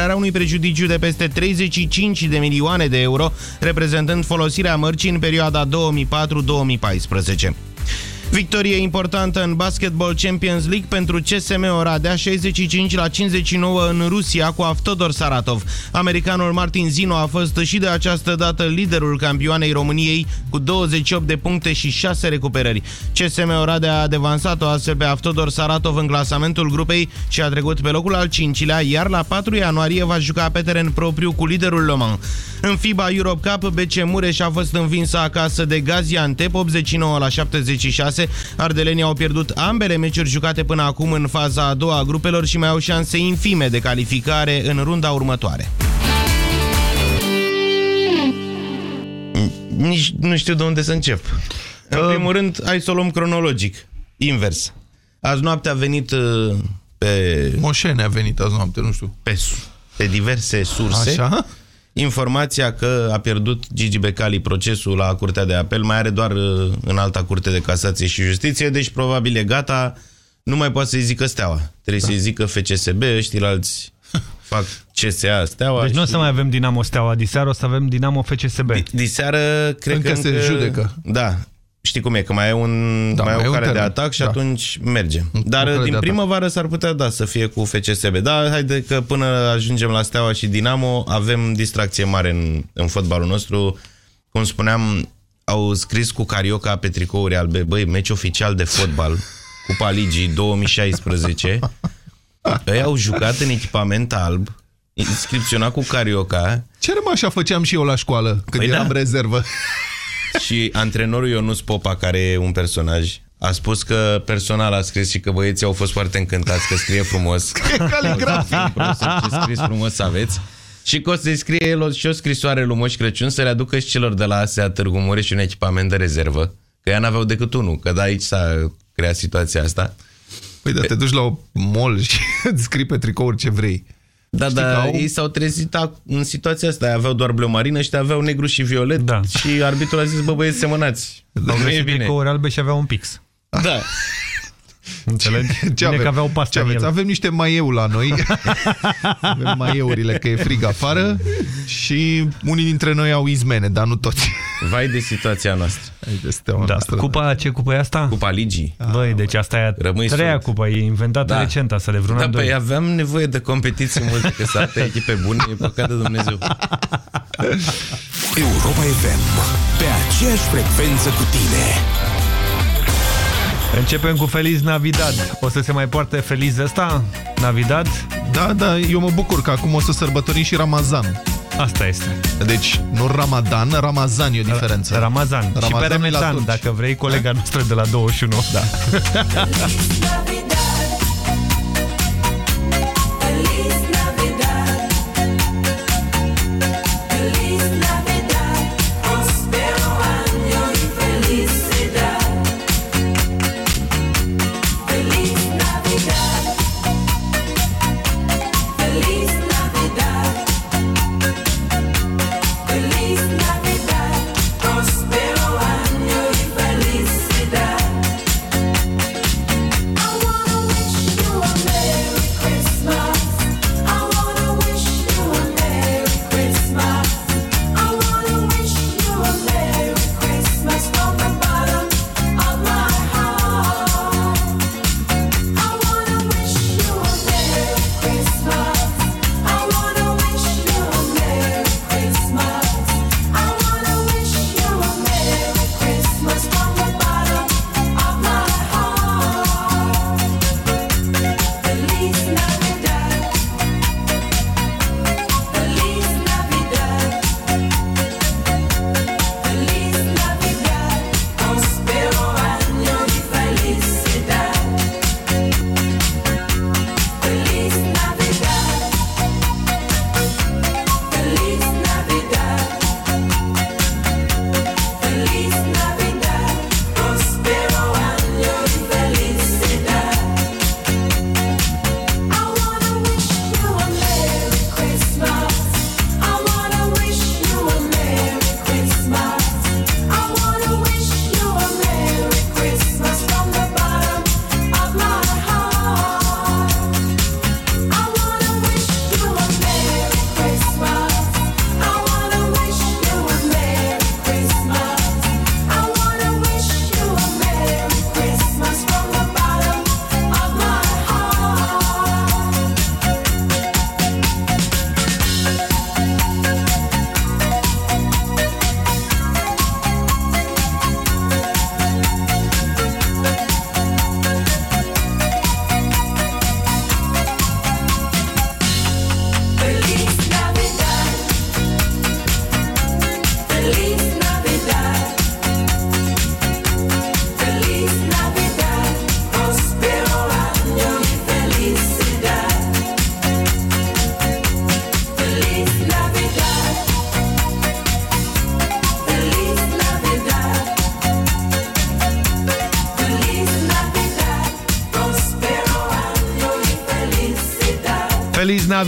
recuperarea unui prejudiciu de peste 35 de milioane de euro, reprezentând folosirea mărcii în perioada 2004-2014. Victorie importantă în Basketball Champions League pentru CSM Oradea, 65 la 59 în Rusia cu Aftodor Saratov. Americanul Martin Zino a fost și de această dată liderul campioanei României cu 28 de puncte și 6 recuperări. CSM Oradea a devansat-o astfel pe Aftodor Saratov în clasamentul grupei și a trecut pe locul al cincilea, iar la 4 ianuarie va juca pe teren propriu cu liderul Loman. În FIBA Europe Cup, BC Mureș a fost învinsă acasă de Gaziantep 89 la 76 șanse. Ardelenii au pierdut ambele meciuri jucate până acum în faza a doua a grupelor și mai au șanse infime de calificare în runda următoare. Nici nu știu de unde să încep. În uh. primul rând, hai să o luăm cronologic. Invers. Azi noapte a venit uh, pe... Moșene a venit azi noapte, nu știu. Pe, pe diverse surse. Așa? Informația că a pierdut Gigi Becali procesul la Curtea de Apel, mai are doar uh, în alta Curte de Casație și Justiție, deci probabil e gata, nu mai poate să-i zică Steaua. Trebuie da. să-i zică FCSB, ăștia alți fac CSA Steaua. Deci nu o să mai avem Dinamo Steaua, diseară o să avem Dinamo FCSB. Diseară, cred încă că se încă, judecă. Da, știi cum e, că mai e, un, da, mai mai e o care de atac și da. atunci merge. Dar din primăvară s-ar putea, da, să fie cu FCSB. Da, haide că până ajungem la Steaua și Dinamo avem distracție mare în, în fotbalul nostru. Cum spuneam, au scris cu Carioca pe tricouri albe, băi, meci oficial de fotbal, Cupa Ligii 2016. Ei au jucat în echipament alb, inscripționat cu Carioca. Ce așa făceam și eu la școală, când păi eram da. rezervă. Și antrenorul Ionus Popa, care e un personaj, a spus că personal a scris și că băieții au fost foarte încântați că scrie frumos. Caligrafie! Ce scris frumos să aveți. Și că o să-i scrie el și o scrisoare lui Moș Crăciun să le aducă și celor de la ASEA Târgu Mureș și un echipament de rezervă. Că ea n-aveau decât unul, că da, aici s-a creat situația asta. Păi da, te duci la o mall și îți scrii pe tricouri ce vrei. Da, Știi da, au... ei s-au trezit în situația asta. Aveau doar bleu marină și aveau negru și violet da. și arbitrul a zis, bă băieți, semănați. Au nu bine. albe și aveau un pix. Da. Înțelegi? Ce avem? că aveau pasta Ce aveți? Avem niște maieu la noi. avem maieurile că e frig afară și unii dintre noi au izmene, dar nu toți. Vai de situația noastră. Hai de steaua da. noastră. Cupa, ce cupa e asta? Cupa Ligii. Băi, deci asta e a treia cupă, e inventată da. recent asta de vreun Da, păi aveam nevoie de competiții multe, că să echipe bune, e păcat de Dumnezeu. Europa FM, pe aceeași frecvență cu tine. Începem cu Feliz Navidad. O să se mai poarte Feliz ăsta? Navidad? Da, da, eu mă bucur că acum o să sărbătorim și Ramazan. Asta este. Deci, nu Ramadan, Ramazan e o diferență. Ramazan. Ramazan și pe Remetan, dacă vrei, colega noastră de la 21. Da.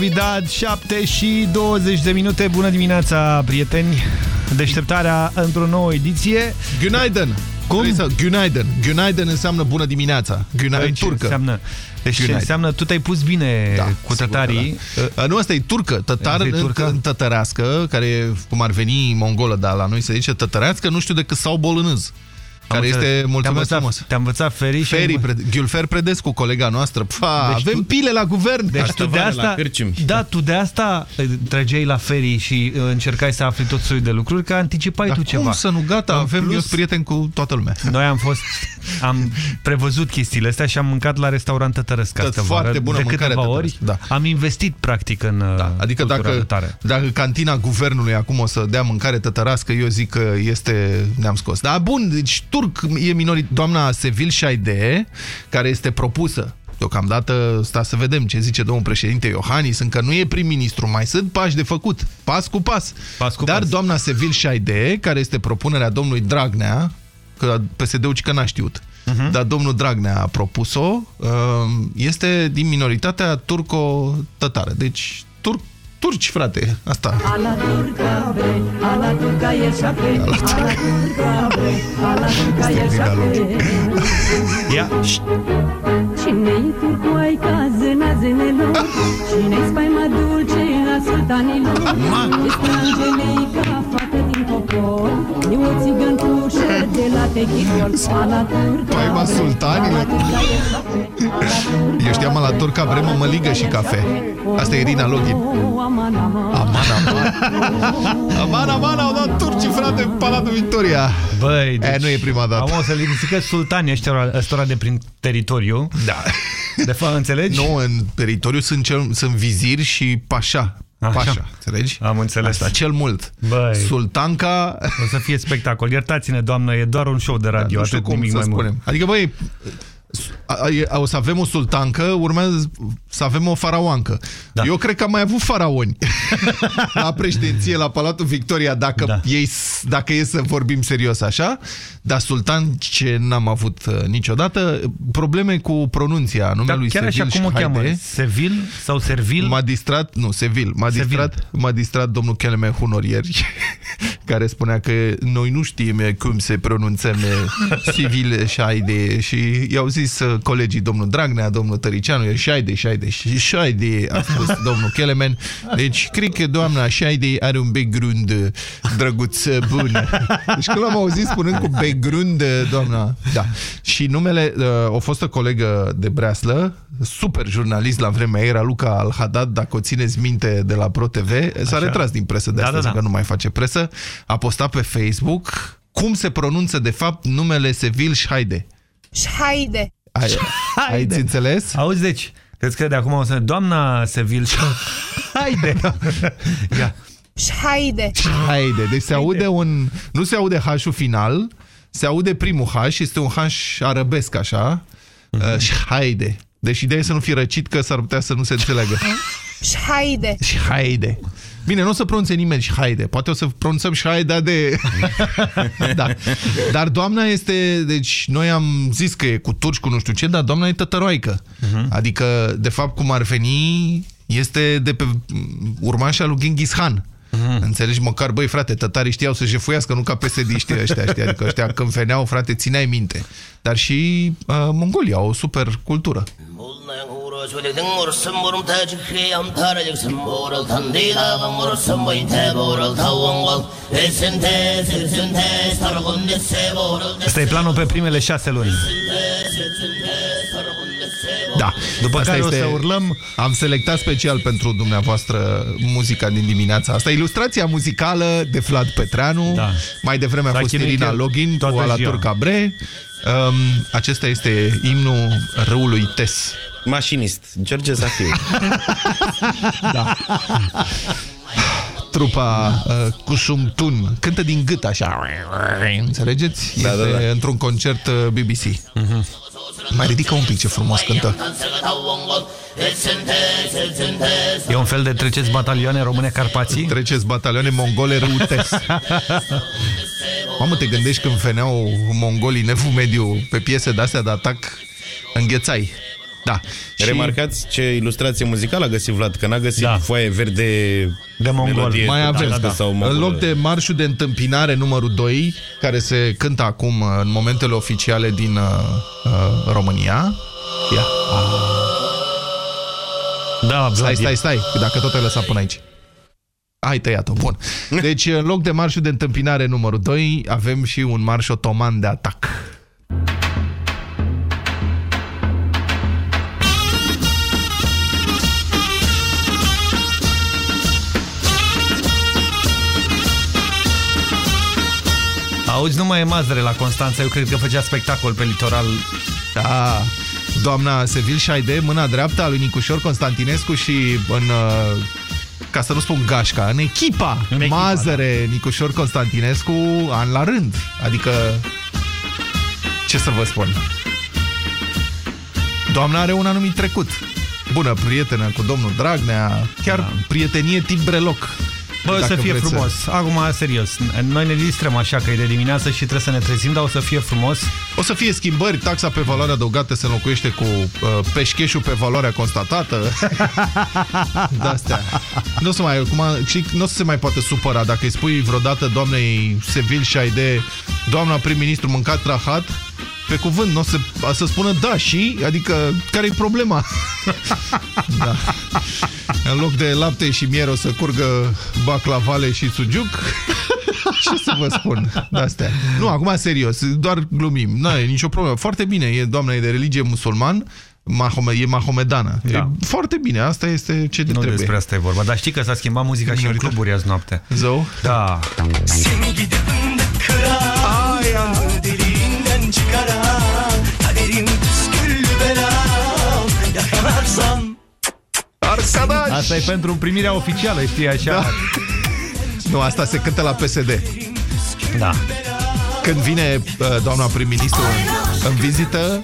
Navidad, 7 și 20 de minute. Bună dimineața, prieteni! Deșteptarea într-o nouă ediție. Günaydın! Cum? Să... Günaydın. Günaydın înseamnă bună dimineața. Günaydın Păi, turcă. Înseamnă, deci Günaydın. înseamnă, tu te-ai pus bine Da, cu sigur tătarii. că Da. Nu, asta e turcă. Tătar E în, turcă? în tătărească, care e, cum ar veni mongolă, dar la noi se zice tătărească, nu știu decât sau bolânâz. Care Am este înțeles. mulțumesc Te-am învățat- frumos. Te-am învățat Feri și... Feri, Prede Ghiulfer Predescu, colega noastră. Pfa, Deci avem tu- pile la guvern. Deci tu de Așteptare la asta, cârciumi. da, tu de asta eh, trăgeai la ferii și eh, încercai să afli tot soiul de lucruri, că anticipai Dar tu cum ceva. să nu? Gata, În avem, eu plus- sunt prieten cu toată lumea. Noi am fost, am prevăzut chestiile astea și am mâncat la restaurant tătărăsc Tot astă foarte vară, bună de mâncare câteva ori. tătărăsc, da. Am investit practic în da. Adică dacă, tare. dacă cantina guvernului acum o să dea mâncare tătărască, eu zic că este ne-am scos. Dar bun, deci turc e minorit. Doamna Sevil Șaide, care este propusă Deocamdată sta să vedem ce zice domnul președinte Iohannis, încă nu e prim-ministru, mai sunt pași de făcut, pas cu pas. Pas cu Dar pas. doamna Sevil Șaide, care este propunerea domnului Dragnea, că PSD-ul că n-a știut, Mhm. dar domnul Dragnea a propus-o, este din minoritatea turco-tătară. Deci, turc, turci, frate, asta. Ala turca bre, ala turca e șape, ala turca bre, ala turca e șape. Ia, șt, Cine-i turcoai ca zâna zânelor, Cine-i spaima dulce a sultanilor, E strangele ca fată din popor, E o țigăncușă de la techitor, ala turca Spaima bre, sultanilor. ala turca e șape, ala turca Eu știam la turca vrem mămăligă și cafe. Asta e Irina Login. O, aman, aman. Aman, aman. Aman, aman, au dat turcii, frate, în Palatul Victoria. băi, deci, E, nu e prima dată. Am o să linițică sultani ăștia, ăstora de prin teritoriu. Da. De fapt, înțelegi? Nu, în teritoriu sunt, cel, sunt viziri și pașa. Așa. Pașa, înțelegi? Am înțeles. Asta, cel mult. Băi. Sultanca... O să fie spectacol. Iertați-ne, doamnă, e doar un show de radio, nu știu atât cum nimic să mai spunem. mult. Adică, băi, a- a- o să avem o sultancă, urmează să avem o faraoancă. Da. Eu cred că am mai avut faraoni la președinție, la Palatul Victoria, dacă, Da. ei, dacă e să vorbim serios așa, dar sultan ce n-am avut uh, niciodată, probleme cu pronunția Dar numelui chiar așa, Sevil cum o cheamă? Haide. Sevil sau Servil? M-a distrat, nu, Sevil, m-a Sevil. distrat, m-a distrat domnul Kelme Hunor ieri, care spunea că noi nu știm eh, cum se pronunță eh, Sevil Șaide și i-au zis eh, colegii domnul Dragnea, domnul Tăricianu, e Șaide, Șaide, și Șaide, a spus domnul Kelemen. Deci, cred că doamna Șaide are un background eh, drăguț, eh, bun. Deci când l-am auzit spunând cu background, eh, doamna, da. Și numele, uh, o fostă colegă de breaslă, super jurnalist la vremea ei, era Luca Al-Haddad, dacă o țineți minte de la ProTV, s-a Așa. retras din presă de Da, astăzi, da, da. că nu mai face presă, a postat pe Facebook cum se pronunță de fapt numele Sevil Șhaide. Haide. Ai, ai înțeles? Auzi, deci, crezi că de acum o să... Doamna Sevil... Haide! Ia. Haide. Haide. Deci se aude un... Nu se aude H-ul final, se aude primul H, este un H arabesc așa. Mhm. Uh, Haide. Deci ideea e să nu fie răcit, că s-ar putea să nu se înțeleagă. Haide. Și haide. Bine, nu o să pronunțe nimeni și haide. Poate o să pronunțăm și haide de... da. Dar doamna este... Deci noi am zis că e cu turci, cu nu știu ce, dar doamna e tătăroaică. Adică, de fapt, cum ar veni, este de pe urmașa lui Genghis Khan. Înțelegi? Măcar, băi, frate, tătarii știau să jefuiască, nu ca PSD-știi ăștia, știi? Adică ăștia când veneau, frate, țineai minte. Dar și uh, Mongolia au o super cultură. Asta e planul pe primele șase luni. Da. După Asta care o să urlăm... Am selectat special pentru dumneavoastră muzica din dimineața asta. Ilustrația muzicală de Vlad Petreanu. Da. Mai devreme a S-a fost chinuit Irina el Login toată cu Ala ziua. Turcabre. Um, acesta este imnul râului Tes. Mașinist, George Zafiu. Da. Trupa uh, Cusumtun cântă din gât așa. Înțelegeți? Da, este da, da. într-un concert uh, BBC. Mai ridică un pic ce frumos cântă. E un fel de treceți batalioane române Carpații? Treceți batalioane mongole râutes. Mamă, te gândești când veneau mongolii Nevu Mediu pe piese de-astea de atac, înghețai. Da. Și... Remarcați ce ilustrație muzicală a găsit Vlad, că n-a găsit Da. foaie verde De mongol. melodie Mai avem, turcească da, da. sau În mongolă. loc de marșul de întâmpinare numărul 2, care se cântă acum uh, în momentele oficiale din uh, uh, România. Ia. Da, Vlad, Stai, e- stai, stai, dacă tot ai lăsat până aici. Ai tăiat-o, bun. Deci, în loc de marșul de întâmpinare numărul 2, avem și un marș otoman de atac. Auzi, nu mai e mazăre la Constanța, eu cred că făcea spectacol pe litoral. Da, doamna Sevil Șaide, mâna dreaptă a lui Nicușor Constantinescu și în, uh, ca să nu spun gașca, în echipa, În echipa, Mazăre Nicușor Constantinescu, an la rând. Adică, ce să vă spun? Doamna are un anumit trecut. Bună prietenă cu domnul Dragnea, chiar da. prietenie tip breloc. Bă, Dacă să fie vreți frumos. Acum, serios, noi ne distrăm așa că e de dimineață și trebuie să ne trezim, dar o să fie frumos. O să fie schimbări, taxa pe valoare adăugată se înlocuiește cu uh, peșcheșul pe valoarea constatată. De-astea. Nu o să mai, cum a, și nu o să se mai poate supăra dacă îi spui vreodată doamnei Sevil Șaide, doamna prim-ministru mâncat rahat, pe cuvânt, nu o să, a să spună da și, adică care e problema? da. În loc de lapte și miere o să curgă baclavale și sugiuc. Ce să vă spun de astea? Nu, acum serios, doar glumim. Nu e nicio problemă. Foarte bine, e doamna e de religie musulman, Mahome, e mahomedană. Da. E foarte bine, asta este ce de Nu trebuie. despre asta e vorba, dar știi că s-a schimbat muzica și în Minoritar. cluburi azi noapte. Zău? Da. Seni gidip de kırar Deliğinden çıkaran Kaderin püsküllü belam Yakalarsan Arkadaş! Asta e pentru primirea oficială, știi, așa. Da. Nu, asta se cântă la PSD. da. Când vine uh, doamna prim-ministru în, în vizită,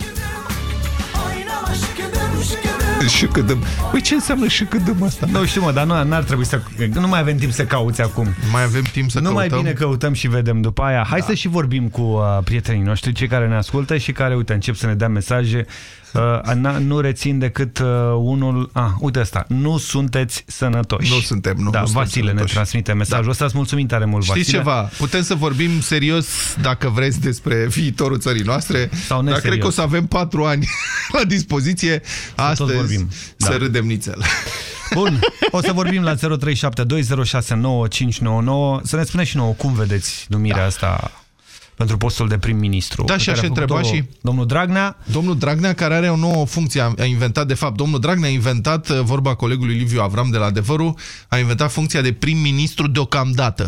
și câdăm. Păi ce înseamnă și câdăm asta? Nu știu, mă, dar nu n-ar trebui să... Nu mai avem timp să cauți acum. Mai avem timp să nu mai căutăm? bine căutăm și vedem după aia. Hai da. să și vorbim cu uh, prietenii noștri, cei care ne ascultă și care, uite, încep să ne dea mesaje. Uh, na, nu rețin decât uh, unul... Ah, uite asta. Nu sunteți sănătoși. Nu suntem, nu, Da, nu suntem Vasile sănătoși. ne transmite mesajul da. ăsta. Îți mulțumim tare mult, Știți Vasile. ceva? Putem să vorbim serios, dacă vreți, despre viitorul țării noastre. Sau dar neserios. cred că o să avem patru ani la dispoziție. Astăzi vorbim. să Da. râdem nițel. Bun, o să vorbim la 0372069599 să ne spuneți și nouă cum vedeți numirea da. asta pentru postul de prim-ministru. Da, pe și care aș a făcut-o întreba și- Domnul Dragnea, Domnul Dragnea, care are o nouă funcție, a a inventat, de fapt, domnul Dragnea a inventat, uh, vorba colegului Liviu Avram de la Adevărul, a inventat funcția de prim-ministru deocamdată.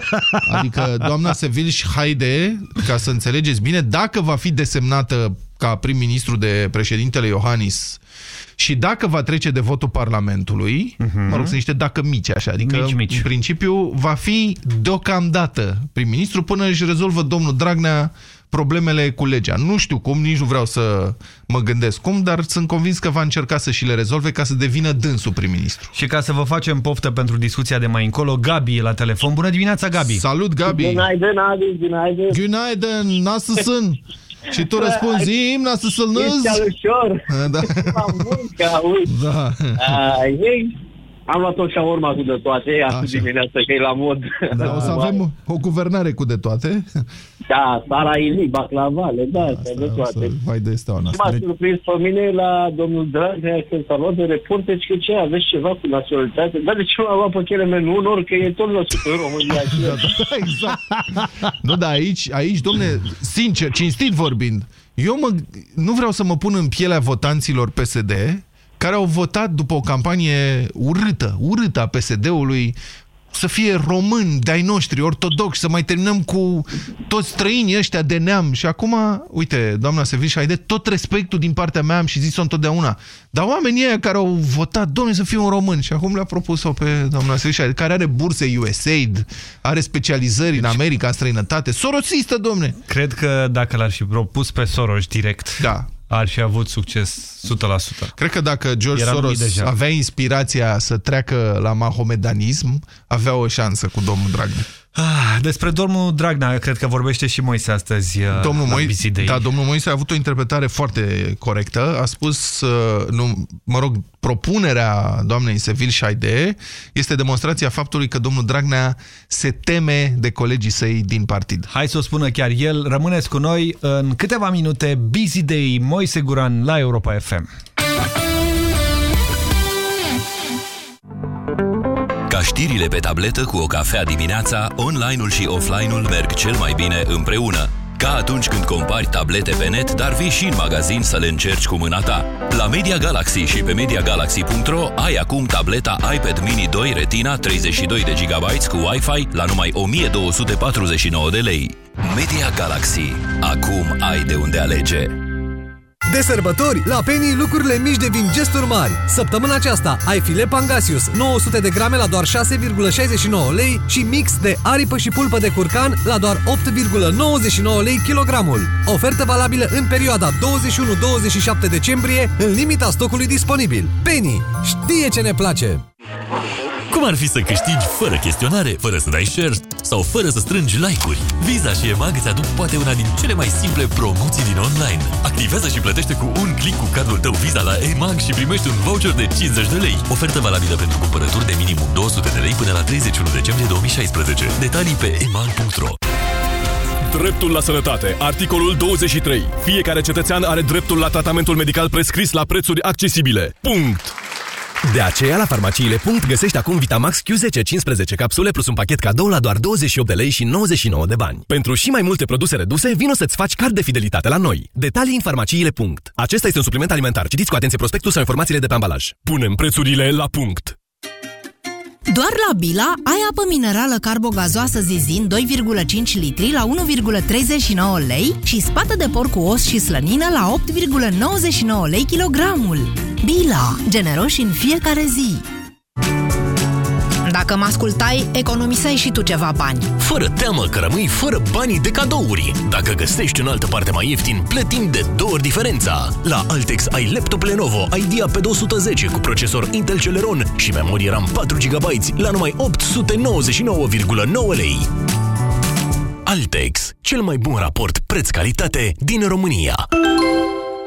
Adică doamna Sevilș Haide, ca să înțelegeți bine, dacă va fi desemnată ca prim-ministru de președintele Iohannis și dacă va trece de votul Parlamentului, uh -huh. mă rog, sunt niște dacă mici așa, adică Mici, mici. în principiu va fi deocamdată prim-ministru până își rezolvă domnul Dragnea problemele cu legea. Nu știu cum, nici nu vreau să mă gândesc cum, dar sunt convins că va încerca să și le rezolve ca să devină dânsul prim-ministru. și ca să vă facem poftă pentru discuția de mai încolo, Gabi e la telefon. Bună dimineața, Gabi! Salut, Gabi! Günaydın abi, günaydın. Günaydın, nasılsın? Și tu răspunzi, im, nasılsın? Este ușor. Da. La muncă, uite. Da. Uh, ei, am luat o șaurma cu de toate, astăzi Așa. dimineața, că e la mod. Da, o să avem o guvernare cu de toate. Da, saraili, baclavale, da, Asta, de o să, toate. vai de steaua M-a noastră. surprins pe mine la domnul Dragnea când s-a luat de reporter și că ce, aveți ceva cu naționalitate? Dar de ce m-a luat pe Chelemen Unor, că e tot născut în România. și el. Da, exact. Nu, dar aici, aici, domne, sincer, cinstit vorbind, eu mă, nu vreau să mă pun în pielea votanților PSD care au votat după o campanie urâtă, urâtă a PSD-ului, să fie români de-ai noștri, ortodoxi, să mai terminăm cu toți străinii ăștia de neam. Și acum, uite, doamna Seviș, haide, tot respectul din partea mea am și zis-o întotdeauna. Dar oamenii ăia care au votat, domnule, să fie un român. Și acum le-a propus-o pe doamna Seviș, haide, care are burse USAID, are specializări în America, în străinătate. Sorosistă, domne! Cred că dacă l-ar fi propus pe Soros direct, Da. Ar fi avut succes 100%. Cred că dacă George Era numit Soros deja. avea inspirația să treacă la mahomedanism, avea o șansă cu domnul Dragnea. Ah, despre domnul Dragnea, cred că vorbește și Moise astăzi uh, Domnul, la Moi... Busy Day. da, domnul Moise a avut o interpretare foarte corectă. A spus, uh, nu, mă rog, propunerea doamnei Sevil Șaide este demonstrația faptului că domnul Dragnea se teme de colegii săi din partid. Hai să o spună chiar el. Rămâneți cu noi în câteva minute. Busy Day, Moise Guran la Europa FM. Știrile pe tabletă cu o cafea dimineața, online-ul și offline-ul merg cel mai bine împreună. Ca atunci când compari tablete pe net, dar vii și în magazin să le încerci cu mâna ta. La Media Galaxy și pe MediaGalaxy.ro ai acum tableta iPad Mini 2 Retina 32 de GB cu Wi-Fi la numai 1249 de lei. Media Galaxy. Acum ai de unde alege. De sărbători, la Penny lucrurile mici devin gesturi mari. Săptămâna aceasta ai filet Pangasius 900 de grame la doar 6,69 lei și mix de aripă și pulpă de curcan la doar 8,99 lei kilogramul. Ofertă valabilă în perioada 21-27 decembrie, în limita stocului disponibil. Penny știe ce ne place! Cum ar fi să câștigi fără chestionare, fără să dai share sau fără să strângi like-uri? Visa și EMAG îți aduc poate una din cele mai simple promoții din online. Activează și plătește cu un click cu cardul tău Visa la EMAG și primești un voucher de 50 de lei. Ofertă valabilă pentru cumpărături de minimum 200 de lei până la 31 decembrie 2016. Detalii pe emag.ro Dreptul la sănătate. Articolul 23. Fiecare cetățean are dreptul la tratamentul medical prescris la prețuri accesibile. Punct! De aceea, la farmaciile. găsești acum Vitamax Q10 15 capsule plus un pachet cadou la doar 28 de lei și 99 de bani. Pentru și mai multe produse reduse, vino să-ți faci card de fidelitate la noi. Detalii în farmaciile. Acesta este un supliment alimentar. Citiți cu atenție prospectul sau informațiile de pe ambalaj. Punem prețurile la punct! Doar la Bila ai apă minerală carbogazoasă Zizin 2,5 litri la 1,39 lei și spată de porc cu os și slănină la 8,99 lei kilogramul. Bila. Generoși în fiecare zi. Dacă mă ascultai, economiseai și tu ceva bani. Fără teamă că rămâi fără banii de cadouri. Dacă găsești în altă parte mai ieftin, plătim de două ori diferența. La Altex ai laptop Lenovo Idea pe 210 cu procesor Intel Celeron și memorie RAM 4 GB la numai 899,9 lei. Altex, cel mai bun raport preț-calitate din România.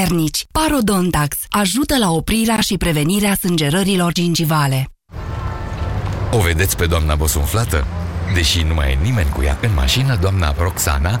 puternici. Parodontax ajută la oprirea și prevenirea sângerărilor gingivale. O vedeți pe doamna bosunflată? Deși nu mai e nimeni cu ea în mașină, doamna Roxana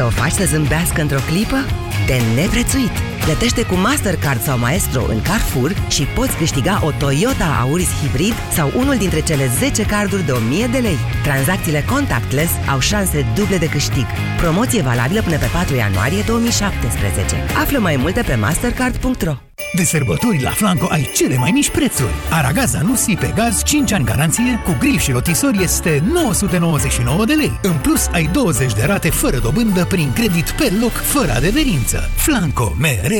Să o faci să zâmbească într-o clipă? De neprețuit! Plătește cu Mastercard sau Maestro în Carrefour și poți câștiga o Toyota Auris Hybrid sau unul dintre cele 10 carduri de 1000 de lei. Tranzacțiile contactless au șanse duble de câștig. Promoție valabilă până pe 4 ianuarie 2017. Află mai multe pe mastercard.ro de sărbători la Flanco ai cele mai mici prețuri. Aragaza Nusi pe gaz 5 ani garanție cu grill și rotisor este 999 de lei. În plus, ai 20 de rate fără dobândă prin credit pe loc, fără adeverință. Flanco, mereu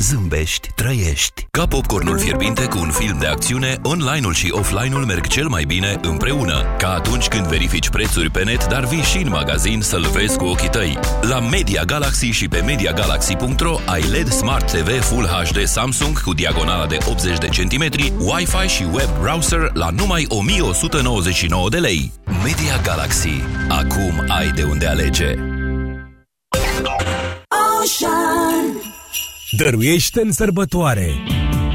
zâmbești, trăiești. Ca popcornul fierbinte cu un film de acțiune, online-ul și offline-ul merg cel mai bine împreună. Ca atunci când verifici prețuri pe net, dar vii și în magazin să-l vezi cu ochii tăi. La Media Galaxy și pe MediaGalaxy.ro ai LED Smart TV Full HD Samsung cu diagonala de 80 de centimetri, Wi-Fi și web browser la numai 1199 de lei. Media Galaxy. Acum ai de unde alege. Ocean Dăruiește în sărbătoare.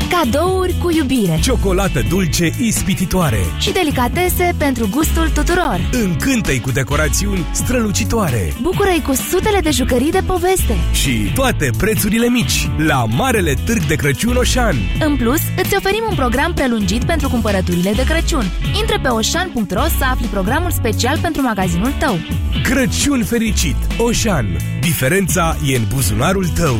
Cadouri cu iubire. Ciocolată dulce ispititoare. Și delicatese pentru gustul tuturor. Încântă-i cu decorațiuni strălucitoare. Bucură-i cu sutele de jucării de poveste. Și toate prețurile mici La Marele Târg de Crăciun Oșan. În plus, îți oferim un program prelungit pentru cumpărăturile de Crăciun. Intră pe oșan.ro să afli programul special pentru magazinul tău. Crăciun fericit! Oșan. Diferența e în buzunarul tău.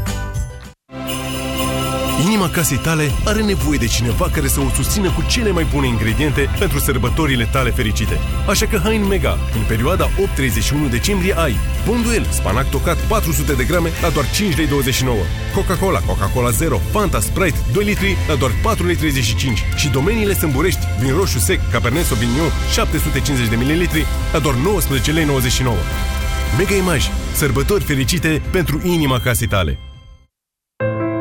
Inima casei tale are nevoie de cineva care să o susțină cu cele mai bune ingrediente pentru sărbătorile tale fericite. Așa că hai în Mega. În perioada 8-31 decembrie ai Bonduel, spanac tocat 400 de grame la doar 5,29 lei. Coca-Cola, Coca-Cola Zero, Fanta Sprite 2 litri la doar 4,35 lei și domeniile Sâmburești, vin roșu sec, Cabernet Sauvignon 750 de ml la doar 19,99 lei. Mega Image. Sărbători fericite pentru inima casei tale.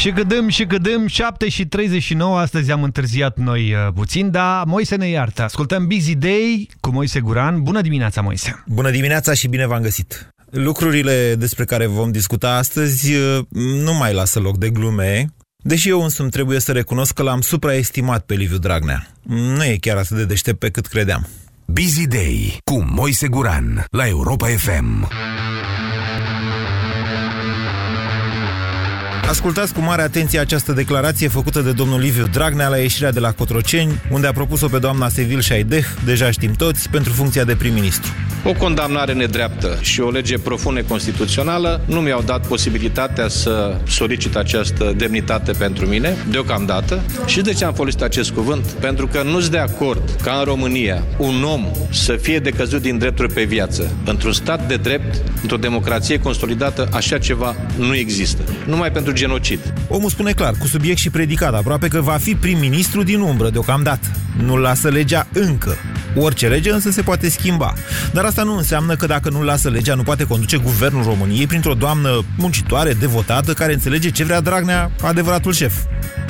Și gâdâm, și gâdâm, 7 și 39, astăzi am întârziat noi uh, puțin, dar Moise ne iartă. Ascultăm Busy Day cu Moise Guran. Bună dimineața, Moise! Bună dimineața și bine v-am găsit! Lucrurile despre care vom discuta astăzi uh, nu mai lasă loc de glume, deși eu însumi trebuie să recunosc că l-am supraestimat pe Liviu Dragnea. Nu e chiar atât de deștept pe cât credeam. Busy Day cu Moise Guran la Europa FM. Ascultați cu mare atenție această declarație făcută de domnul Liviu Dragnea la ieșirea de la Cotroceni, unde a propus-o pe doamna Sevil Șaideh, deja știm toți, pentru funcția de prim-ministru. O condamnare nedreaptă și o lege profund neconstituțională nu mi-au dat posibilitatea să solicit această demnitate pentru mine, deocamdată. Și de ce am folosit acest cuvânt? Pentru că nu sunt de acord ca în România un om să fie decăzut din drepturi pe viață. Într-un stat de drept, într-o democrație consolidată, așa ceva nu există. Numai pentru genocid. Omul spune clar, cu subiect și predicat, aproape că va fi prim-ministru din umbră deocamdată. Nu lasă legea încă. Orice lege însă se poate schimba. Dar asta nu înseamnă că dacă nu lasă legea, nu poate conduce guvernul României printr-o doamnă muncitoare, devotată, care înțelege ce vrea Dragnea, adevăratul șef.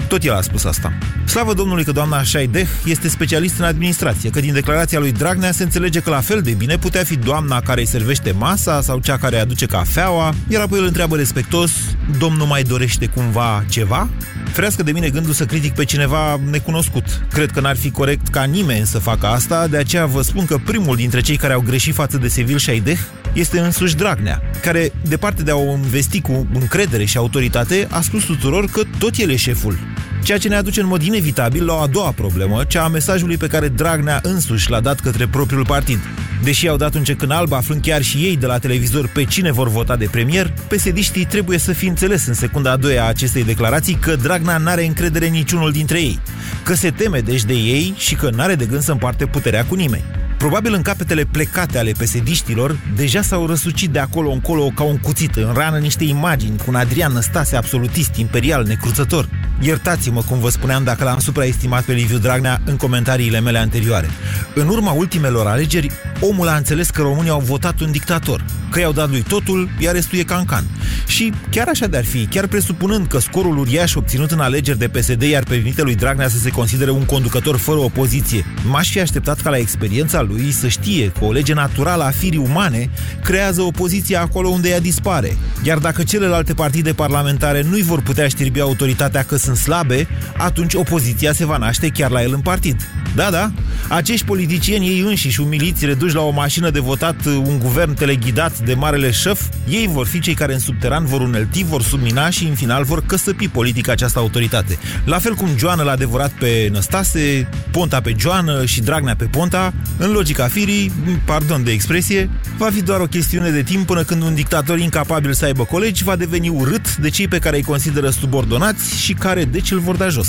Tot el a spus asta. Slavă Domnului că doamna Șaideh este specialist în administrație, că din declarația lui Dragnea se înțelege că la fel de bine putea fi doamna care îi servește masa sau cea care aduce cafeaua, iar apoi îl întreabă respectos, domnul mai dorește cumva ceva? Ferească de mine gândul să critic pe cineva necunoscut. Cred că n-ar fi corect ca nimeni să facă asta, de aceea vă spun că primul dintre cei care au greșit față de Sevil Șaideh este însuși Dragnea, care, departe de a o investi cu încredere și autoritate, a spus tuturor că tot el e șeful. Ceea ce ne aduce în mod inevitabil la o a doua problemă, cea a mesajului pe care Dragnea însuși l-a dat către propriul partid. Deși au dat un cec în alb, aflând chiar și ei de la televizor pe cine vor vota de premier, pesediștii trebuie să fi înțeles în secunda a doua a acestei declarații că Dragnea n-are încredere în niciunul dintre ei, că se teme deci de ei și că n-are de gând să împarte puterea cu nimeni. Probabil în capetele plecate ale pesediștilor deja s-au răsucit de acolo încolo ca un cuțit în rană niște imagini cu un Adrian Năstase absolutist, imperial, necruțător. Iertați-mă cum vă spuneam dacă l-am supraestimat pe Liviu Dragnea în comentariile mele anterioare. În urma ultimelor alegeri, omul a înțeles că românii au votat un dictator, că i-au dat lui totul, iar restul e cancan. Și chiar așa de-ar fi, chiar presupunând că scorul uriaș obținut în alegeri de PSD i-ar permite lui Dragnea să se considere un conducător fără opoziție, m-aș fi așteptat ca la experiența lui să știe că o lege naturală a firii umane creează opoziția acolo unde ea dispare. Iar dacă celelalte partide parlamentare nu-i vor putea știrbi autoritatea că sunt slabe, atunci opoziția se va naște chiar la el în partid. Da, da, acești politicieni ei înșiși umiliți, reduși la o mașină de votat un guvern teleghidat de marele șef, ei vor fi cei care în subteran vor unelti, vor submina și în final vor căsăpi politica această autoritate. La fel cum Joana l-a devorat pe Năstase, Ponta pe Joană și Dragnea pe Ponta, în logica firii, pardon de expresie, va fi doar o chestiune de timp până când un dictator incapabil să aibă colegi va deveni urât de cei pe care îi consideră subordonați și care deci îl vor da jos.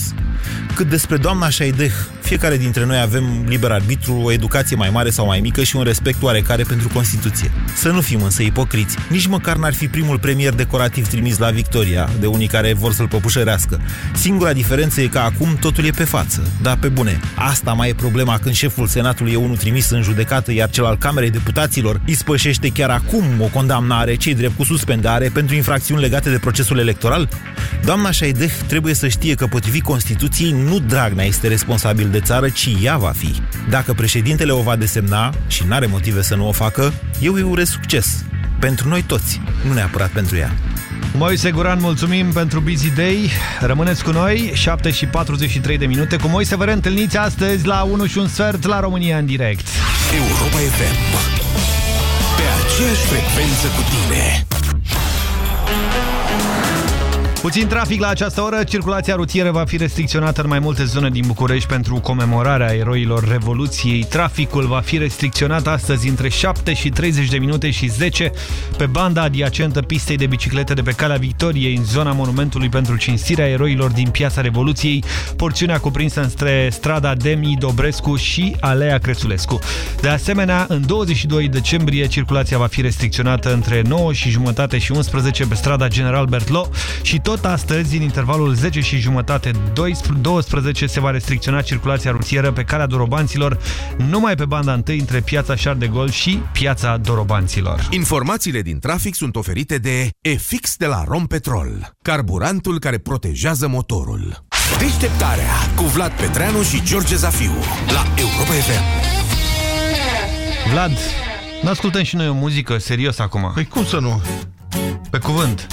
Cât despre doamna Șaideh, fiecare dintre noi avem liber arbitru, o educație mai mare sau mai mică și un respect oarecare pentru Constituție. Să nu fim însă ipocriți. Nici măcar n-ar fi primul premier decorativ trimis la Victoria, de unii care vor să-l păpușărească. Singura diferență e că acum totul e pe față. Dar pe bune, asta mai e problema când șeful Senatului e unul trimis în judecată, iar cel al Camerei Deputaților ispășește chiar acum o condamnare, cei drept cu suspendare, pentru infracțiuni legate de procesul electoral? Doamna Șaideh trebuie să știe că potrivit Constituției nu Dragnea este responsabil de țară, ci ea va fi. Dacă președintele o va desemna și n-are motive să nu o facă, eu îi urez succes. Pentru noi toți, nu neapărat pentru ea. Moise Guran, mulțumim pentru Busy Day. Rămâneți cu noi, 7 și 43 de minute. Cu Moise vă reîntâlniți astăzi la 1 și un sfert la România în direct. Europa FM. Pe aceeași frecvență cu tine. Puțin trafic la această oră, circulația rutieră va fi restricționată în mai multe zone din București pentru comemorarea eroilor Revoluției. Traficul va fi restricționat astăzi între 7 și 30 de minute și 10 pe banda adiacentă pistei de biciclete de pe Calea Victoriei în zona monumentului pentru cinstirea eroilor din Piața Revoluției, porțiunea cuprinsă între strada Demi Dobrescu și Alea Crețulescu. De asemenea, în 22 decembrie, circulația va fi restricționată între 9 și jumătate și 11 pe strada General Bertlo și tot tot astăzi, în intervalul 10 și jumătate 12, se va restricționa circulația rutieră pe calea Dorobanților, numai pe banda 1 între piața Char de Gol și piața Dorobanților. Informațiile din trafic sunt oferite de EFIX de la Rompetrol, carburantul care protejează motorul. Deșteptarea cu Vlad Petreanu și George Zafiu la Europa FM. Vlad, nu ascultăm și noi o muzică serios acum. Păi cum să nu? Pe cuvânt.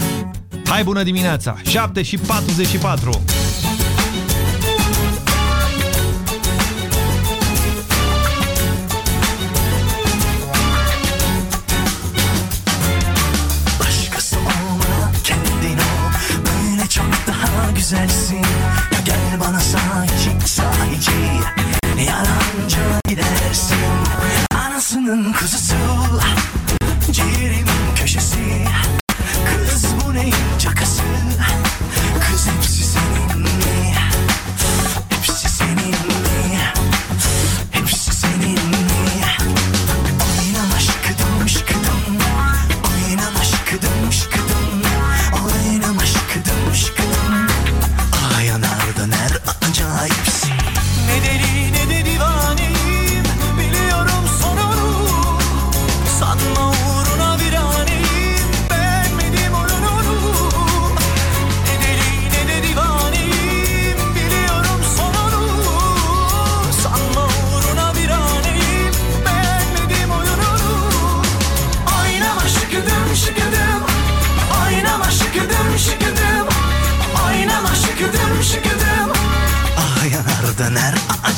Hai bună dimineața! 7 și 44 Başkası olma kendin ol Böyle çok daha güzelsin Ya gel bana sahici sahici Yalancı gidersin Ana Anasının kuzusu Ciğerimin köşesi. Kız bu neyin cakası Kız hepsi senin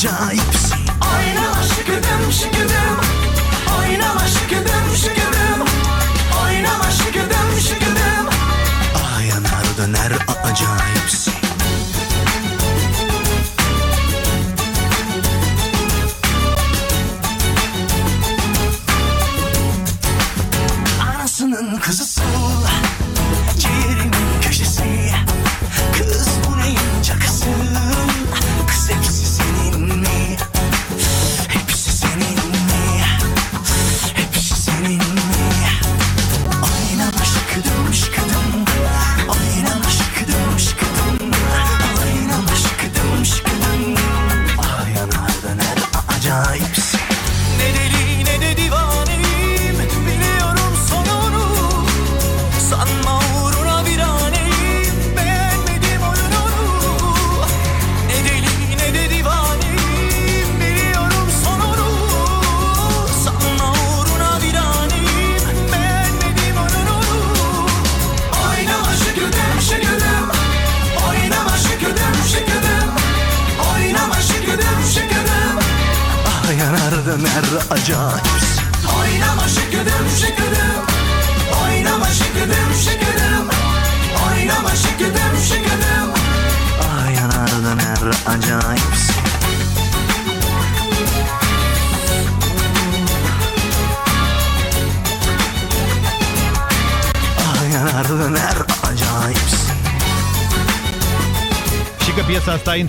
jipes.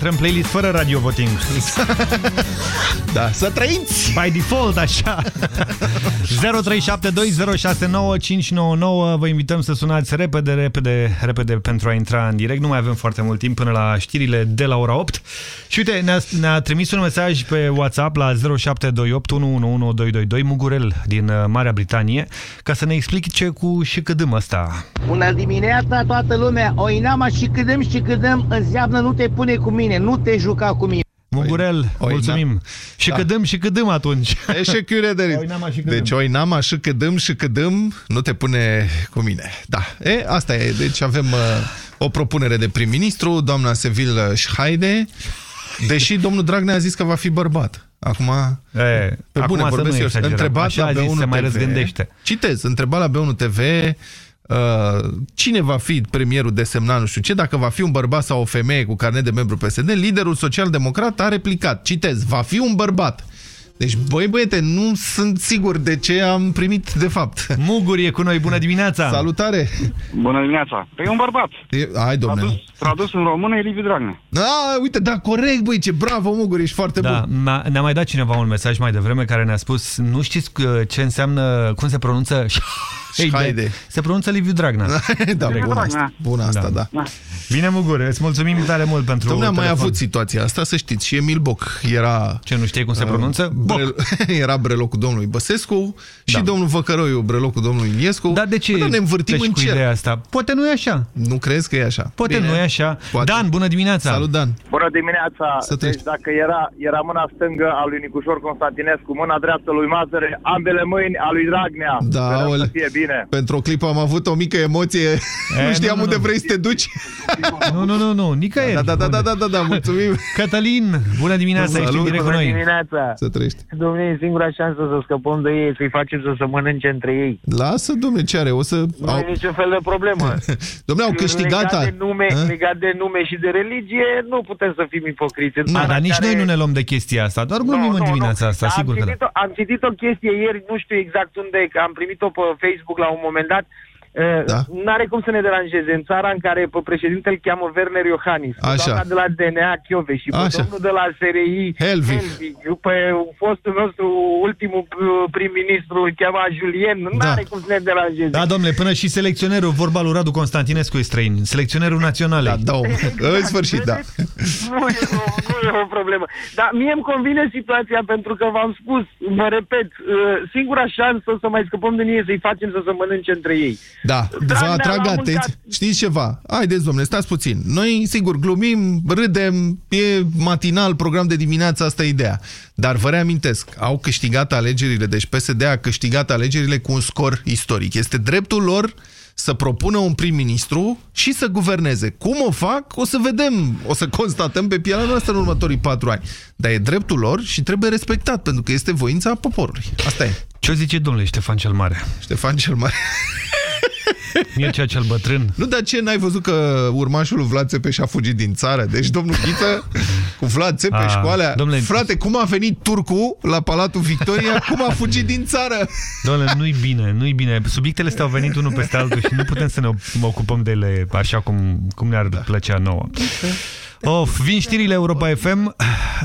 Intră în playlist fără radio voting. da, să trăiți! By default, așa. 0372069599 Vă invităm să sunați repede, repede, repede pentru a intra în direct. Nu mai avem foarte mult timp până la știrile de la ora 8. Și uite, ne-a ne trimis un mesaj pe WhatsApp la 0728 111222 Mugurel din uh, Marea Britanie ca să ne explice cu și câdâm ăsta. Bună dimineața toată lumea! Oinama și câdăm și câdăm înseamnă nu te pune cu mine, nu te juca cu mine. Mugurel, Oi, mulțumim. Și Da. câdâm și câdâm atunci. Eșecule de Oinama și câdâm. Deci oinama și câdâm și câdâm nu te pune cu mine. Da, e, asta e. Deci avem uh, o propunere de prim-ministru, doamna Sevil Șhaide, deși domnul Dragnea a zis că va fi bărbat. Acum, e, pe acum bune, să vorbesc nu eu. exagerăm. Întrebat Așa la a zis, B1 se mai TV, răzgândește. Citez, întrebat la B1 TV uh, cine va fi premierul desemnat, nu știu ce, dacă va fi un bărbat sau o femeie cu carnet de membru PSD, liderul social-democrat a replicat, citez, va fi un bărbat. Deci, băi băiete, nu sunt sigur de ce am primit de fapt. Mugur e cu noi, bună dimineața! Salutare! Bună dimineața! Păi e un bărbat. E, hai, domnule. Tradus, tradus în română e Liviu Dragnea. A, uite, da, corect, băi, ce bravo, Mugur, ești foarte Da, bun. ne-a ne mai dat cineva un mesaj mai devreme care ne-a spus nu știți că- ce înseamnă, cum se pronunță Șhaide. Se pronunță Liviu Dragnea. da, Direct. bună asta, bună asta, da. da. Bine, Mugur, îți mulțumim tare mult pentru Domnule, am mai telefon. avut situația asta, să știți, și Emil Boc era... Ce, nu știi cum se pronunță? Boc. era brelocul domnului Băsescu și domnul Văcăroiu brelocul domnului Iliescu. Dar de ce Bă, dar ne învârtim pleci în cu cer. ideea asta? Poate nu e așa. Nu crezi că e așa? Poate Bine. nu e așa. Poate. Dan, bună dimineața! Salut, Dan! Bună dimineața! Să treci. deci dacă era, era mâna stângă a lui Nicușor Constantinescu, mâna dreaptă lui Mazăre, ambele mâini a lui Dragnea. Da, Sperăm aole. să fie bine. Pentru o clipă am avut o mică emoție. E, nu știam nu, nu, unde nu. vrei să te duci. Nu, nu, nu, nu, nicăieri. Da, da, da, da, da, da, da, mulțumim. Cătălin, bună dimineața, ești în direct cu noi. dimineața! Să trăiești. Gândești? Domnule, e singura șansă să scăpăm de ei, să-i facem să se mănânce între ei. Lasă, domnule, ce are? O să... Nu Au... e niciun fel de problemă. Domnule, au câștigat... Legat de, nume, Hă? legat de nume și de religie, nu putem să fim ipocriți. Nu, dar nici noi nu ne luăm de chestia asta, doar glumim în dimineața asta, Dar sigur am că da. citit, o, am citit o chestie ieri, nu știu exact unde, că am primit-o pe Facebook la un moment dat. Da. N-are cum să ne deranjeze. În țara în care pe președinte îl cheamă Werner Iohannis, pe Așa. doamna de la DNA Chiove și pe Așa. domnul de la SRI Helvig. pe fostul nostru ultimul uh, prim-ministru îl cheamă Julien, n-are cum să ne deranjeze. Da, domnule, până și selecționerul, vorba lui Radu Constantinescu e străin, selecționerul național. Da, da, în sfârșit, da. Nu e, o, nu e o problemă. Dar mie îmi convine situația pentru că v-am spus, mă repet, uh, singura șansă să mai scăpăm din ei să-i facem să se mănânce între ei. Da, vă Dragnea atrag l-a atenție. mâncat. Știți ceva? Haideți, domnule, stați puțin. Noi, sigur, glumim, râdem, e matinal, program de dimineață, asta e ideea. Dar vă reamintesc, au câștigat alegerile, deci PSD a câștigat alegerile cu un scor istoric. Este dreptul lor să propună un prim-ministru și să guverneze. Cum o fac? O să vedem, o să constatăm pe pielea noastră în următorii patru ani. Dar e dreptul lor și trebuie respectat, pentru că este voința poporului. Asta e. Ce o zice domnule Ștefan cel Mare? Ștefan cel Mare. Mircea cel Bătrân. Nu, dar ce, n-ai văzut că urmașul lui Vlad Țepeș a fugit din țară? Deci domnul Ghiță cu Vlad Țepeș, A, cu alea... domnule- Frate, cum a venit turcu la Palatul Victoria, cum a fugit din țară? Doamne, nu-i bine, nu-i bine. Subiectele astea au venit unul peste altul și nu putem să ne ocupăm de ele așa cum, cum ne-ar Da. plăcea nouă. Of, vin știrile Europa FM.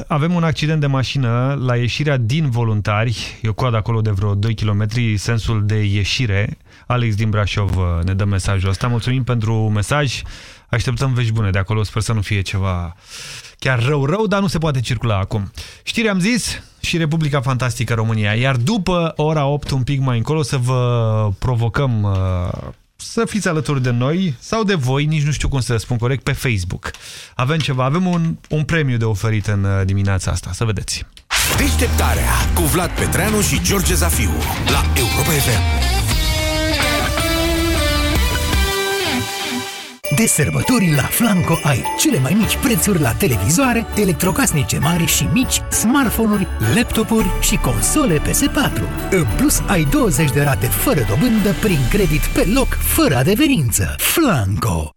Avem un accident de mașină la ieșirea din Voluntari. E o coadă acolo de vreo 2 km, sensul de ieșire. Alex din Brașov uh, ne dă mesajul ăsta. Mulțumim pentru mesaj. Așteptăm vești bune de acolo. Sper să nu fie ceva chiar rău, rău, dar nu se poate circula acum. Știri am zis și Republica Fantastică România. Iar după ora 8, un pic mai încolo, să vă provocăm uh, să fiți alături de noi sau de voi, nici nu știu cum să spun corect, pe Facebook. Avem ceva, avem un, un premiu de oferit în uh, dimineața asta, să vedeți. Deșteptarea cu Vlad Petreanu și George Zafiu la Europa FM. De sărbători la Flanco ai cele mai mici prețuri la televizoare, electrocasnice mari și mici, smartphone-uri, laptopuri și console PS4. În plus, ai 20 de rate fără dobândă prin credit pe loc, fără adeverință. Flanco!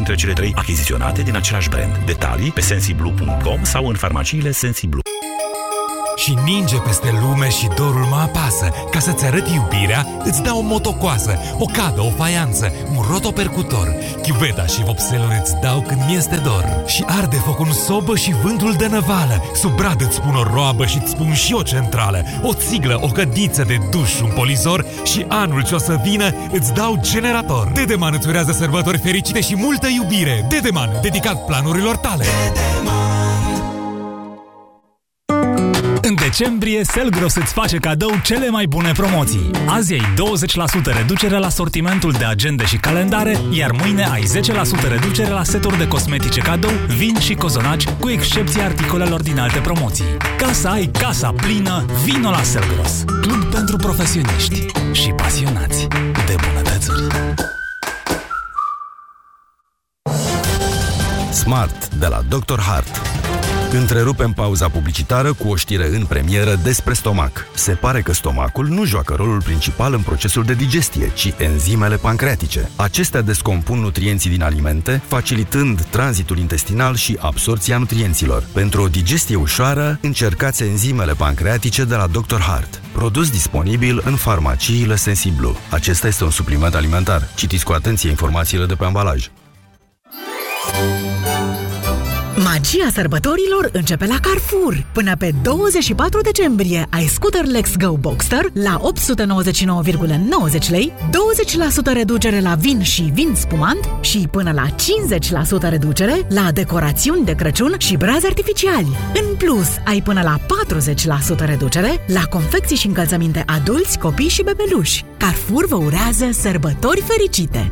dintre cele trei achiziționate din același brand. Detalii pe sensiblu.com sau în farmaciile Sensiblu. Și ninge peste lume și dorul mă apasă. Ca să-ți arăt iubirea, îți dau o motocoasă O cadă, o faianță, un rotopercutor Chiuveta și vopselul îți dau când mi-este dor. Și arde focul în sobă și vântul de năvală. Sub brad îți spun o roabă și îți spun și o centrală. O țiglă, o cădiță de duș, un polizor Și anul ce o să vină îți dau generator. Dedeman îți urează sărbători fericite și multă iubire. Dedeman, dedicat planurilor tale. În decembrie, Selgros îți face cadou cele mai bune promoții. Azi ai 20% reducere la sortimentul de agende și calendare, iar mâine ai 10% reducere la seturi de cosmetice cadou, vin și cozonaci, cu excepția articolelor din alte promoții. Ca să ai casa plină, vino la Selgros, club pentru profesioniști și pasionați de bunătățuri. Smart de la Dr. Hart. Întrerupem pauza publicitară cu o știre în premieră despre stomac. Se pare că stomacul nu joacă rolul principal în procesul de digestie, ci enzimele pancreatice. Acestea descompun nutrienții din alimente, facilitând tranzitul intestinal și absorția nutrienților. Pentru o digestie ușoară, încercați enzimele pancreatice de la Dr. Hart. Produs disponibil în farmaciile Sensiblu. Acesta este un supliment alimentar. Citiți cu atenție informațiile de pe ambalaj. Mari Magia sărbătorilor începe la Carrefour. Până pe 24 decembrie ai scooter Lex Go Boxster la 899,90 lei, 20% reducere la vin și vin spumant și până la 50% reducere la decorațiuni de Crăciun și brazi artificiali. În plus, ai până la 40% reducere la confecții și încălțăminte adulți, copii și bebeluși. Carrefour vă urează sărbători fericite!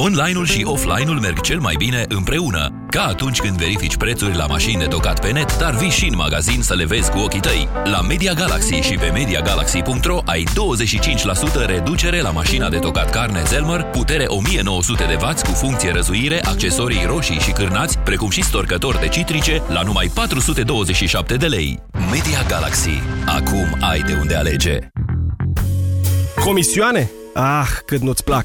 Online-ul și offline-ul merg cel mai bine împreună. Ca atunci când verifici prețuri la mașini de tocat pe net, dar vii și în magazin să le vezi cu ochii tăi. La Media Galaxy și pe MediaGalaxy.ro ai 25% reducere la mașina de tocat carne Zelmer, putere 1900 de W cu funcție răzuire, accesorii roșii și cârnați, precum și storcători de citrice, la numai 427 de lei. Media Galaxy. Acum ai de unde alege. Comisioane? Ah, cât nu-ți plac!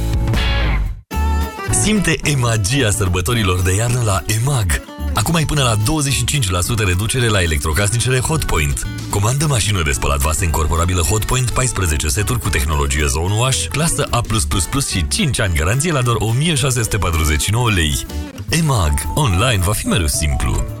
Simte emagia sărbătorilor de iarnă la EMAG. Acum ai până la 25% reducere la electrocasnicele Hotpoint. Comandă mașină de spălat vase incorporabilă Hotpoint 14 seturi cu tehnologie Zone Wash, clasă A+++ și 5 ani garanție la doar 1649 lei. EMAG. Online va fi mereu simplu.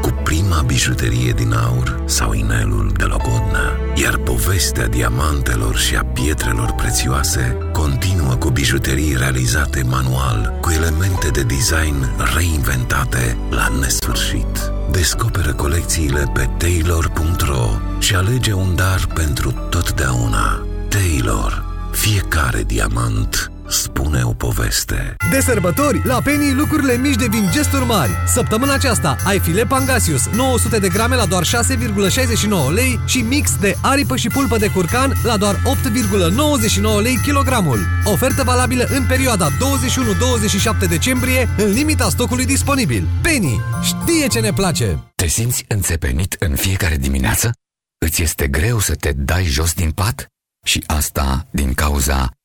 cu prima bijuterie din aur sau inelul de logodnă. Iar povestea diamantelor și a pietrelor prețioase continuă cu bijuterii realizate manual, cu elemente de design reinventate la nesfârșit. Descoperă colecțiile pe taylor.ro și alege un dar pentru totdeauna. Taylor. Fiecare diamant spune o poveste. De sărbători, la Penny lucrurile mici devin gesturi mari. Săptămâna aceasta ai filet Pangasius 900 de grame la doar 6,69 lei și mix de aripă și pulpă de curcan la doar 8,99 lei kilogramul. Ofertă valabilă în perioada 21-27 decembrie, în limita stocului disponibil. Penny știe ce ne place! Te simți înțepenit în fiecare dimineață? Îți este greu să te dai jos din pat? Și asta din cauza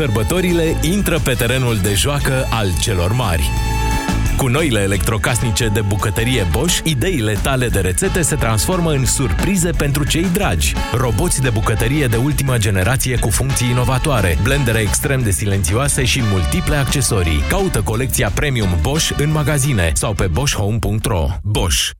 Sărbătorile intră pe terenul de joacă al celor mari. Cu noile electrocasnice de bucătărie Bosch, ideile tale de rețete se transformă în surprize pentru cei dragi. Roboți de bucătărie de ultimă generație cu funcții inovatoare, blendere extrem de silențioase și multiple accesorii. Caută colecția Premium Bosch în magazine sau pe boschhome.ro. Bosch.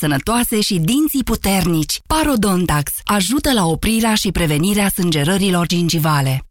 sănătoase și dinții puternici. Parodontax ajută la oprirea și prevenirea sângerărilor gingivale.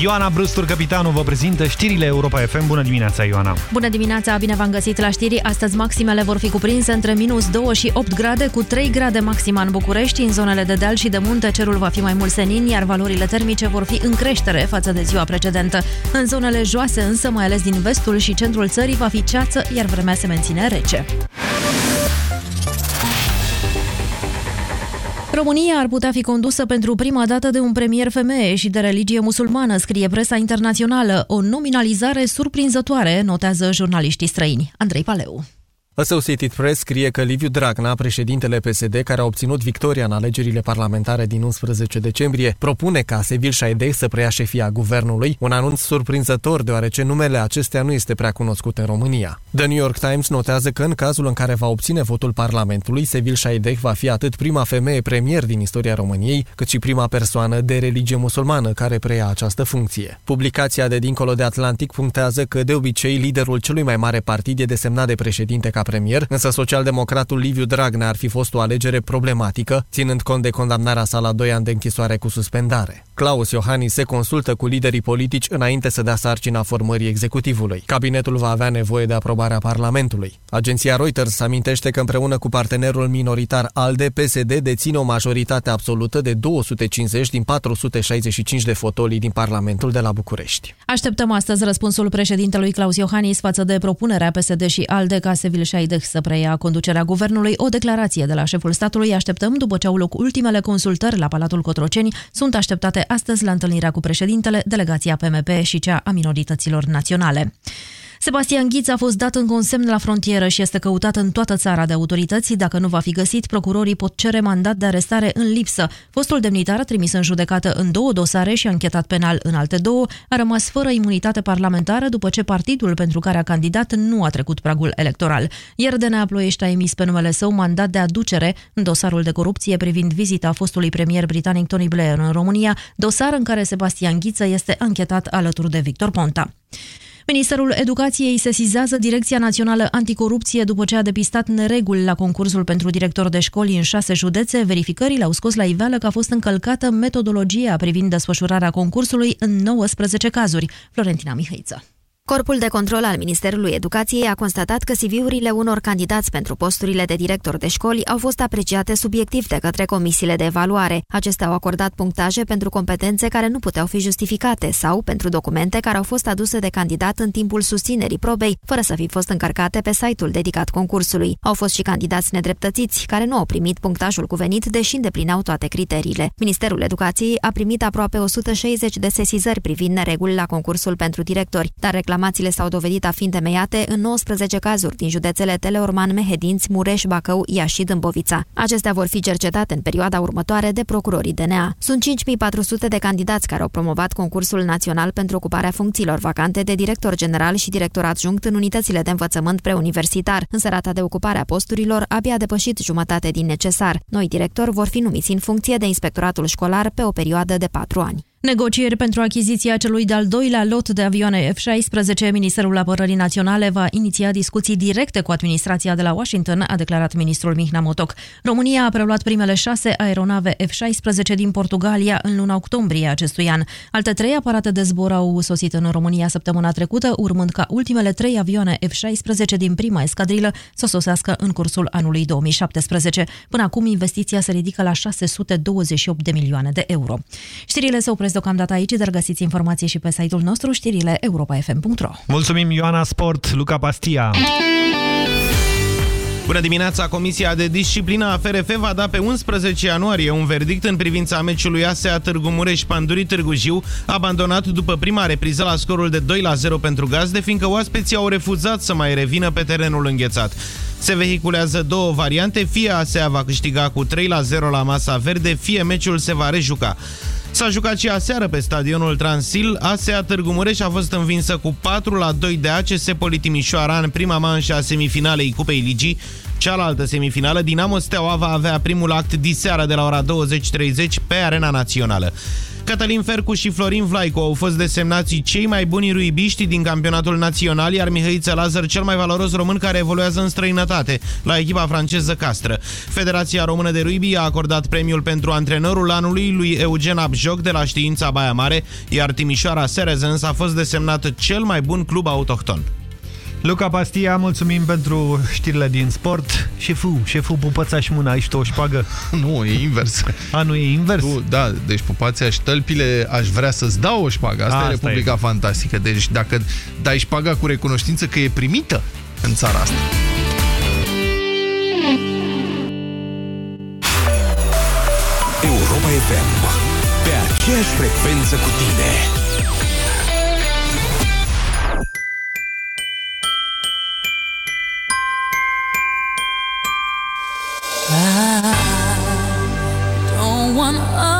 Ioana Brustur, capitanul, vă prezintă știrile Europa FM. Bună dimineața, Ioana! Bună dimineața, bine v-am găsit la știri. Astăzi maximele vor fi cuprinse între minus 2 și 8 grade, cu 3 grade maxima în București. În zonele de deal și de munte cerul va fi mai mult senin, iar valorile termice vor fi în creștere față de ziua precedentă. În zonele joase însă, mai ales din vestul și centrul țării, va fi ceață, iar vremea se menține rece. România ar putea fi condusă pentru prima dată de un premier femeie și de religie musulmană, scrie presa internațională. O nominalizare surprinzătoare, notează jurnaliștii străini. Andrei Paleu. Associated Press scrie că Liviu Dragnea, președintele PSD, care a obținut victoria în alegerile parlamentare din 11 decembrie, propune ca Sevil Șaideh să preia șefia guvernului, un anunț surprinzător deoarece numele acestea nu este prea cunoscut în România. The New York Times notează că în cazul în care va obține votul Parlamentului, Sevil Șaideh va fi atât prima femeie premier din istoria României, cât și prima persoană de religie musulmană care preia această funcție. Publicația de dincolo de Atlantic punctează că de obicei liderul celui mai mare partid e desemnat de președinte ca premier, însă socialdemocratul Liviu Dragnea ar fi fost o alegere problematică, ținând cont de condamnarea sa la 2 ani de închisoare cu suspendare. Claus Iohannis se consultă cu liderii politici înainte să dea sarcina formării executivului. Cabinetul va avea nevoie de aprobarea Parlamentului. Agenția Reuters amintește că împreună cu partenerul minoritar ALDE, PSD deține o majoritate absolută de 250 din 465 de fotolii din Parlamentul de la București. Așteptăm astăzi răspunsul președintelui Claus Iohannis față de propunerea PSD și ALDE ca Sevil Șaideh să preia conducerea guvernului. O declarație de la șeful statului așteptăm după ce au loc ultimele consultări la Palatul Cotroceni. Sunt așteptate astăzi la întâlnirea cu președintele, delegația PMP și cea a minorităților naționale. Sebastian Ghiț a fost dat în consemn la frontieră și este căutat în toată țara de autorități. Dacă nu va fi găsit, procurorii pot cere mandat de arestare în lipsă. Fostul demnitar a trimis în judecată în două dosare și anchetat penal în alte două, a rămas fără imunitate parlamentară după ce partidul pentru care a candidat nu a trecut pragul electoral. Iar DNA Ploiești a emis pe numele său mandat de aducere în dosarul de corupție privind vizita fostului premier britanic Tony Blair în România, dosar în care Sebastian Ghiță este anchetat alături de Victor Ponta. Ministerul Educației sesizează Direcția Națională Anticorupție după ce a depistat nereguli la concursul pentru director de școli în șase județe. Verificările au scos la iveală că a fost încălcată metodologia privind desfășurarea concursului în 19 cazuri. Florentina Mihăiță. Corpul de control al Ministerului Educației a constatat că CV-urile unor candidați pentru posturile de director de școli au fost apreciate subiectiv de către comisiile de evaluare. Acestea au acordat punctaje pentru competențe care nu puteau fi justificate sau pentru documente care au fost aduse de candidat în timpul susținerii probei, fără să fi fost încărcate pe site-ul dedicat concursului. Au fost și candidați nedreptățiți, care nu au primit punctajul cuvenit, deși îndeplineau toate criteriile. Ministerul Educației a primit aproape 160 de sesizări privind nereguli la concursul pentru directori, dar Reclamațiile s-au dovedit a fi întemeiate în 19 cazuri din județele Teleorman, Mehedinți, Mureș, Bacău, Iași și Dâmbovița. Acestea vor fi cercetate în perioada următoare de procurorii DNA. Sunt 5400 de candidați care au promovat concursul național pentru ocuparea funcțiilor vacante de director general și director adjunct în unitățile de învățământ preuniversitar, însă rata de ocupare a posturilor abia depășit jumătate din necesar. Noi directori vor fi numiți în funcție de inspectoratul școlar pe o perioadă de patru ani. Negocieri pentru achiziția celui de-al doilea lot de avioane F-16, Ministerul Apărării Naționale va iniția discuții directe cu administrația de la Washington, a declarat ministrul Mihnea Motoc. România a preluat primele șase aeronave F-16 din Portugalia în luna octombrie acestui an. Alte trei aparate de zbor au sosit în România săptămâna trecută, urmând ca ultimele trei avioane F-16 din prima escadrilă să sosească în cursul anului 2017. Până acum, investiția se ridică la 628 de milioane de euro. Știrile se opresc deocamdată aici, dar găsiți informații și pe site-ul nostru, știrile europa.fm.ro. Mulțumim, Ioana Sport, Luca Pastia. Bună dimineața! Comisia de disciplină a FRF va da pe 11 ianuarie un verdict în privința meciului ASEA Târgu Mureș Pandurii Târgu Jiu, abandonat după prima repriză la scorul de 2 la 0 pentru gazde, fiindcă oaspeții au refuzat să mai revină pe terenul înghețat. Se vehiculează două variante, fie ASEA va câștiga cu 3 la 0 la masa verde, fie meciul se va rejuca. S-a jucat și aseară pe stadionul Transil. ASEA Târgu Mureș a fost învinsă cu 4 la 2 de ACS Politimișoara în prima manșă a semifinalei Cupei Ligii. Cealaltă semifinală, Dinamo Steaua va avea primul act diseară de la ora 20.30 pe Arena Națională. Cătălin Fercu și Florin Vlaicu au fost desemnați cei mai buni ruibiști din campionatul național, iar Mihăiță Lazar cel mai valoros român care evoluează în străinătate, la echipa franceză Castră. Federația Română de Ruibi a acordat premiul pentru antrenorul anului lui Eugen Abjoc de la Știința Baia Mare, iar Timișoara Serezens a fost desemnată cel mai bun club autohton. Luca Pastia, mulțumim pentru știrile din sport. Șeful, șeful, pupața și mâna, aici tu o șpagă? Nu, e invers. A, nu e invers? Tu, da, deci pupația și tălpile aș vrea să-ți dau o șpagă. Asta, Asta e Republica e. Fantastică. Deci dacă dai șpaga cu recunoștință că e primită în țara asta. Europa FM. Pe aceeași frecvență cu tine. I don't wanna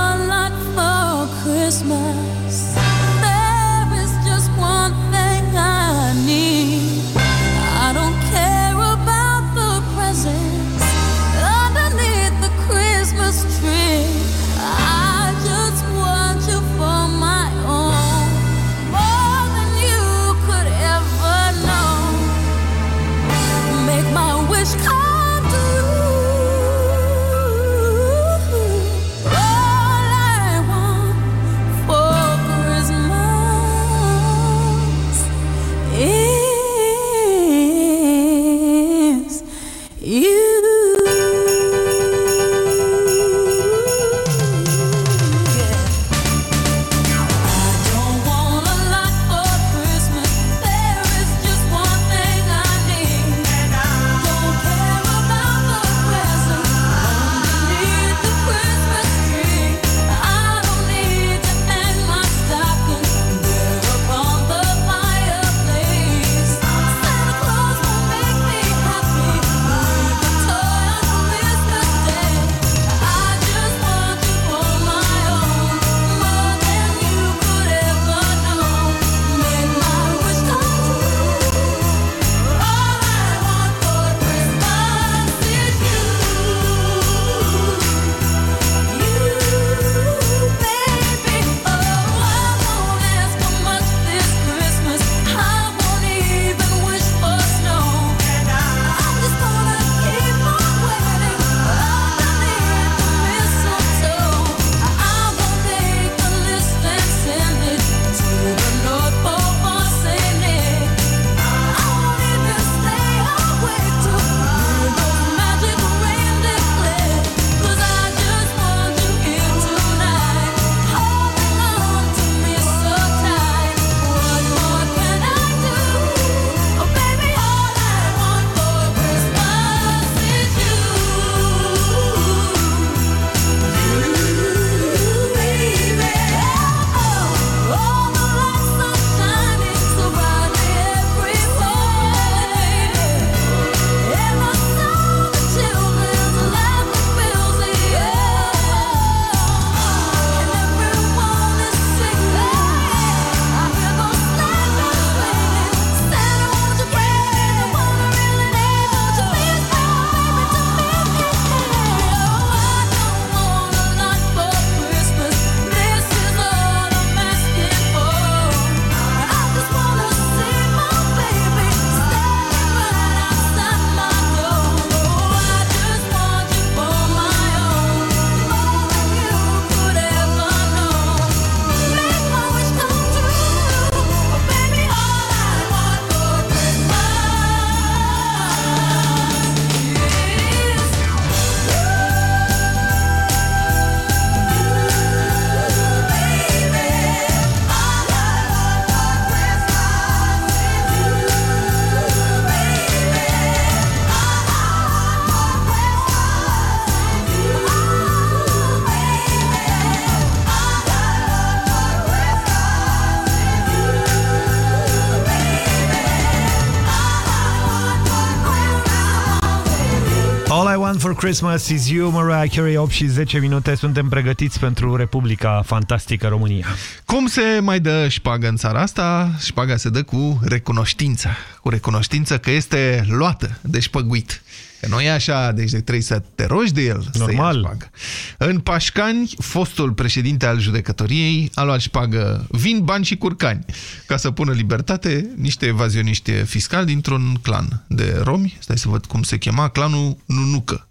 Christmas is You, Mariah Carey, 8 și 10 minute. Suntem pregătiți pentru Republica Fantastică România. Cum se mai dă șpagă în țara asta? Șpaga se dă cu recunoștință. Cu recunoștință că este luată de șpăguit. Că nu e așa, deci trebuie să te rogi de el Normal. să ia șpagă. În Pașcani, fostul președinte al judecătoriei a luat șpagă vin, bani și curcani ca să pună libertate niște evazioniști fiscali dintr-un clan de romi. Stai să văd cum se chema, clanul Nunucă.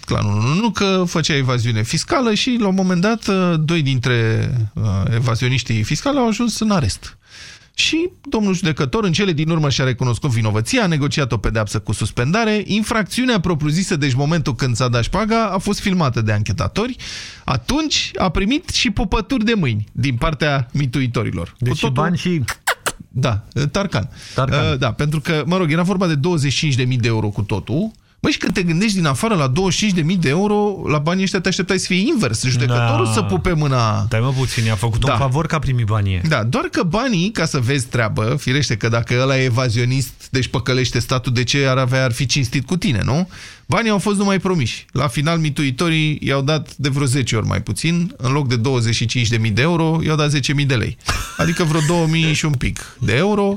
Clanul Nunucă făcea evaziune fiscală și la un moment dat doi dintre uh, evazioniștii fiscali au ajuns în arest. Și domnul judecător, în cele din urmă și-a recunoscut vinovăția, a negociat o pedeapsă cu suspendare. Infracțiunea propriu-zisă, deci momentul când s-a dat șpaga, a fost filmată de anchetatori. Atunci a primit și popături de mâini din partea mituitorilor. Deci cu și bani și... Da, Tarcan. Tarcan. Uh, da, pentru că, mă rog, era vorba de 25.000 de euro cu totul. Băi, și când te gândești din afară la 25.000 de euro, la banii ăștia te așteptai să fie invers. Judecătorul Da. să pupe mâna... Dai mă puțin, i-a făcut Da. un favor că a primit banii. Da, doar că banii, ca să vezi treabă, firește că dacă ăla e evazionist, deci păcălește statul, de ce ar avea, ar fi cinstit cu tine, nu? Banii au fost numai promiși. La final, mituitorii i-au dat de vreo 10 ori mai puțin, în loc de 25.000 de euro, i-au dat 10.000 de lei. Adică vreo 2.000 și un pic de euro.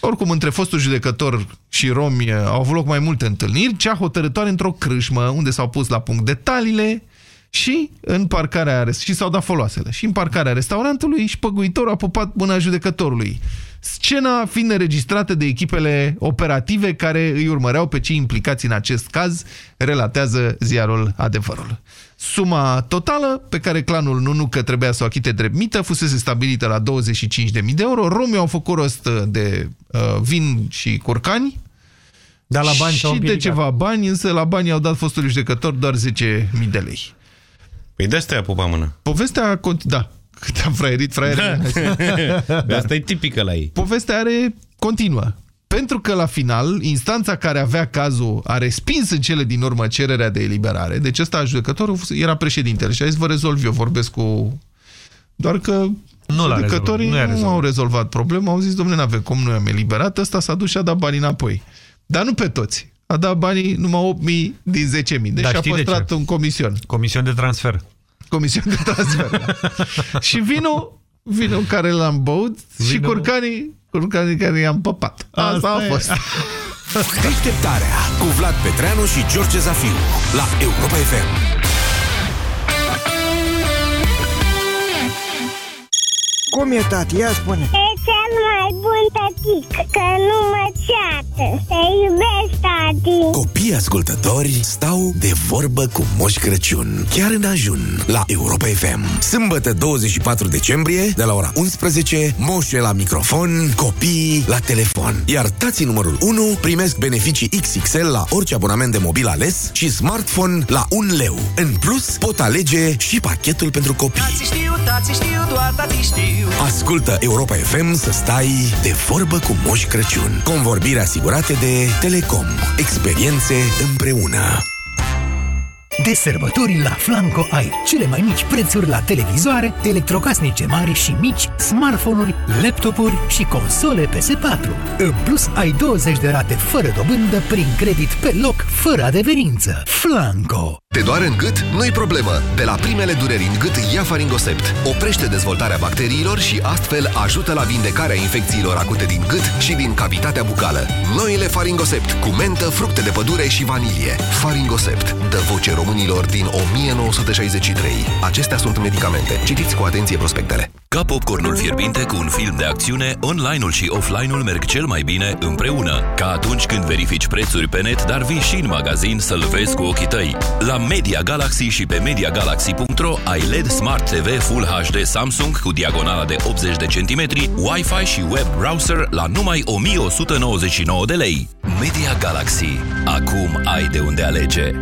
Oricum, între fostul judecător și romi au avut loc mai multe întâlniri, cea hotărătoare într-o crâșmă, unde s-au pus la punct detaliile și în parcarea rest- și s-au dat foloasele. Și în parcarea restaurantului, șpăguitorul a pupat mâna judecătorului. Scena fiind înregistrată de echipele operative care îi urmăreau pe cei implicați în acest caz, relatează ziarul adevărul. Suma totală pe care clanul Nunucă trebuia să o achite drept mită fusese stabilită la 25.000 de euro. Romii au făcut rost de uh, vin și curcani, Dar la bani s-au și de împiedicat. ceva bani, însă la bani au dat fostul judecător doar 10.000 de lei. Păi de asta i-a pupat mână. Povestea, cont- da, cât am fraierit, fraierit. Da. Asta e tipică la ei. Povestea are continuă. Pentru că la final, instanța care avea cazul a respins în cele din urmă cererea de eliberare, deci ăsta judecătorul era președintele și a zis vă rezolv eu, vorbesc cu... Doar că Nu l-a judecătorii rezolvat, nu i-a nu, rezolvat. au rezolvat problema, au zis, domnule, n-avem cum, nu am eliberat, ăsta s-a dus și a dat banii înapoi. Dar nu pe toți. A dat banii numai 8.000 din 10.000, deci Dar a știi de păstrat ce? un comision. Comision de transfer. Comision de transfer. da. și vinul, vinul care l-am băut și Vinul- curcanii, curcanii care i-am păpat. Asta, Asta a e. fost. Deșteptarea cu Vlad Petreanu și George Zafiu la Europa FM. Cum e, tati? Ia spune. E cel mai bun tătic, că nu mă ceată. Te iubesc, tati. Copiii ascultători stau de vorbă cu Moș Crăciun. Chiar în ajun la Europa FM. Sâmbătă 24 decembrie, de la ora 11, Moșe la microfon, copiii la telefon. Iar tații numărul 1 primesc beneficii XXL la orice abonament de mobil ales și smartphone la 1 leu. În plus, pot alege și pachetul pentru copii. știu, tați știu, doar tati știu Ascultă Europa FM să stai de vorbă cu Moș Crăciun. Convorbiri asigurate de Telecom. Experiențe împreună. De sărbători la Flanco ai cele mai mici prețuri la televizoare, electrocasnice mari și mici, smartphone-uri, laptopuri și console PS4. În plus, ai 20 de rate fără dobândă prin credit pe loc, fără adeverință. Flanco! Te doare în gât? Nu-i problemă! De la primele dureri în gât, ia Faringosept. Oprește dezvoltarea bacteriilor și astfel ajută la vindecarea infecțiilor acute din gât și din cavitatea bucală. Noile Faringosept, cu mentă, fructe de pădure și vanilie. Faringosept, dă voce românilor din 1963. Acestea sunt medicamente. Citiți cu atenție prospectele. Ca popcornul fierbinte cu un film de acțiune, online-ul și offline-ul merg cel mai bine împreună. Ca atunci când verifici prețuri pe net, dar vii și în magazin să-l vezi cu ochii tăi. La Media Galaxy și pe MediaGalaxy.ro ai LED Smart TV Full HD Samsung cu diagonala de 80 de centimetri, Wi-Fi și web browser la numai 1199 de lei. Media Galaxy. Acum ai de unde alege.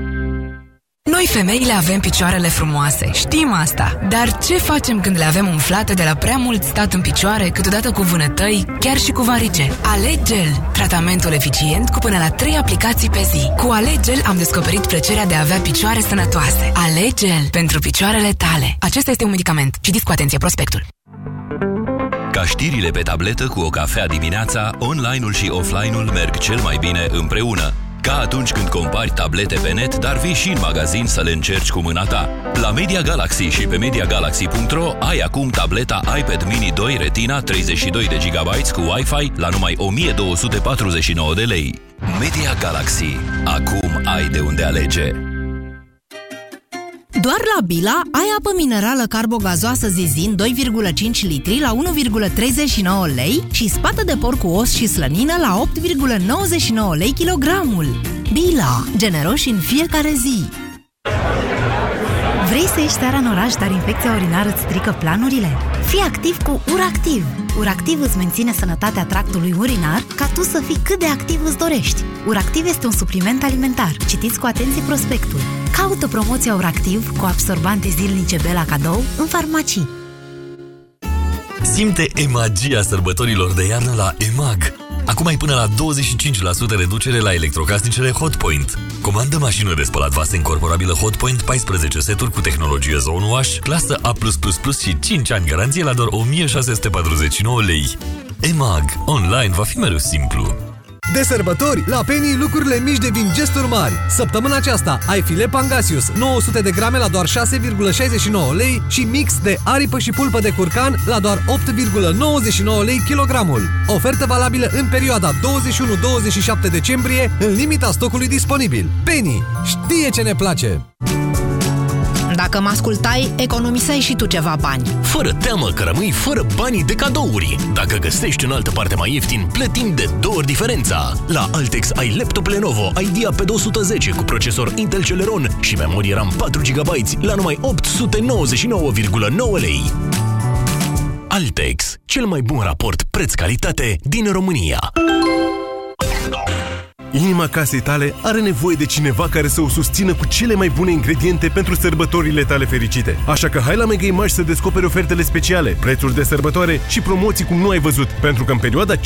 Noi femeile avem picioarele frumoase, știm asta. Dar ce facem când le avem umflate de la prea mult stat în picioare, câteodată cu vânătăi, chiar și cu varice? Alegel, tratamentul eficient cu până la 3 aplicații pe zi. Cu Alegel am descoperit plăcerea de a avea picioare sănătoase. Alegel, pentru picioarele tale. Acesta este un medicament. Citiți cu atenție prospectul. Ca știrile pe tabletă cu o cafea dimineața, online-ul și offline-ul merg cel mai bine împreună. Ca atunci când compari tablete pe net, dar vii și în magazin să le încerci cu mâna ta. La Media Galaxy și pe MediaGalaxy.ro ai acum tableta iPad Mini 2 Retina 32 de GB cu Wi-Fi la numai 1249 de lei. Media Galaxy. Acum ai de unde alege. Doar la Bila ai apă minerală carbogazoasă Zizin 2,5 litri la 1,39 lei și spată de porc cu os și slănină la 8,99 lei kilogramul. Bila. Generoși în fiecare zi. Vrei să ieși seara în oraș, dar infecția urinară îți strică planurile? Fii activ cu URACTIV! URACTIV îți menține sănătatea tractului urinar ca tu să fii cât de activ îți dorești. URACTIV este un supliment alimentar. Citiți cu atenție prospectul. Caută promoția URACTIV cu absorbante zilnice Bela cadou în farmacii. Simte emagia sărbătorilor de iarnă la EMAG. Acum ai până la 25% reducere la electrocasnicele Hotpoint. Comandă mașină de spălat vase incorporabilă Hotpoint 14 seturi cu tehnologie Zone Wash, clasă A+++ și 5 ani garanție la doar 1649 lei. EMAG. Online va fi mereu simplu. De sărbători, la Penny lucrurile mici devin gesturi mari. Săptămâna aceasta ai filet Pangasius 900 de grame la doar 6,69 lei și mix de aripă și pulpă de curcan la doar 8,99 lei kilogramul. Ofertă valabilă în perioada 21-27 decembrie, în limita stocului disponibil. Penny știe ce ne place! Dacă mă ascultai, economiseai și tu ceva bani. Fără teamă că rămâi fără banii de cadouri. Dacă găsești în altă parte mai ieftin, plătim de două ori diferența. La Altex ai laptop Lenovo Idea pe 210 cu procesor Intel Celeron și memorie RAM 4 GB la numai 899,9 lei. Altex, cel mai bun raport preț-calitate din România. Inima casei tale are nevoie de cineva care să o susțină cu cele mai bune ingrediente pentru sărbătorile tale fericite. Așa că hai la Mega Image să descoperi ofertele speciale, prețuri de sărbătoare și promoții cum nu ai văzut. Pentru că în perioada 15-24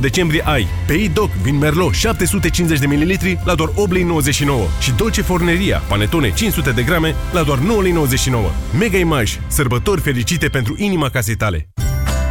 decembrie ai Pei Doc Vin Merlot 750 de ml la doar 8,99 lei și Dolce Forneria Panetone 500 de grame la doar 9,99 lei. Mega Image. Sărbători fericite pentru inima casei tale.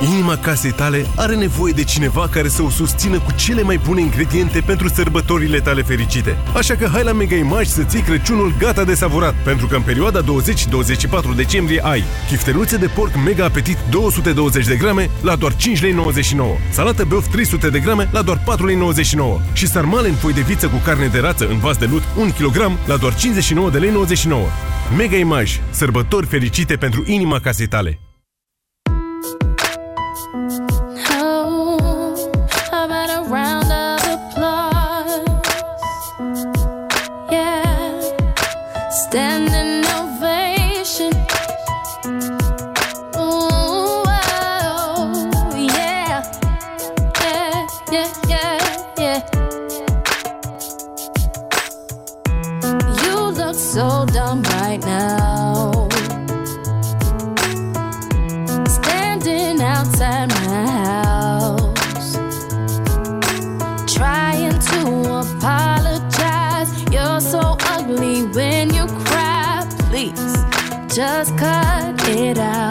Inima casei tale are nevoie de cineva care să o susțină cu cele mai bune ingrediente pentru sărbătorile tale fericite. Așa că hai la Mega Image să ții Crăciunul gata de savurat, pentru că în perioada 20-24 decembrie ai chifteluțe de porc Mega Apetit 220 de grame la doar 5,99 lei, salată beof 300 de grame la doar 4,99 lei și sarmale în foi de viță cu carne de rață în vas de lut 1 kg la doar 59 de lei 99. Mega Image. Sărbători fericite pentru inima casei tale. get out.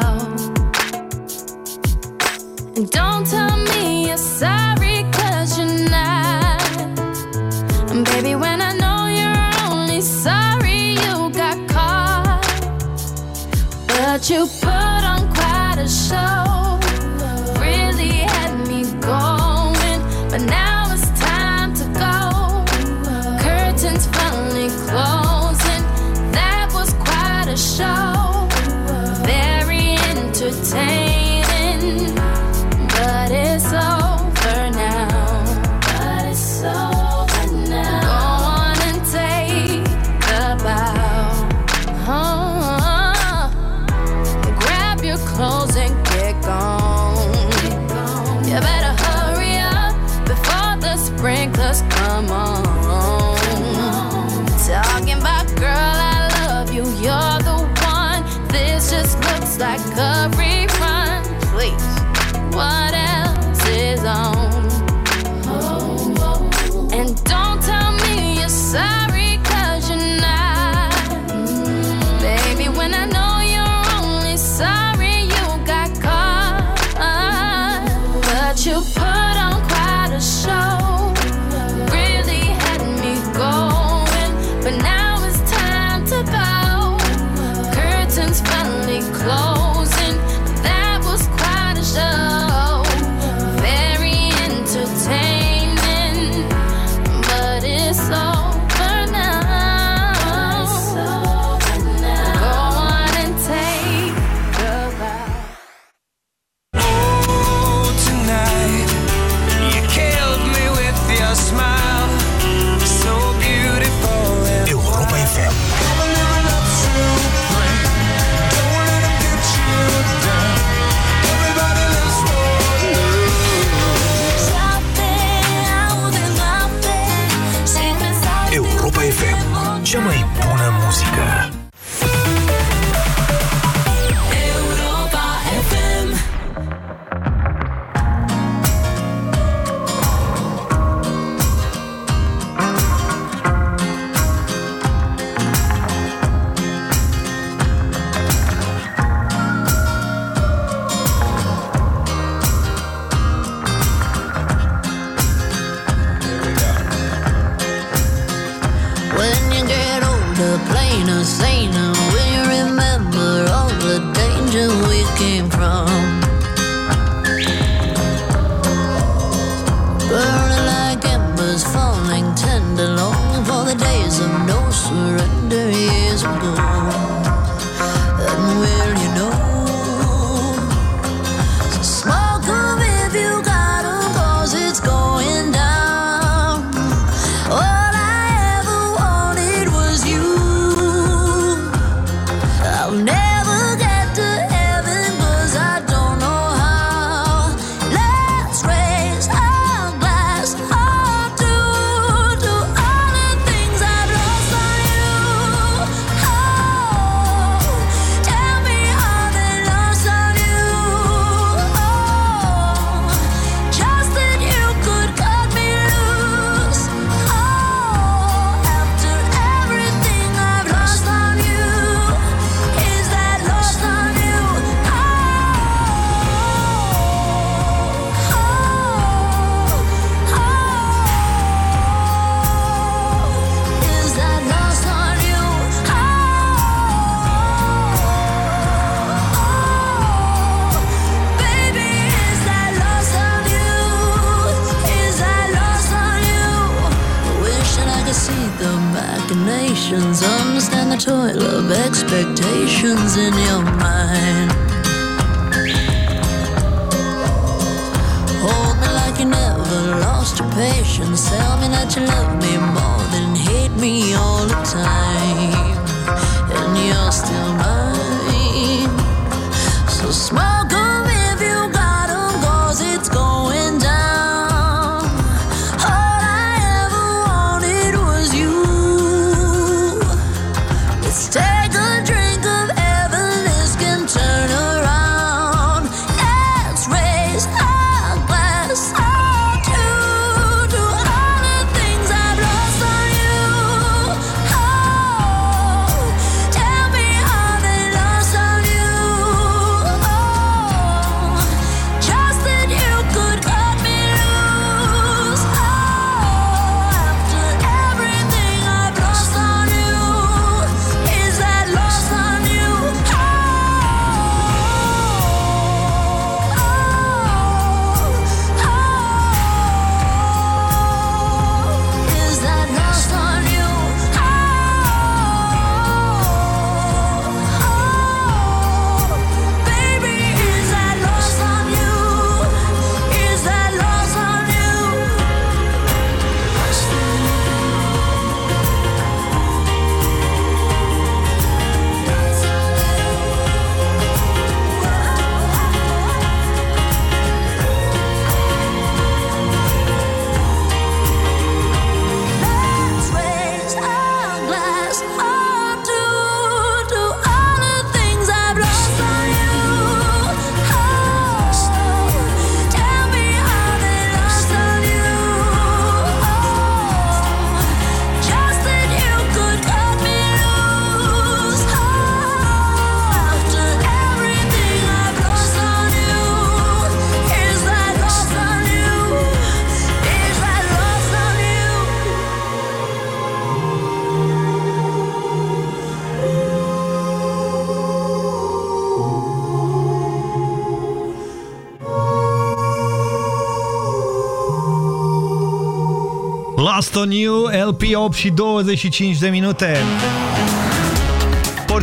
Last on You, LP 8 și 25 de minute.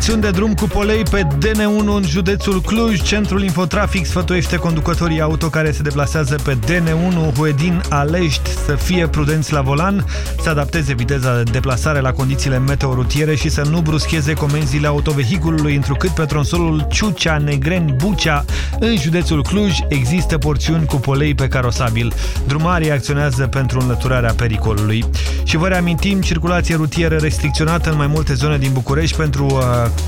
Porțiuni de drum cu polei pe DN1 în județul Cluj. Centrul Infotrafic sfătuiește conducătorii auto care se deplasează pe DN1 Huedin Alești să fie prudenți la volan, să adapteze viteza de deplasare la condițiile meteorutiere și să nu bruscheze comenzile autovehiculului, întrucât pe tronsolul Ciucea, Negren, Bucea, în județul Cluj, există porțiuni cu polei pe carosabil. Drumarii acționează pentru înlăturarea pericolului. Și vă reamintim, circulație rutieră restricționată în mai multe zone din București pentru uh,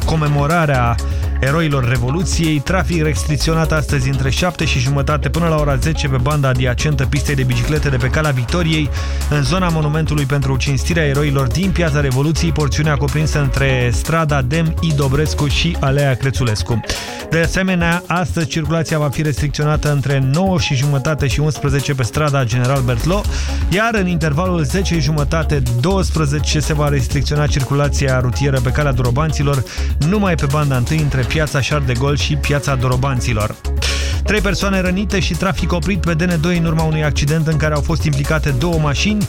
comemorarea eroilor Revoluției. Trafic restricționat astăzi între 7 și jumătate până la ora 10 pe banda adiacentă pistei de biciclete de pe Calea Victoriei, în zona monumentului pentru cinstirea eroilor din Piața Revoluției, porțiunea cuprinsă între strada Dem I. Dobrescu și Alea Crețulescu. De asemenea, astăzi circulația va fi restricționată între 9 și jumătate și 11 pe strada General Bertlo, iar în intervalul 10 jumătate 12 se va restricționa circulația rutieră pe calea Dorobanților, numai pe banda 1 între piața Charles de Gaulle și piața Dorobanților. Trei persoane rănite și trafic oprit pe DN2 în urma unui accident în care au fost implicate două mașini.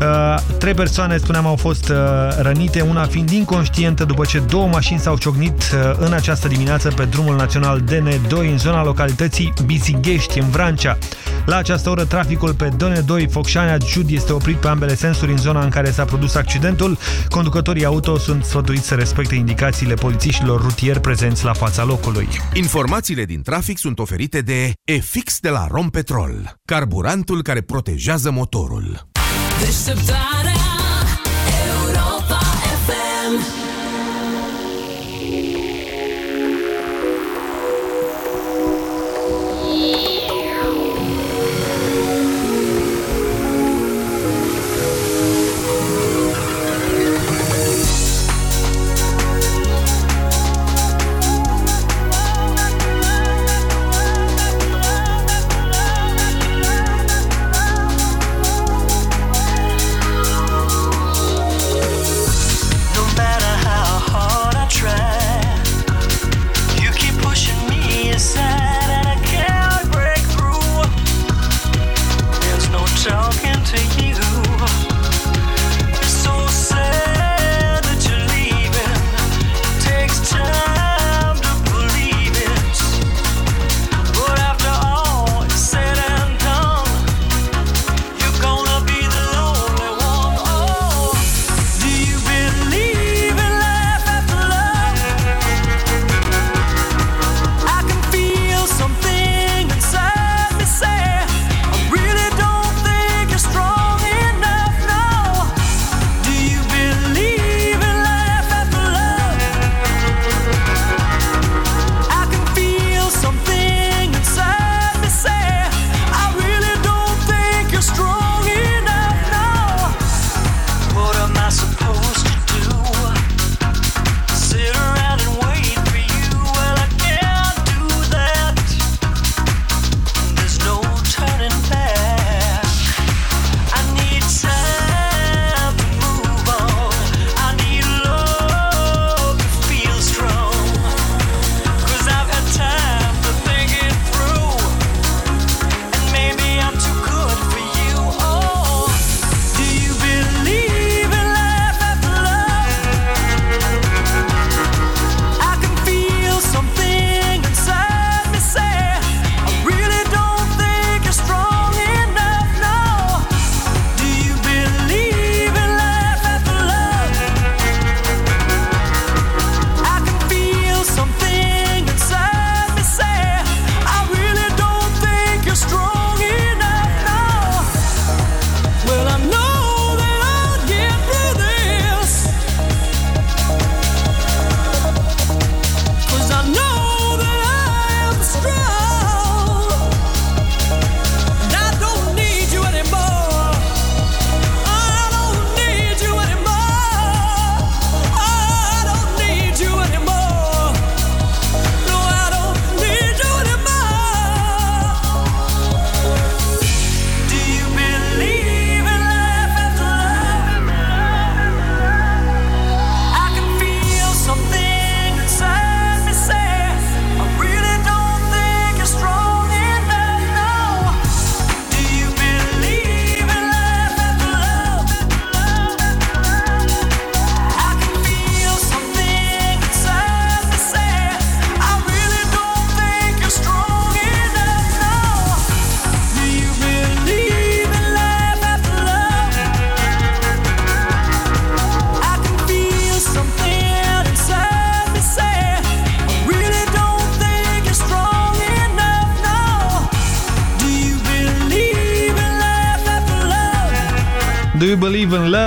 Uh, trei persoane, spuneam, au fost uh, rănite, una fiind inconștientă după ce două mașini s-au ciocnit uh, în această dimineață pe drumul național DN2 în zona localității Bizighești, în Vrancea. La această oră, traficul pe DN2 Focșanea Jud este oprit pe ambele sensuri în zona în care s-a produs accidentul. Conducătorii auto sunt sfătuiți să respecte indicațiile polițiștilor rutieri prezenți la fața locului. Informațiile din trafic sunt oferite de EFIX de la Rompetrol, carburantul care protejează motorul. Deșteptarea Europa FM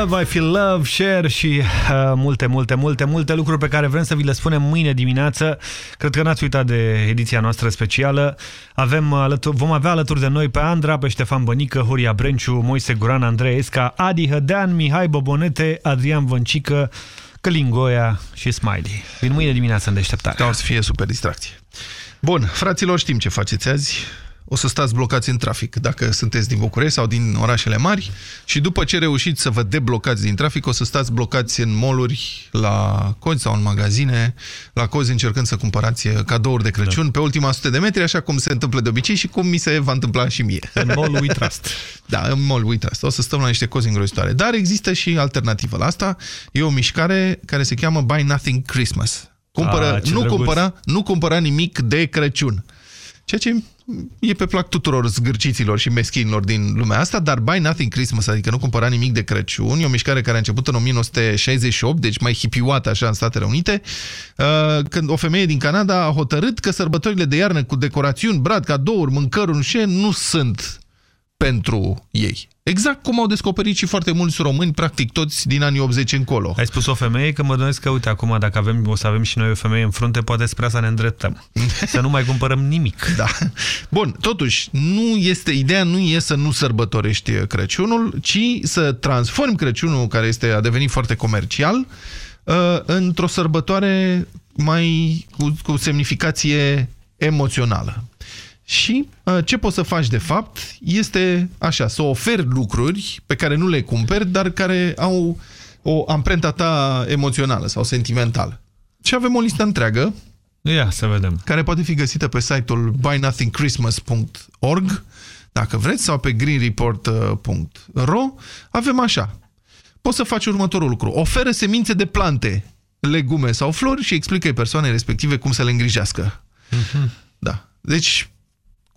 love? I feel love, share și uh, multe, multe, multe, multe lucruri pe care vrem să vi le spunem mâine dimineață. Cred că n-ați uitat de ediția noastră specială. Avem alături, vom avea alături de noi pe Andra, pe Ștefan Bănică, Horia Brenciu, Moise Guran, Andrei Esca, Adi Hădean, Mihai Bobonete, Adrian Văncică, Călin Goia și Smiley. Vin mâine dimineață în deșteptare. Da, o să fie super distracție. Bun, fraților, știm ce faceți azi. O să stați blocați în trafic dacă sunteți din București sau din orașele mari și după ce reușiți să vă deblocați din trafic, o să stați blocați în moluri, la cozi sau în magazine, la cozi încercând să cumpărați cadouri de Crăciun da. pe ultima 100 de metri, așa cum se întâmplă de obicei și cum mi se va întâmpla și mie. În mall We Trust. Da, în mall We Trust. O să stăm la niște cozi îngrozitoare. Dar există și alternativă la asta. E o mișcare care se cheamă Buy Nothing Christmas. Cumpără, Ah, ce nu, drăguț. cumpăra, nu cumpăra nimic de Crăciun. Ceea ce e pe plac tuturor zgârciților și meschinilor din lumea asta, dar Buy Nothing Christmas, adică nu cumpăra nimic de Crăciun, e o mișcare care a început în 1968, deci mai hipioată așa în Statele Unite, uh, când o femeie din Canada a hotărât că sărbătorile de iarnă cu decorațiuni, brad, cadouri, mâncăruri, nu știu ce, nu sunt pentru ei. Exact cum au descoperit și foarte mulți români, practic toți din anii 80 încolo. Ai spus o femeie că mă doiesc că, uite, acum dacă avem, o să avem și noi o femeie în frunte, poate spre asta ne îndreptăm. să nu mai cumpărăm nimic. Da. Bun, totuși, nu este, ideea nu e să nu sărbătorești Crăciunul, ci să transformi Crăciunul, care este, a devenit foarte comercial, uh, într-o sărbătoare mai cu, cu semnificație emoțională. Și uh, ce poți să faci de fapt este așa, să oferi lucruri pe care nu le cumperi, dar care au o amprenta ta emoțională sau sentimentală. Și avem o listă întreagă Ia să vedem. care poate fi găsită pe site-ul buynothingchristmas.org dacă vreți, sau pe greenreport.ro avem așa. Poți să faci următorul lucru. Oferă semințe de plante, legume sau flori și explică persoanei respective cum să le îngrijească. Da. Deci,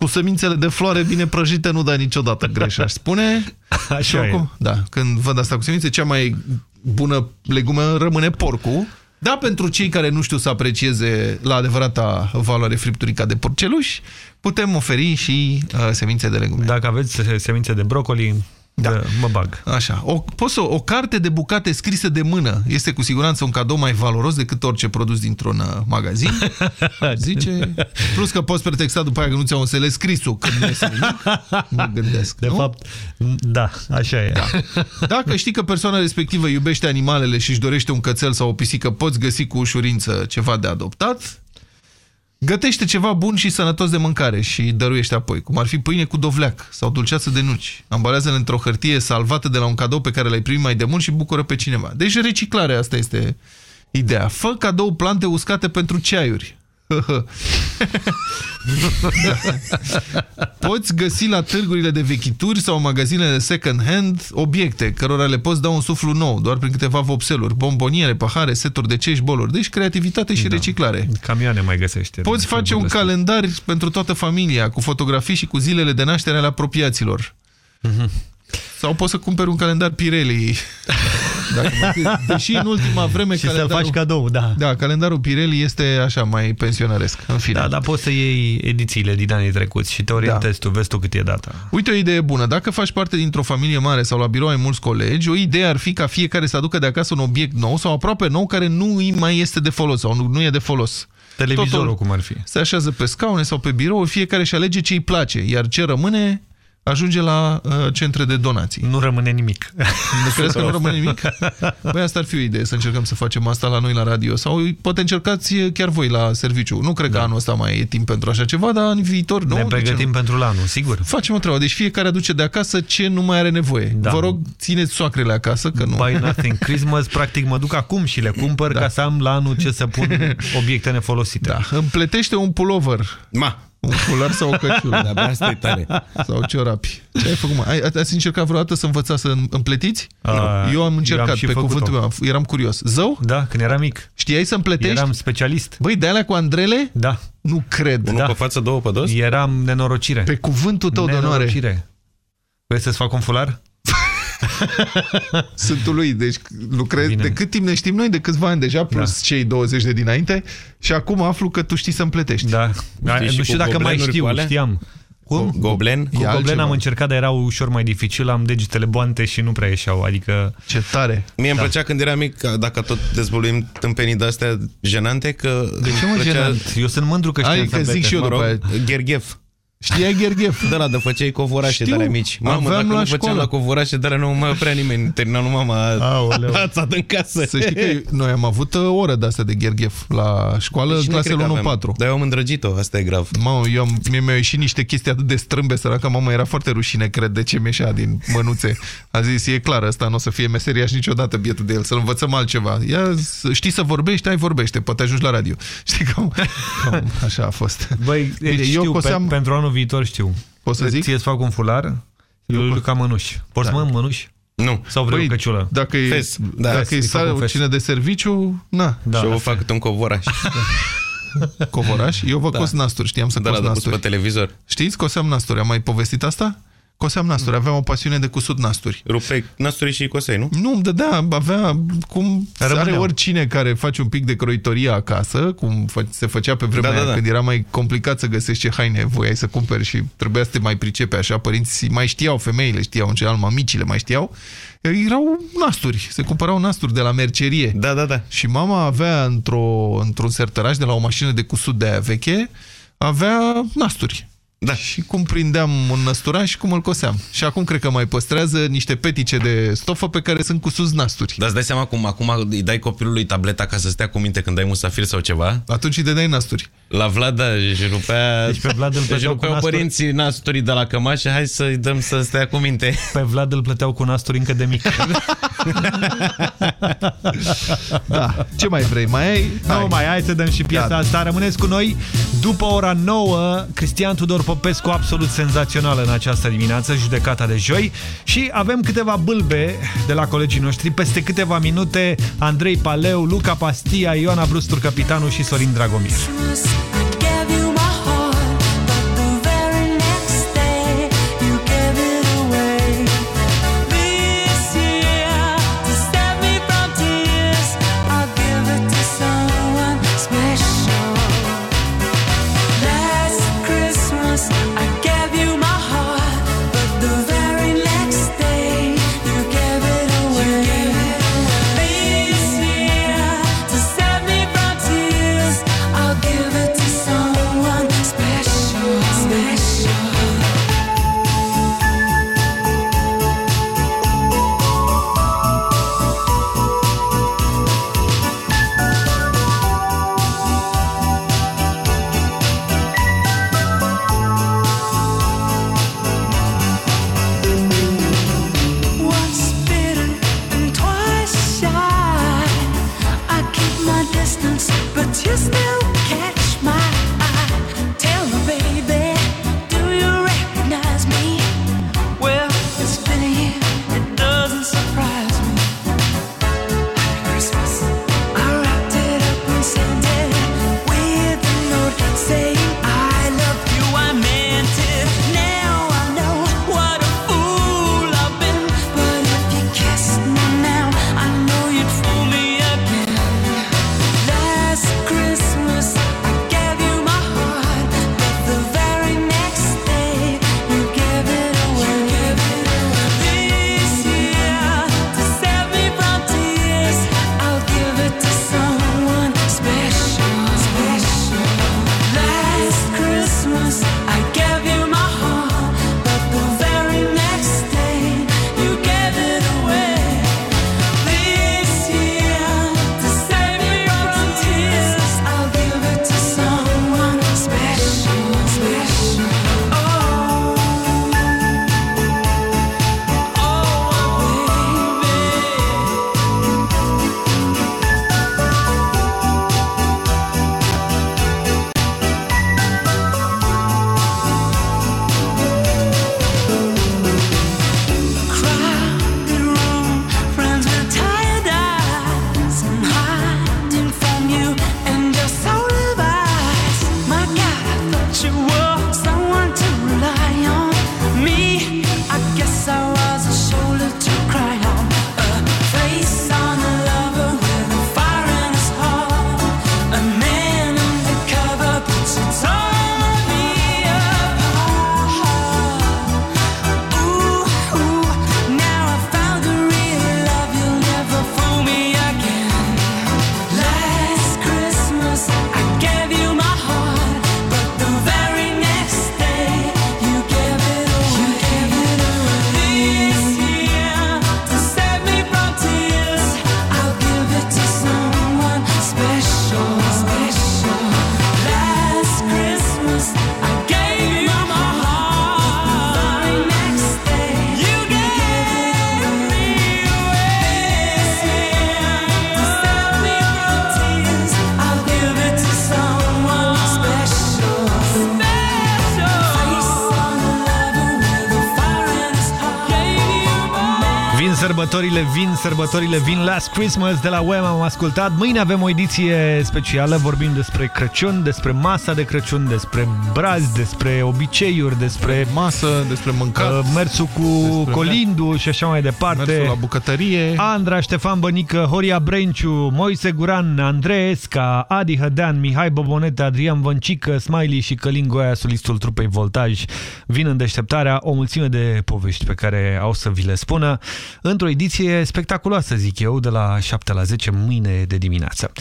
cu semințele de floare bine prăjite nu dai niciodată greș, aș spune. Așa și oricum, Da, când văd asta cu semințe, cea mai bună legume rămâne porcul. Da, pentru cei care nu știu să aprecieze la adevărata valoare fripturica de porceluși, putem oferi și uh, semințe de legume. Dacă aveți semințe de brocoli, da. mă bag. Așa. O, poți să, o carte de bucate scrisă de mână este cu siguranță un cadou mai valoros decât orice produs dintr-un uh, magazin. Zice. Plus că poți pretexta după aia că nu ți-au înțeles scrisul când nu este nimic. Mă gândesc. De nu? fapt, da, așa e. Da. Dacă știi că persoana respectivă iubește animalele și își dorește un cățel sau o pisică, poți găsi cu ușurință ceva de adoptat. Gătește ceva bun și sănătos de mâncare și dăruiește apoi, cum ar fi pâine cu dovleac sau dulceață de nuci. Ambalează-le într-o hârtie salvată de la un cadou pe care l-ai primit mai de mult și bucură pe cineva. Deci reciclarea, asta este ideea. Fă cadou plante uscate pentru ceaiuri. Poți găsi la târgurile de vechituri sau magazinele de second hand obiecte cărora le poți da un suflu nou, doar prin câteva vopseluri, bomboniere, pahare, seturi de cești, boluri. Deci creativitate și Da. reciclare. Camioane mai găsește. Poți face un calendar pentru toată familia, cu fotografii și cu zilele de naștere ale apropiaților. Sau poți să cumperi un calendar Pirelli. Dacă mă- Deși în ultima vreme Și să-l faci cadou, da. Da, calendarul Pirelli este așa mai pensionaresc. În fine. Da, dar poți să iei edițiile din anii trecuți și te orientezi Da. tu, vezi tu cât e data. Uite o idee bună. Dacă faci parte dintr-o familie mare sau la birou ai mulți colegi, o idee ar fi ca fiecare să aducă de acasă un obiect nou sau aproape nou care nu îi mai este de folos sau nu, nu e de folos. Televizorul, Totul cum ar fi. Se așează pe scaune sau pe birou, fiecare și alege ce îi place, iar ce rămâne ajunge la uh, centre de donații. Nu rămâne nimic. Nu crezi că nu rămâne nimic? Băi, asta ar fi o idee, să încercăm să facem asta la noi la radio. Sau poate încercați chiar voi la serviciu. Nu cred că anul ăsta mai e timp pentru așa ceva, dar în viitor nu. Ne De ce pregătim nu? pentru anul, sigur. Facem o treabă. Deci fiecare aduce de acasă ce nu mai are nevoie. Da. Vă rog, țineți soacrele acasă, că nu... Buy nothing Christmas, practic mă duc acum și le cumpăr Da. ca să am la anul ce să pun obiecte nefolosite. Da. Îmi plătește un pullover. Ma. Un fular sau o căciulă. Da, asta e tare. Sau ciorapi. Ce ai făcut, mă? Ai, ați încercat vreodată să învățați să împletiți? A, Eu am încercat, eu am și pe făcut-o. cuvântul meu. Eram curios. Zău? Da, când eram mic. Știai să împletești? Eram specialist. Băi, de alea cu andrele? Da. Nu cred. Unul Da. pe față, două pe dos? Eram nenorocire. Pe cuvântul tău de onoare. Nenorocire. Vrei să-ți fac un fular? Sunt lui, deci lucrez Bine. de cât timp ne știm noi, de câțiva ani deja, plus Da. cei 20 de dinainte și acum aflu că tu știi să împletești. Da. Știi și nu cu știu dacă mai goblenuri cu știu, alea? știam. Cum? Goblen? Cu Goblen am încercat, dar era ușor mai dificil, am degetele boante și nu prea ieșeau, adică... Ce tare! Mie îmi Da. plăcea când eram mic, că dacă tot dezvoluim tâmpenii de-astea jenante, că... De ce mă jenant? Eu sunt mândru că știu Hai, că alfabete. zic și eu Mă după rog. aia. Gherghef. Știai Gherghef? Da, la de făceai covorașe Știu. de alea mici. Mamă, Aveam dacă la nu făceam școală. la covorașe de alea, nu mai oprea nimeni. Termina nu mama Aoleu. ața în casă. Să știi că noi am avut uh, o oră de-astea de Gherghef la școală, Deci în nu cred clasele că 1-4. aveam. Dar eu am îndrăgit-o, asta e grav. Mamă, eu am, mie mi-au ieșit niște chestii atât de strâmbe, săraca, mama era foarte rușine, cred, de ce mi-eșea din mânuțe. A zis, e clar, ăsta nu o să fie meseriaș niciodată, bietul de el, să-l învățăm altceva. Ia, să- știi să vorbești, hai vorbește, poate ajungi la radio. Știi cam, cam așa a fost. Băi, Bine, deci eu știu, coseam- pe, pentru anul viitor știu. Poți să zic? Ție îți fac un fular, eu îl ca mănuși. Poți Da. să mă mănuși? Nu. Sau vrei Păi, o căciulă? Dacă e, Fes, da. dacă Fes, e îi fac un sa- fes. cine de serviciu, na, Da, și eu la vă fac câte un covoraș. covoraș. Eu vă Da. cos nasturi, știam să Da, cos la de pus nasturi. pe televizor. Știți, coseam nasturi. Am mai povestit asta? Coseam nasturi, aveam o pasiune de cusut nasturi. Rupe nasturi și cosei, nu? Nu, îmi dădea, avea cum are Rămâneau. oricine care face un pic de croitorie acasă, cum fă- se făcea pe vremea Da, da, aia, da. când era mai complicat să găsești ce haine voiai să cumperi și trebuia să te mai pricepe așa, părinții mai știau, femeile știau, în general mamicile mai știau, erau nasturi, se cumpărau nasturi de la mercerie. Da, da, da. Și mama avea într-o, într-un sertăraș de la o mașină de cusut de aia veche, avea nasturi. Da. Și cum prindeam un năsturaș și cum îl coseam. Și acum cred că mai păstrează niște petice de stofă pe care sunt cusuți nasturi. Dar îți dai seama cum acum îi dai copilului tableta ca să stea cu minte când ai musafir sau ceva? Atunci îi dădeai nasturi. La Vlad, da, își rupea, Deci pe Vlad îl își plăteau cu rupeau nasturi. părinții nasturii de la cămașă, hai să-i dăm să stea cu minte. Pe Vlad îl plăteau cu nasturi încă de mic. Da. Ce mai vrei? Mai ai? Nu mai, hai să dăm și piesa Da. asta. Rămâneți cu noi. După ora 9, Cristian Tudor Popescu absolut senzațional în această dimineață, judecata de joi. Și avem câteva bâlbe de la colegii noștri. Peste câteva minute, Andrei Paleu, Luca Pastia, Ioana Brustur, Capitanu și Sorin Dragomir. Sărbătorile vin, sărbătorile vin Last Christmas de la Wham! Am ascultat. Mâine avem o ediție specială Vorbim despre Crăciun, despre masa de Crăciun Despre brazi, despre obiceiuri Despre masă, despre mâncat uh, Mersul cu despre colindu și așa mai departe. Mersul la bucătărie. Andra, Ștefan Bănică, Horia Brenciu Moise Guran, Andrei Esca Adi Hădean, Mihai Boboneta Adrian Văncică, Smiley și Călin Goia Solistul trupei Voltaj. Vin în deșteptarea o mulțime de povești Pe care au să vi le spună. Într-o ediție spectaculoasă, zic eu, de la 7 la 10 mâine de dimineață.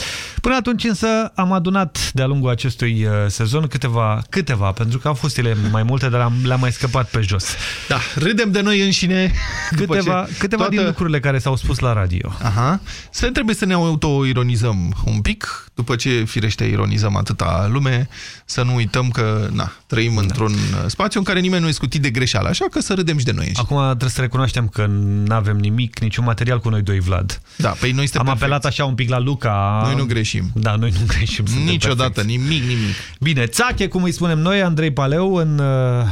Până atunci însă am adunat de-a lungul acestui uh, sezon câteva, câteva, pentru că au fost ele mai multe, dar le-am mai scăpat pe jos. Da, râdem de noi înșine. după Câteva, ce câteva toată... din lucrurile care s-au spus la radio. Aha. Să trebuie să ne autoironizăm un pic, după ce firește ironizăm atâta lume, să nu uităm că na, trăim da. într-un spațiu în care nimeni nu e scutit de greșeală, așa că să râdem și de noi înșine. Acum trebuie să recunoaștem că nu avem nimic, niciun material cu noi doi, Vlad. Da, păi noi suntem Am perfecți. apelat așa un pic la Luca. Noi nu greșim. Da, noi nu greșim. suntem Niciodată, perfecți. nimic, nimic. Bine, țache, cum îi spunem noi, Andrei Paleu, în, uh,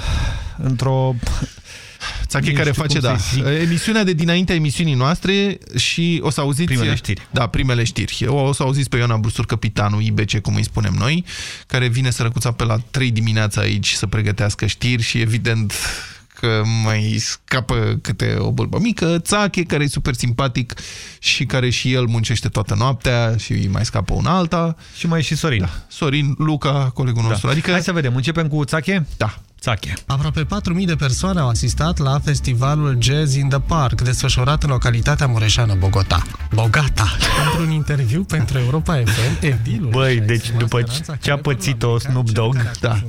într-o... Țache Nu care știu face, cum da, să-i zic. emisiunea de dinaintea emisiunii noastre și o să auziți... Primele știri. Da, primele știri. Eu o să auziți pe Ioana Brustur, capitanul IBC, cum îi spunem noi, care vine sărăcuța pe la 3 dimineața aici să pregătească știri și evident că mai scapă câte o bâlbă mică, Țache, care e super simpatic și care și el muncește toată noaptea și îi mai scapă una alta. Și mai e și Sorin. Da. Sorin, Luca, colegul nostru. Adică... Hai să vedem, începem cu Țache? Da. Țache. Aproape 4.000 de persoane au asistat la festivalul Jazz in the Park, desfășurat în localitatea mureșană Bogota. Bogata! Într-un interviu pentru Europa FM, edilul... Băi, deci după ce a pățit-o Snoop Dogg... Da.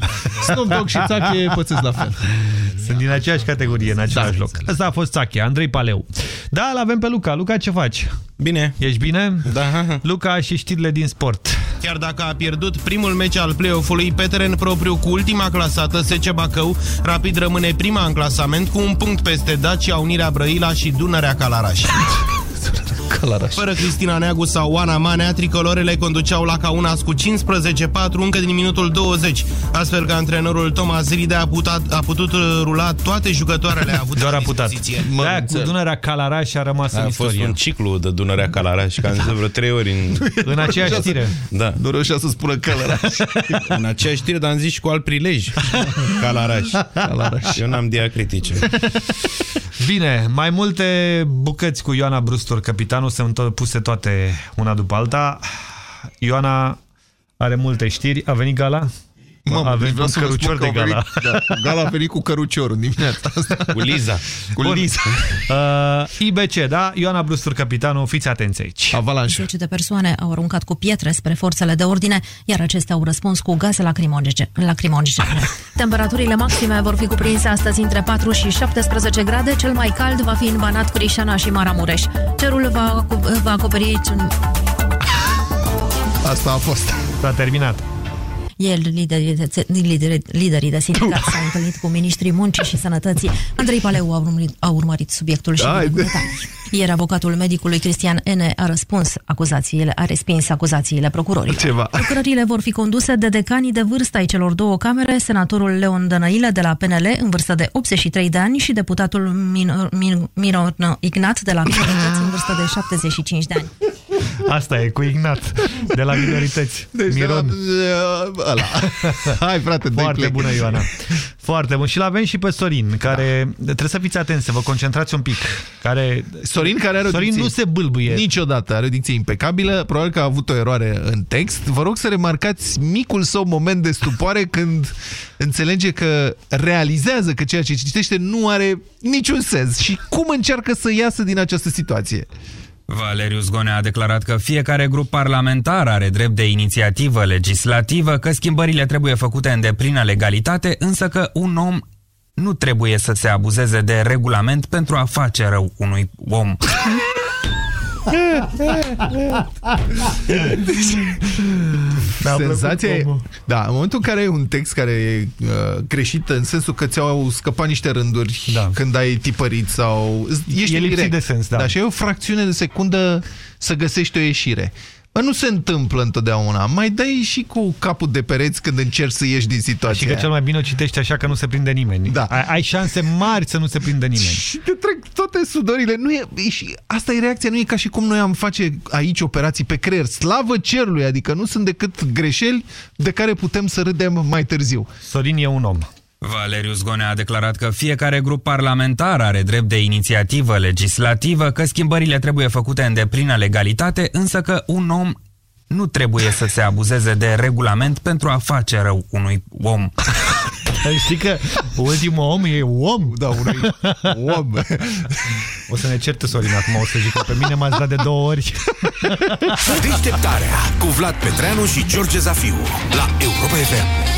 Snoop Dogg și Țache pățesc la fel. Sunt din aceeași categorie, în același Da, loc. Ăsta a fost Țache, Andrei Paleu. Da, îl avem pe Luca. Luca, ce faci? Bine. Ești bine? Da. Luca și știrile din sport. Chiar dacă a pierdut primul meci al play-off-ului pe teren propriu cu ultima clasată, SC Bacău, Rapid rămâne prima în clasament cu un punct peste Dacia, Unirea Brăila și Dunărea Calaraș. Calaraș. Fără Cristina Neagu sau Oana Manea, tricolorele conduceau la Kaunas cu 15-4 încă din minutul 20, astfel că antrenorul Thomas Ride a, putat, a putut rula toate jucătoarele avute Doar la a putat. dispoziție. Da, cu Dunărea Calaraș a rămas A în fost istorie. un ciclu de Dunărea Calaraș, că am zis de vreo trei ori în... În aceeași știre. Da. Nu reușea să spună Călăraș. În aceeași știre, dar am zis și cu alt prilej. Calaraș. Calaraș. Eu n-am diacritice. Bine, mai multe bucăți cu Ioana Brustur, capitanul, sunt to puse toate una după alta. Ioana are multe știri. A venit gala? Mamă, a deci venit vreau un să vă cărucior spun de că au gala. venit- da, gala a venit cu căruciorul în dimineața asta. Cu Liza. Cu Bun. Liza. Uh, IBC, da? Ioana Brustur, capitanul, fiți atenți aici. Avalanșă. 10 de persoane au aruncat cu pietre spre forțele de ordine, iar acestea au răspuns cu gaze lacrimogene. lacrimogene. Temperaturile maxime vor fi cuprinse astăzi între 4 și 17 grade, cel mai cald va fi în Banat, Crișana și Maramureș. Cerul va, va acoperi Asta a fost. S-a terminat. El, liderii de, liderii, liderii de sindicat s-au întâlnit cu ministrii muncii și sănătății. Andrei Paleu a urmărit, a urmărit subiectul și Haide. în detalii. Ieri avocatul medicului Cristian N. a răspuns acuzațiile, a respins acuzațiile procurorilor. Ceva. Lucrările vor fi conduse de decanii de vârstă ai celor două camere, senatorul Leon Dănăilă de la PNL în vârstă de 83 de ani și deputatul Minor, Min, Miron Ignat de la Minorități în vârstă de 75 de ani. Asta e, cu Ignat, de la minorități. Deci Miron. de la- ăla. Hai, frate, dă-i Foarte play. bună, Ioana. Foarte bun. Și l-avem și pe Sorin, care trebuie să fiți atenți, să vă concentrați un pic. Care... Sorin care are o Sorin dicție- nu se bâlbâie. Niciodată are o dicție impecabilă, probabil că a avut o eroare în text. Vă rog să remarcați micul său moment de stupoare când înțelege că realizează că ceea ce citește nu are niciun sens și cum încearcă să iasă din această situație. Valeriu Zgonea a declarat că fiecare grup parlamentar are drept de inițiativă legislativă, că schimbările trebuie făcute în deplină legalitate, însă că un om nu trebuie să se abuzeze de regulament pentru a face rău unui om. Da, Senzația e, plăcut, da, în momentul în care ai un text care e uh, greșit în sensul că ți-au scăpat niște rânduri da. când ai tipărit sau ești E lipsit direct. de sens, da. da. Și ai o fracțiune de secundă să găsești o ieșire. Bă, nu se întâmplă întotdeauna. Mai dai și cu capul de pereți când încerci să ieși din situația Și că aia. cel mai bine o citești așa că nu se prinde nimeni. Da. Ai, ai șanse mari să nu se prindă nimeni. Și te trec toate sudorile. Nu e, e, și asta e reacția, nu e ca și cum noi am face aici operații pe creier. Slavă cerului, adică nu sunt decât greșeli de care putem să râdem mai târziu. Sorin e un om. Valeriu Zgonea a declarat că fiecare grup parlamentar are drept de inițiativă legislativă, că schimbările trebuie făcute în deplină legalitate, însă că un om nu trebuie să se abuzeze de regulament pentru a face rău unui om. Știi că ultimul om e om? Da, unui om. O să ne certe Sorin acum, o să zic că pe mine m-ați dat de două ori. Deșteptarea cu Vlad Petreanu și George Zafiu la Europa FM.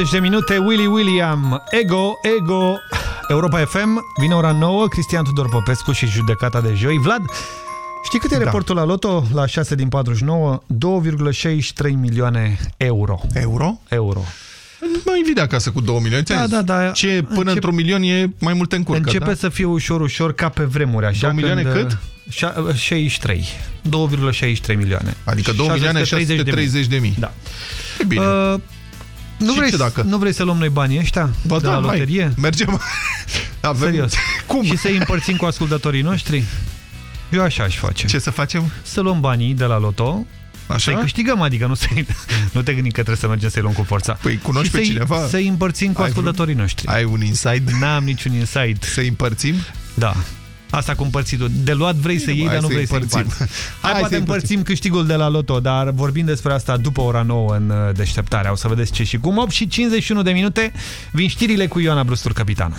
8 și 50 de minute, Willy William, Ego, Ego, Europa FM, vine ora 9, Cristian Tudor Popescu și judecata de joi. Vlad, știi cât e Da. reportul la Loto? La 6 din 49, 2,63 milioane euro. Euro? Euro. Mai vine acasă cu 2 milioane. Da, da, da. Ce până Încep- într-un milion e mai mult în curcă, Începe da? să fie ușor, ușor, ca pe vremuri. Așa, 2 milioane când, cât? șa- 63. 2,63 milioane. Adică 2 milioane 630 de mii. Da. E bine. Uh, nu, Și vrei, ce dacă? nu vrei să luăm noi banii ăștia Ba de da, la hai, loterie? mergem. Avem... Serios. Cum? Și să-i împărțim cu ascultătorii noștri? Eu așa aș face. Ce să facem? Să luăm banii de la loto, Așa? să-i câștigăm, adică nu, să nu te gândi că trebuie să mergem să-i luăm cu forța. Păi cunoști Și pe să-i- cineva? Să-i împărțim cu Ai ascultătorii noștri. Ai un inside? N-am niciun inside. Să-i împărțim? Da. Asta cu împărțitul. De luat vrei să iei, hai dar nu să vrei să împărțim. împarți. Hai, Hai poate să împărțim câștigul de la loto, dar vorbim despre asta după ora 9 în uh, deșteptarea. O să vedeți ce și cum. 8 și 51 de minute vin știrile cu Ioana Brustur, capitanul.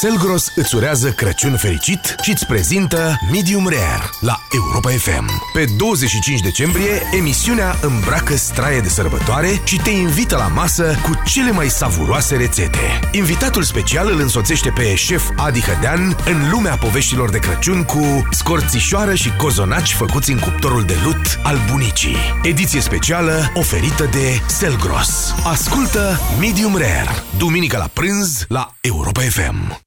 Selgros îți urează Crăciun fericit și îți prezintă Medium Rare la Europa FM. Pe 25 decembrie, emisiunea îmbracă straie de sărbătoare și te invită la masă cu cele mai savuroase rețete. Invitatul special îl însoțește pe șef Adi Hădean în lumea poveștilor de Crăciun cu scorțișoară și cozonaci făcuți în cuptorul de lut al bunicii. Ediție specială oferită de Selgros. Ascultă Medium Rare, duminică la prânz la Europa FM.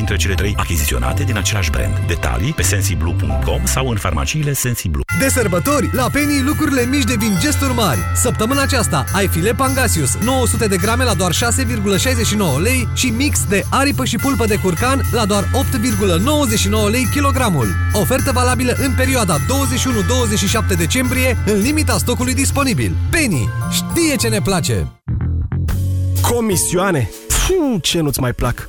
dintre cele trei achiziționate din același brand. Detalii pe sensiblu.com sau în farmaciile Sensiblu. De sărbători, la Penny lucrurile mici devin gesturi mari. Săptămâna aceasta ai filet pangasius 900 de grame la doar 6,69 lei și mix de aripă și pulpă de curcan la doar 8,99 lei kilogramul. Ofertă valabilă în perioada 21-27 decembrie, în limita stocului disponibil. Penny știe ce ne place! Comisioane? Fiu, ce nu-ți mai plac.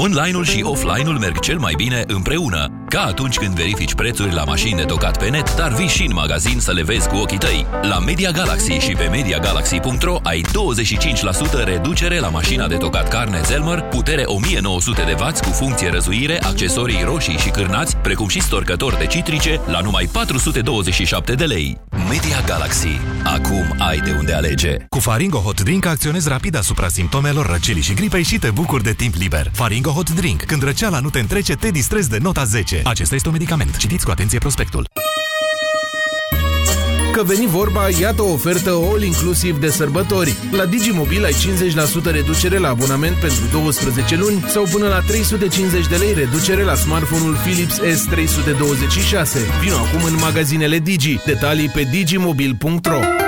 Online-ul și offline-ul merg cel mai bine împreună. Ca atunci când verifici prețuri la mașini de tocat pe net, dar vii și în magazin să le vezi cu ochii tăi. La Media Galaxy și pe MediaGalaxy.ro ai 25% reducere la mașina de tocat carne Zelmer, putere 1900 de W cu funcție răzuire, accesorii roșii și cârnați, precum și storcător de citrice, la numai 427 de lei. Media Galaxy. Acum ai de unde alege. Cu Faringo Hot Drink acționezi rapid asupra simptomelor răcelii și gripei și te bucuri de timp liber. Faringo Hot Drink. Când răceala nu te întrece, te distrezi de nota 10. Acesta este un medicament. Citiți cu atenție prospectul. Că veni vorba, iată o ofertă all-inclusiv de sărbători. La Digimobil ai 50% reducere la abonament pentru 12 luni sau până la 350 de lei reducere la smartphone-ul Philips S326. Vino acum în magazinele Digi. Detalii pe digimobil.ro Tot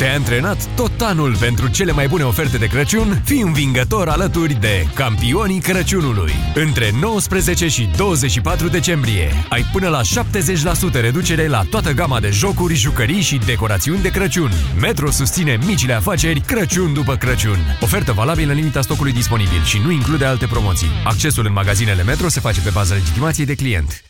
Te-ai antrenat tot anul pentru cele mai bune oferte de Crăciun? Fii învingător alături de campionii Crăciunului. Între 19 și 24 decembrie ai până la 70% reducere la toată gama de jocuri, jucării și decorațiuni de Crăciun. Metro susține micile afaceri Crăciun după Crăciun. Ofertă valabilă în limita stocului disponibil și nu include alte promoții. Accesul în magazinele Metro se face pe baza legitimației de client.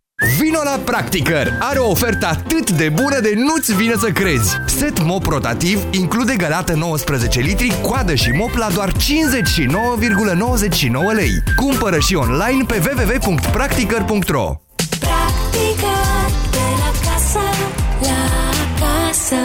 Vino la Practicăr! Are o ofertă atât de bună de nu-ți vine să crezi! Set mop rotativ include găleată 19 litri, coadă și mop la doar 59,99 lei. Cumpără și online pe www.practicăr.ro Practică de la casă la casă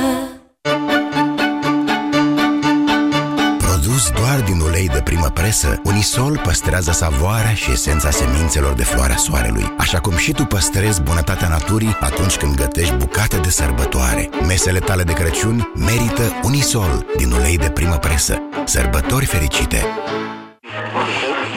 doar din ulei de primă presă, Unisol păstrează savoarea și esența semințelor de floarea soarelui, așa cum și tu păstrezi bunătatea naturii atunci când gătești bucate de sărbătoare. Mesele tale de Crăciun merită Unisol din ulei de primă presă. Sărbători fericite!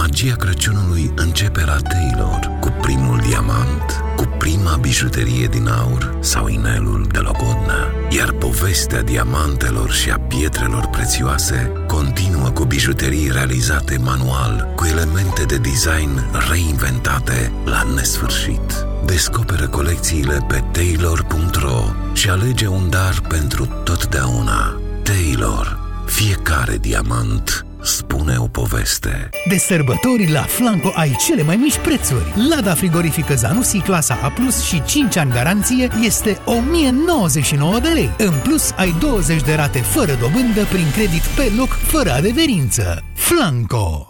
Magia Crăciunului începe la Taylor cu primul diamant, cu prima bijuterie din aur sau inelul de logodnă. Iar povestea diamantelor și a pietrelor prețioase continuă cu bijuterii realizate manual, cu elemente de design reinventate la nesfârșit. Descoperă colecțiile pe taylor.ro și alege un dar pentru totdeauna. Taylor. Fiecare diamant spune o poveste. De sărbători la Flanco ai cele mai mici prețuri. Lada frigorifică Zanussi clasa A+, și 5 ani garanție este 1099 de lei. În plus, ai 20 de rate fără dobândă prin credit pe loc, fără adeverință. Flanco!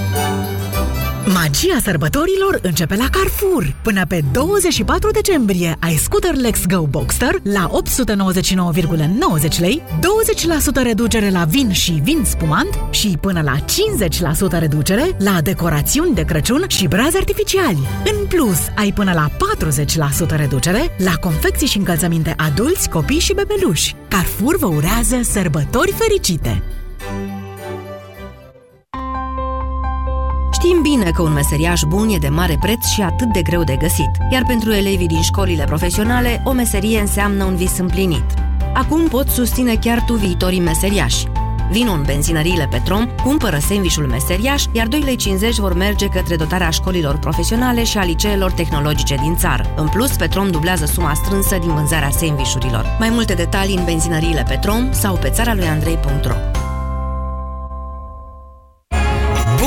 Magia sărbătorilor începe la Carrefour. Până pe 24 decembrie ai scooter Lex Go Boxster la 899,90 lei, 20% reducere la vin și vin spumant și până la 50% reducere la decorațiuni de Crăciun și brazi artificiali. În plus, ai până la 40% reducere la confecții și încălțăminte adulți, copii și bebeluși. Carrefour vă urează sărbători fericite! Știm bine că un meseriaș bun e de mare preț și atât de greu de găsit, iar pentru elevii din școlile profesionale, o meserie înseamnă un vis împlinit. Acum poți susține chiar tu viitorii meseriași. Vino în benzinăriile Petrom, cumpără sandvișul meseriaș, iar 2,50 lei vor merge către dotarea școlilor profesionale și a liceelor tehnologice din țară. În plus, Petrom dublează suma strânsă din vânzarea sandvișurilor. Mai multe detalii în benzinăriile Petrom sau pe țara lui Andrei.ro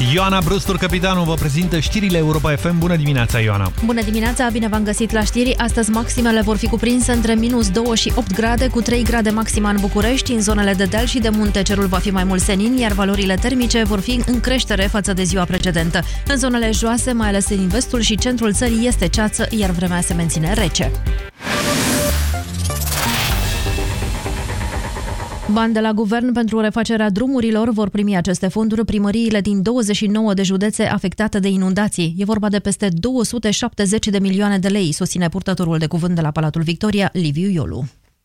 Ioana Brustur, capitanul, vă prezintă știrile Europa FM. Bună dimineața, Ioana! Bună dimineața, bine v-am găsit la știri. Astăzi maximele vor fi cuprinse între minus 2 și 8 grade, cu 3 grade maxima în București. În zonele de deal și de munte cerul va fi mai mult senin, iar valorile termice vor fi în creștere față de ziua precedentă. În zonele joase, mai ales în vestul și centrul țării, este ceață, iar vremea se menține rece. Bani de la guvern pentru refacerea drumurilor vor primi aceste fonduri primăriile din 29 de județe afectate de inundații. E vorba de peste 270 de milioane de lei, susține purtătorul de cuvânt de la Palatul Victoria, Liviu Iolu.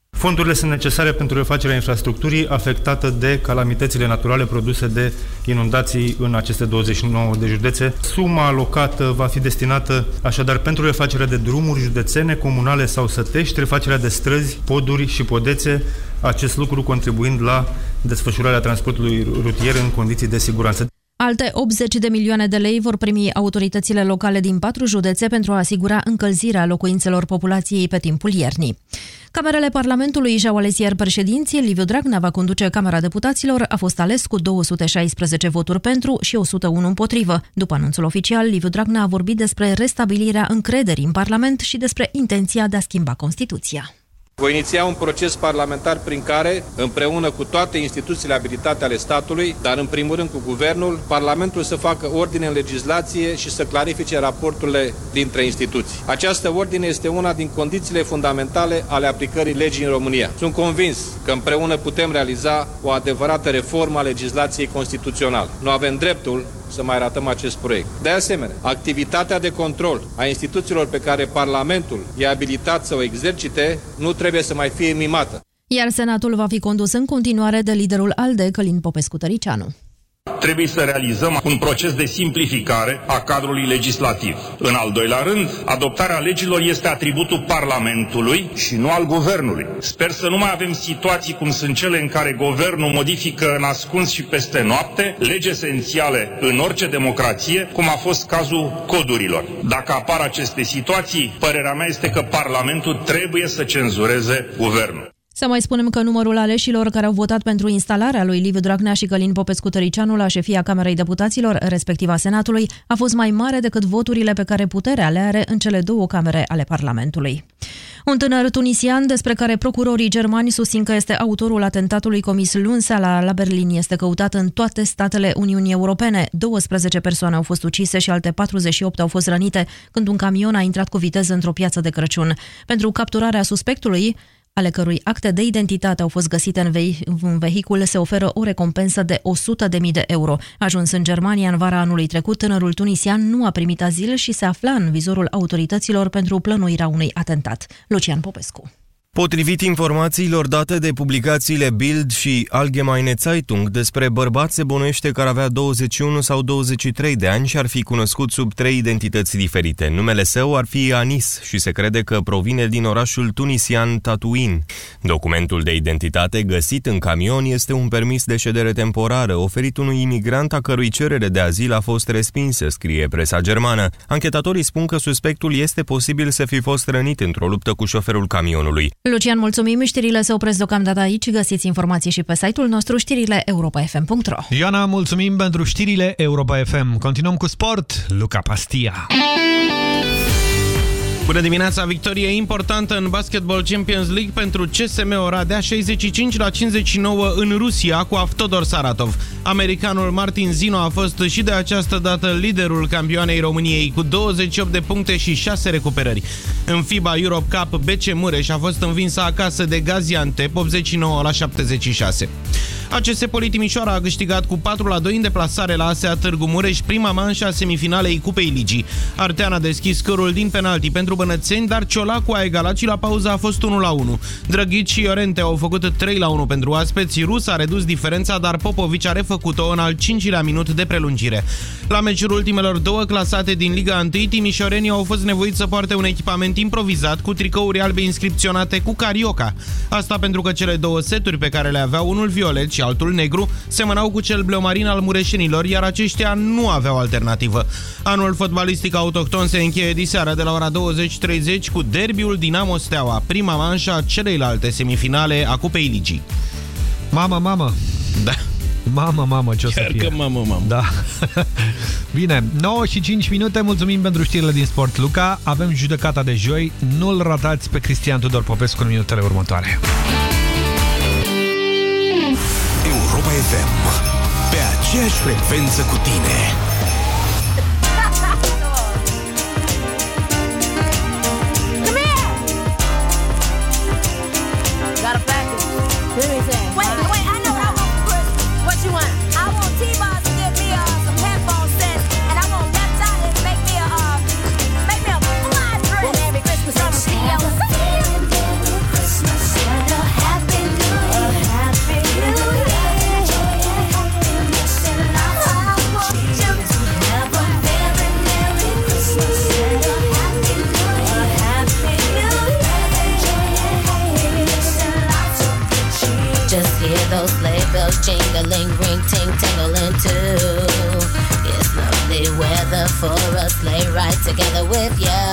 Fondurile sunt necesare pentru refacerea infrastructurii afectată de calamitățile naturale produse de inundații în aceste 29 de județe. Suma alocată va fi destinată așadar pentru refacerea de drumuri județene, comunale sau sătești, refacerea de străzi, poduri și podețe, acest lucru contribuind la desfășurarea transportului rutier în condiții de siguranță. Alte 80 de milioane de lei vor primi autoritățile locale din patru județe pentru a asigura încălzirea locuințelor populației pe timpul iernii. Camerele Parlamentului și-au ales ieri președinții. Liviu Dragnea va conduce Camera Deputaților. A fost ales cu 216 voturi pentru și 101 împotrivă. După anunțul oficial, Liviu Dragnea a vorbit despre restabilirea încrederii în Parlament și despre intenția de a schimba Constituția. Voi iniția un proces parlamentar prin care, împreună cu toate instituțiile abilitate ale statului, dar în primul rând cu guvernul, Parlamentul să facă ordine în legislație și să clarifice raporturile dintre instituții. Această ordine este una din condițiile fundamentale ale aplicării legii în România. Sunt convins că împreună putem realiza o adevărată reformă a legislației constituționale. Nu avem dreptul să mai ratăm acest proiect. De asemenea, activitatea de control a instituțiilor pe care Parlamentul e abilitat să o exercite nu trebuie să mai fie mimată. Iar Senatul va fi condus în continuare de liderul ALDE, Călin Popescu-Tăricianu. Trebuie să realizăm un proces de simplificare a cadrului legislativ. În al doilea rând, adoptarea legilor este atributul Parlamentului și nu al Guvernului. Sper să nu mai avem situații cum sunt cele în care Guvernul modifică în ascuns și peste noapte legi esențiale în orice democrație, cum a fost cazul codurilor. Dacă apar aceste situații, părerea mea este că Parlamentul trebuie să cenzureze Guvernul. Să mai spunem că numărul aleșilor care au votat pentru instalarea lui Liviu Dragnea și Călin Popescu Tăricianu la șefia Camerei Deputaților, respectiv a Senatului, a fost mai mare decât voturile pe care puterea le are în cele două camere ale Parlamentului. Un tânăr tunisian despre care procurorii germani susțin că este autorul atentatului comis luni seara la Berlin este căutat în toate statele Uniunii Europene. 12 persoane au fost ucise și alte 48 au fost rănite când un camion a intrat cu viteză într-o piață de Crăciun. Pentru capturarea suspectului, ale cărui acte de identitate au fost găsite în, ve- în vehicul, se oferă o recompensă de 100.000 de euro. Ajuns în Germania în vara anului trecut, tânărul tunisian nu a primit azil și se afla în vizorul autorităților pentru plănuirea unui atentat. Lucian Popescu. Potrivit informațiilor date de publicațiile Bild și Allgemeine Zeitung despre bărbat se bănuiește că ar avea 21 sau 23 de ani și ar fi cunoscut sub trei identități diferite. Numele său ar fi Anis și se crede că provine din orașul tunisian Tatuin. Documentul de identitate găsit în camion este un permis de ședere temporară oferit unui imigrant a cărui cerere de azil a fost respinsă, scrie presa germană. Anchetatorii spun că suspectul este posibil să fi fost rănit într-o luptă cu șoferul camionului. Lucian, mulțumim. Știrile se opresc deocamdată aici. Găsiți informații și pe site-ul nostru știrile europa.fm.ro Ioana, mulțumim pentru știrile Europa FM. Continuăm cu sport. Luca Pastia. Bună dimineața! Victorie importantă în Basketball Champions League pentru CSM Oradea 65 la 59 în Rusia cu Avtodor Saratov. Americanul Martin Zino a fost și de această dată liderul campioanei României cu 28 de puncte și 6 recuperări. În FIBA Europe Cup, BC Mureș a fost învinsă acasă de Gaziantep 89 la 76. ACS Politimișoara a câștigat cu 4 la 2 în deplasare la ASEA Târgu Mureș prima manșă a semifinalei Cupei Ligii. Artean a deschis scărul din penalti pentru bănățeni, dar Ciolacu a egalat și la pauză a fost 1 la 1. Drăghici și Iorente au făcut 3 la 1 pentru aspeți, Rus a redus diferența, dar Popovici a refăcut-o în al 5-lea minut de prelungire. La meciul ultimelor două clasate din Liga 1, timișorenii au fost nevoiți să poarte un echipament improvizat cu tricouri albe inscripționate cu carioca. Asta pentru că cele două seturi pe care le aveau unul violet și altul negru semănau cu cel bleomarin al mureșenilor, iar aceștia nu aveau alternativă. Anul fotbalistic autohton se încheie diseară de la ora 20.30 cu derbiul Dinamo Steaua, prima manșă a celeilalte semifinale a Cupei Ligii. Mamă, mamă! Da. Mamă, mamă, ce o să Chiar fie. că mamă, mamă. Da. Bine, 9 și 5 minute, mulțumim pentru știrile din sport, Luca. Avem judecata de joi, nu-l ratați pe Cristian Tudor Popescu în minutele următoare. Europa FM. Pe aceeași frecvență cu tine. jingling, ring, ting, tingling too. It's lovely weather for a sleigh ride together with you.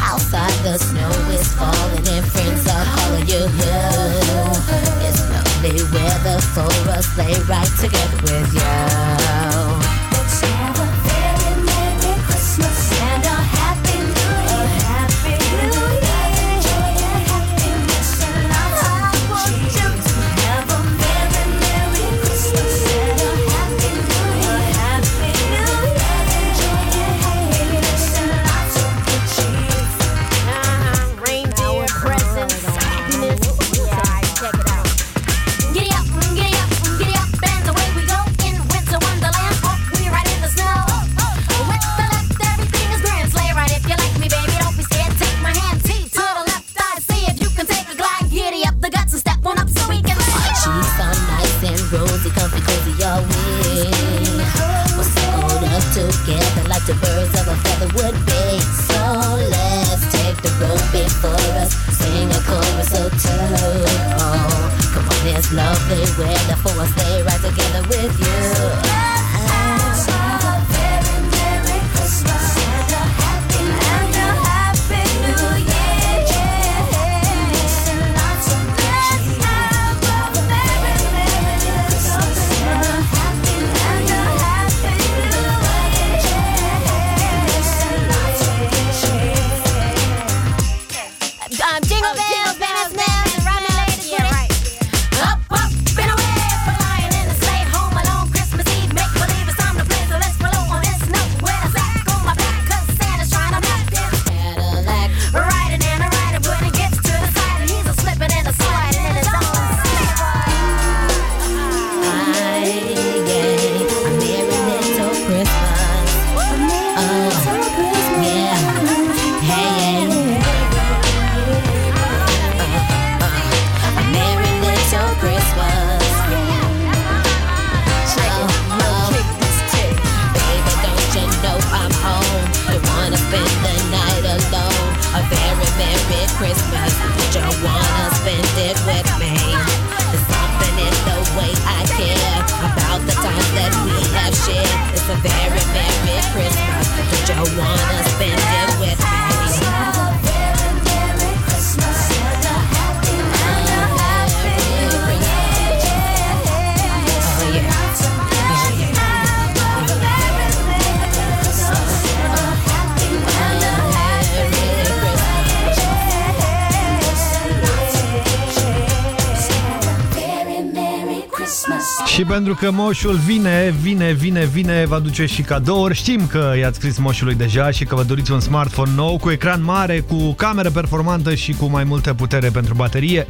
Outside the snow is falling and friends are calling you. It's lovely weather for a sleigh ride together with you. The birds of a feather would be. So let's take the road before us, sing a chorus or two. Oh, come on, it's lovely weather for us, stay right together with you. Pentru că moșul vine, vine, vine, vine, vă aduce și cadouri. Știm că i-ați scris moșului deja și că vă doriți un smartphone nou cu ecran mare, cu cameră performantă și cu mai multă putere pentru baterie.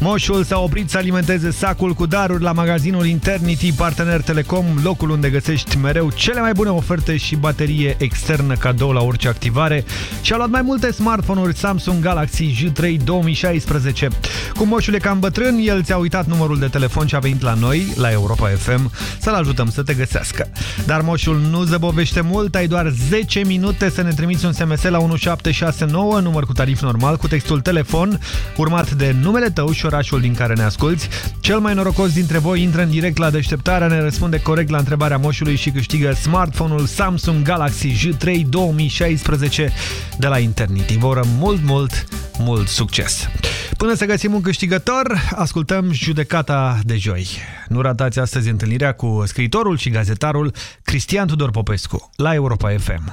Moșul s-a oprit să alimenteze sacul cu daruri la magazinul Internity, partener Telecom, locul unde găsești mereu cele mai bune oferte și baterie externă cadou la orice activare și a luat mai multe smartphone-uri Samsung Galaxy J3 2016. Cu moșul e cam bătrân, el ți-a uitat numărul de telefon și a venit la noi, la Europa FM, să-l ajutăm să te găsească. Dar moșul nu zăbovește mult, ai doar 10 minute să ne trimiți un SMS la 1769, număr cu tarif normal, cu textul telefon, urmat de numele tău și orașul din care ne asculti. Cel mai norocos dintre voi intră în direct la deșteptarea, ne răspunde corect la întrebarea moșului și câștigă smartphone-ul Samsung Galaxy J3 2016 de la Internity. Vă urăm mult, mult, mult succes! Până să găsim un câștigător, ascultăm judecata de joi. Nu ratați astăzi întâlnirea cu scriitorul și gazetarul Cristian Tudor Popescu la Europa FM.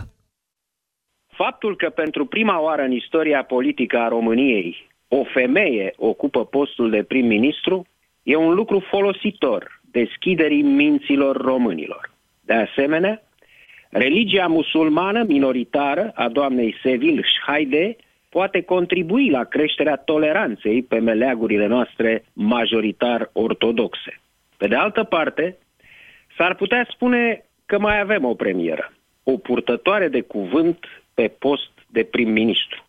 Faptul că pentru prima oară în istoria politică a României o femeie ocupă postul de prim-ministru e un lucru folositor deschiderii minților românilor. De asemenea, religia musulmană minoritară a doamnei Sevil Shaide poate contribui la creșterea toleranței pe meleagurile noastre majoritar ortodoxe. Pe de altă parte, s-ar putea spune că mai avem o premieră, o purtătoare de cuvânt pe post de prim-ministru.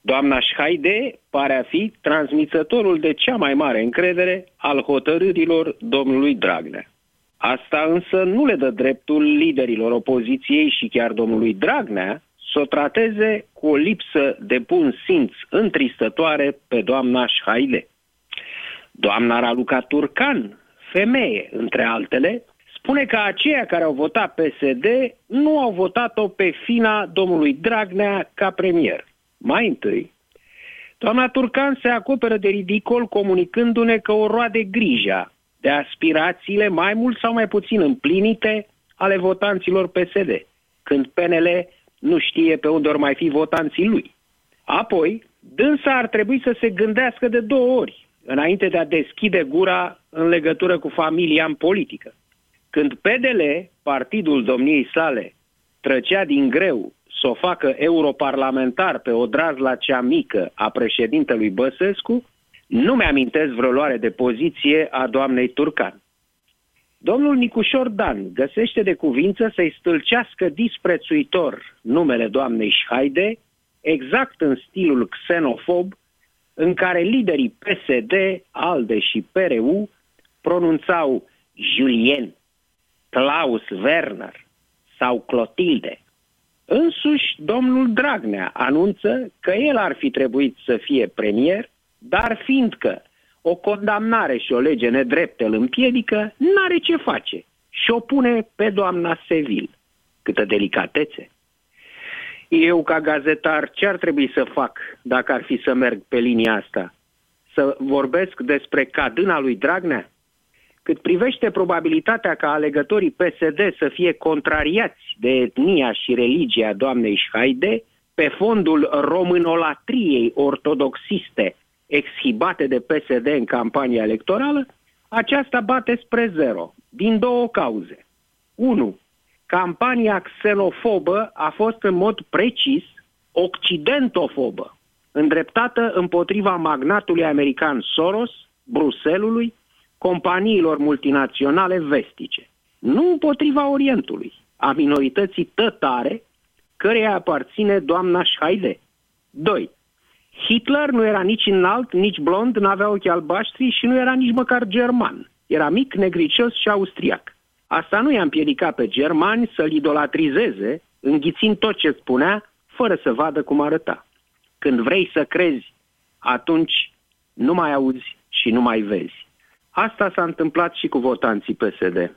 Doamna Șhaide pare a fi transmițătorul de cea mai mare încredere al hotărârilor domnului Dragnea. Asta însă nu le dă dreptul liderilor opoziției și chiar domnului Dragnea să o trateze cu o lipsă de bun simț întristătoare pe doamna Șhaide. Doamna Raluca Turcan, femeie între altele, spune că aceia care au votat PSD nu au votat-o pe fina domnului Dragnea ca premier. Mai întâi, doamna Turcan se acoperă de ridicol comunicându-ne că o roade grija de aspirațiile mai mult sau mai puțin împlinite ale votanților PSD, când PNL nu știe pe unde or mai fi votanții lui. Apoi, dânsa ar trebui să se gândească de două ori, înainte de a deschide gura în legătură cu familia în politică. Când PDL, partidul domniei sale, trăcea din greu să o facă europarlamentar pe o drazla cea mică a președintelui Băsescu, nu mi-amintesc vreo luare de poziție a doamnei Turcan. Domnul Nicușor Dan găsește de cuvință să-i stâlcească disprețuitor numele doamnei Șhaide, exact în stilul xenofob în care liderii PSD, ALDE și PRU pronunțau Julien, Klaus Werner sau Clotilde. Însuși, domnul Dragnea anunță că el ar fi trebuit să fie premier, dar fiindcă o condamnare și o lege nedreptă îl împiedică, n-are ce face și o pune pe doamna Sevil. Câtă delicatețe! Eu, ca gazetar, ce ar trebui să fac dacă ar fi să merg pe linia asta? Să vorbesc despre cadâna lui Dragnea? Cât privește probabilitatea ca alegătorii PSD să fie contrariați de etnia și religia doamnei Șhaide, pe fondul românolatriei ortodoxiste exhibate de PSD în campania electorală, aceasta bate spre zero, din două cauze. 1. Campania xenofobă a fost în mod precis occidentofobă, îndreptată împotriva magnatului american Soros, Bruselului, companiilor multinaționale vestice, nu împotriva Orientului, a minorității tătare, căreia aparține doamna Scheide. 2. Hitler nu era nici înalt, nici blond, n-avea ochi albaștri și nu era nici măcar german. Era mic, negricios și austriac. Asta nu i-a împiedicat pe germani să-l idolatrizeze, înghițind tot ce spunea, fără să vadă cum arăta. Când vrei să crezi, atunci nu mai auzi și nu mai vezi. Asta s-a întâmplat și cu votanții PSD.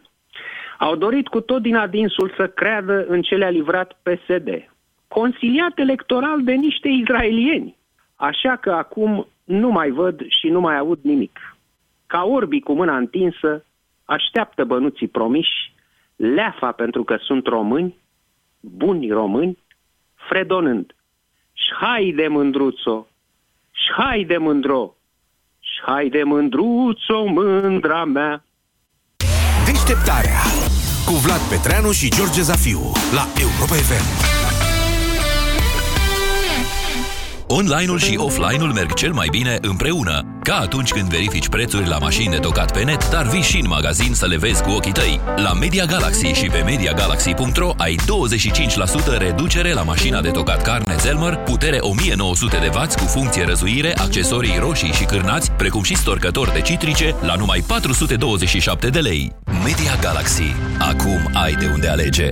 Au dorit cu tot din adinsul să creadă în ce le-a livrat PSD, consiliat electoral de niște israelieni. Așa că acum nu mai văd și nu mai aud nimic. Ca orbii cu mâna întinsă, așteaptă bănuții promiși, leafa pentru că sunt români, buni români, fredonând. Șhaide mândruțo, șhaide mândro, șhaide mândruțo, mândra mea. Deșteptarea cu Vlad Petreanu și George Zafiu la Europa FM. Online-ul și offline-ul merg cel mai bine împreună. Ca atunci când verifici prețuri la mașini de tocat pe net, dar vii și în magazin să le vezi cu ochii tăi. La Media Galaxy și pe MediaGalaxy.ro ai 25% reducere la mașina de tocat carne Zelmer, putere 1900 de W cu funcție răzuire, accesorii roșii și cârnați, precum și storcători de citrice, la numai 427 de lei. Media Galaxy. Acum ai de unde alege.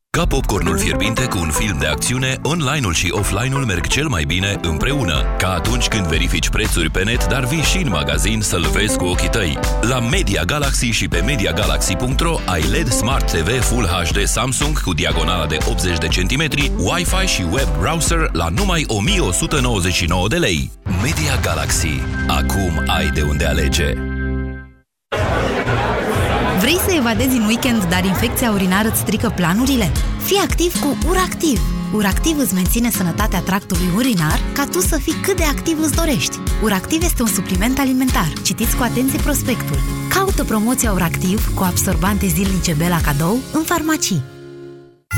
Ca popcornul fierbinte cu un film de acțiune, online-ul și offline-ul merg cel mai bine împreună. Ca atunci când verifici prețuri pe net, dar vii și în magazin să-l vezi cu ochii tăi. La Media Galaxy și pe MediaGalaxy.ro ai LED Smart TV Full HD Samsung cu diagonala de 80 de centimetri, Wi-Fi și web browser la numai 1199 de lei. Media Galaxy. Acum ai de unde alege. Vrei să evadezi în weekend, dar infecția urinară îți strică planurile? Fii activ cu URACTIV! Uractiv îți menține sănătatea tractului urinar ca tu să fii cât de activ îți dorești. Uractiv este un supliment alimentar. Citiți cu atenție prospectul. Caută promoția Uractiv cu absorbante zilnice B la cadou în farmacii.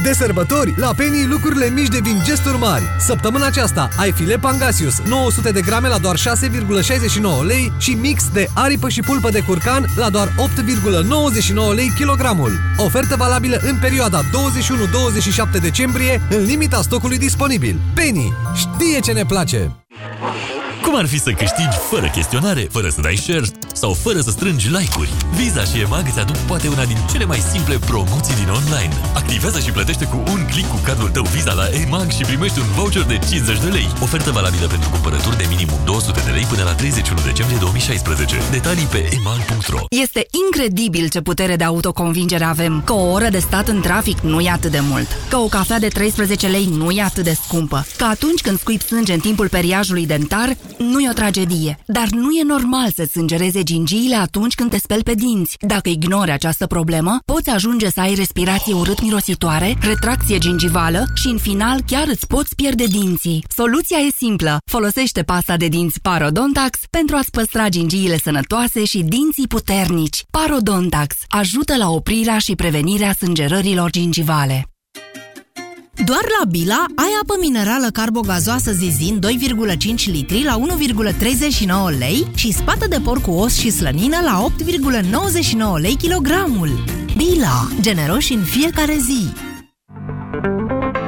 De sărbători, la Penny lucrurile mici devin gesturi mari. Săptămâna aceasta ai filet pangasius 900 de grame la doar 6,69 lei și mix de aripă și pulpă de curcan la doar 8,99 lei kilogramul. Ofertă valabilă în perioada 21-27 decembrie, în limita stocului disponibil. Penny știe ce ne place! Cum ar fi să câștigi fără chestionare, fără să dai share sau fără să strângi like-uri? Visa și EMAG îți aduc poate una din cele mai simple promoții din online. Activează și plătește cu un click cu cardul tău Visa la EMAG și primești un voucher de 50 de lei. Ofertă valabilă pentru cumpărături de minimum 200 de lei până la 31 decembrie 2016. Detalii pe emag.ro Este incredibil ce putere de autoconvingere avem. Că o oră de stat în trafic nu e atât de mult. Că o cafea de 13 lei nu e atât de scumpă. Că atunci când scuipi sânge în timpul periajului dentar, nu e o tragedie. Dar nu e normal să sângereze gingiile atunci când te speli pe dinți. Dacă ignori această problemă, poți ajunge să ai respirație urât-mirositoare, retracție gingivală și, în final, chiar îți poți pierde dinții. Soluția e simplă. Folosește pasta de dinți Parodontax pentru a-ți păstra gingiile sănătoase și dinții puternici. Parodontax ajută la oprirea și prevenirea sângerărilor gingivale. Doar la Bila ai apă minerală carbogazoasă Zizin 2,5 litri la 1,39 lei și spată de porc cu os și slănină la 8,99 lei kilogramul. Bila. Generoși în fiecare zi.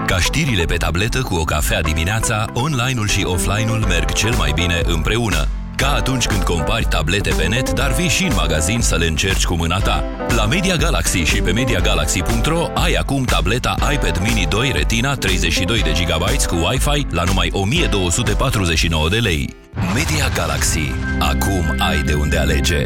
Ca știrile pe tabletă cu o cafea dimineața, online-ul și offline-ul merg cel mai bine împreună. Ca atunci când compari tablete pe net, dar vii și în magazin să le încerci cu mâna ta. La Media Galaxy și pe MediaGalaxy.ro ai acum tableta iPad Mini 2 Retina 32 de GB cu Wi-Fi la numai 1249 de lei. Media Galaxy. Acum ai de unde alege.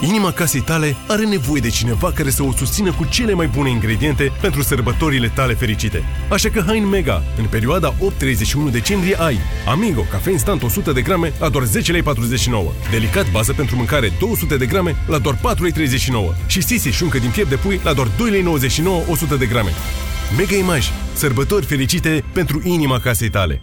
Inima casei tale are nevoie de cineva care să o susțină cu cele mai bune ingrediente pentru sărbătorile tale fericite. Așa că hai în Mega! În perioada 8-31 decembrie ai Amigo, cafe instant 100 de grame la doar 10 lei 49, Delicat bază pentru mâncare 200 de grame la doar 4 lei 39 și Sisi șuncă din piept de pui la doar 2 lei 99 100 de grame. Mega Image. Sărbători fericite pentru inima casei tale.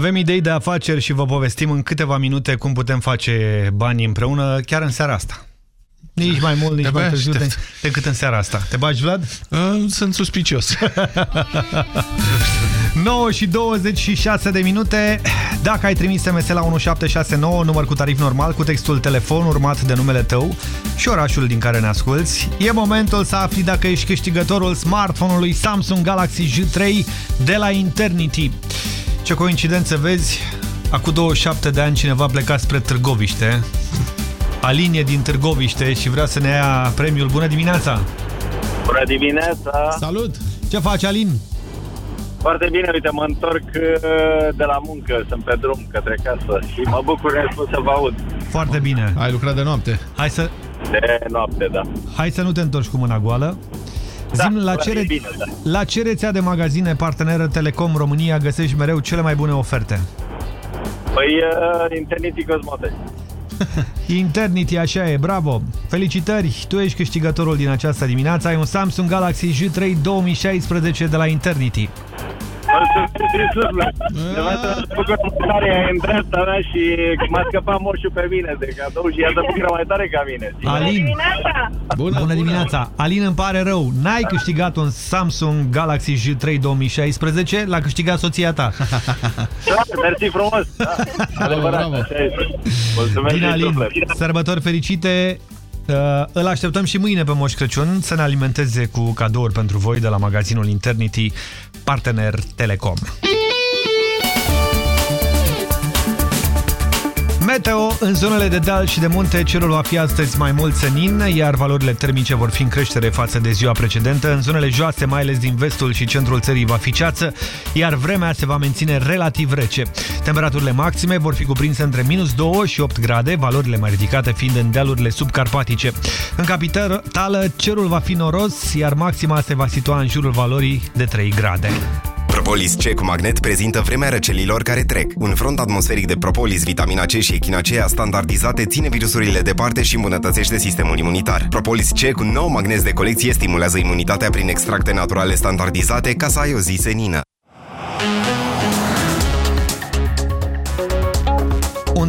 Avem idei de afaceri și vă povestim în câteva minute cum putem face bani împreună chiar în seara asta. Nici mai mult, nici De-abia mai târziu de, aștept. decât în seara asta. Te bagi, Vlad? Uh, sunt suspicios. 9 și 26 de minute. Dacă ai trimis SMS la 1769, număr cu tarif normal, cu textul telefon urmat de numele tău și orașul din care ne asculti, e momentul să afli dacă ești câștigătorul smartphone-ului Samsung Galaxy J3 de la Internity. Ce coincidență vezi, acum 27 de ani cineva pleca spre Târgoviște, Alinie din Târgoviște și vrea să ne ia premiul. Bună dimineața! Bună dimineața! Salut! Ce faci, Alin? Foarte bine, uite, mă întorc uh, de la muncă, sunt pe drum către casă și mă bucur restul să vă aud. Foarte bine. Ai lucrat de noapte. Hai să, De noapte, da. hai să nu te întorci cu mâna goală. Da, Zim, la, da, ce e re... bine, da. la ce rețea de magazine parteneră Telecom România găsești mereu cele mai bune oferte? Păi, uh, Internity Cosmote. Internity, așa e, bravo! Felicitări, tu ești câștigătorul din această dimineață. Ai un Samsung Galaxy J3 2016 de la Internity. Mulțumesc din suflet. De fapt, am făcut o tare în dreapta mea și m-a scăpat moșul pe mine de cadou și i-a dăput mai tare ca mine. Alin. Bună, bună dimineața! Alin, îmi pare rău, n-ai câștigat un Samsung Galaxy J3 2016, l-a câștigat soția ta. Da, mersi frumos. Da, adevărat, așa este. Mulțumesc Bine, din Alin, suflet. sărbători fericite! Uh, îl așteptăm și mâine pe Moș Crăciun să ne alimenteze cu cadouri pentru voi de la magazinul Internity, partener Telecom. Meteo, în zonele de deal și de munte, cerul va fi astăzi mai mult senin, iar valorile termice vor fi în creștere față de ziua precedentă. În zonele joase, mai ales din vestul și centrul țării, va fi ceață, iar vremea se va menține relativ rece. Temperaturile maxime vor fi cuprinse între minus 2 și 8 grade, valorile mai ridicate fiind în dealurile subcarpatice. În capitală, cerul va fi noros, iar maxima se va situa în jurul valorii de 3 grade. Propolis C cu magnet prezintă vremea răcelilor care trec. Un front atmosferic de propolis, vitamina C și echinacea standardizate ține virusurile departe și îmbunătățește sistemul imunitar. Propolis C cu 9 magnezi de colecție stimulează imunitatea prin extracte naturale standardizate ca să ai o zi senină.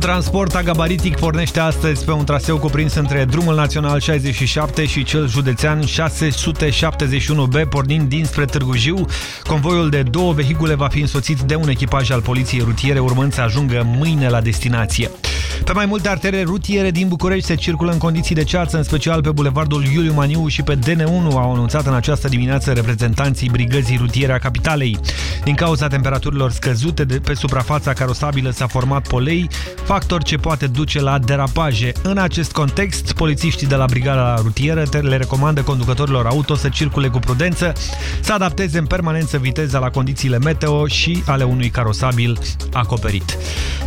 Un transport agabaritic pornește astăzi pe un traseu cuprins între drumul național 67 și cel județean 671B, pornind dinspre Târgu Jiu. Convoiul de două vehicule va fi însoțit de un echipaj al poliției rutiere, urmând să ajungă mâine la destinație. Pe mai multe artere rutiere din București se circulă în condiții de ceață, în special pe bulevardul Iuliu Maniu și pe DN1, au anunțat în această dimineață reprezentanții brigăzii rutiere a capitalei. Din cauza temperaturilor scăzute de pe suprafața carosabilă s-a format polei, factor ce poate duce la derapaje. În acest context, polițiștii de la brigada rutieră le recomandă conducătorilor auto să circule cu prudență, să adapteze în permanență viteza la condițiile meteo și ale unui carosabil acoperit.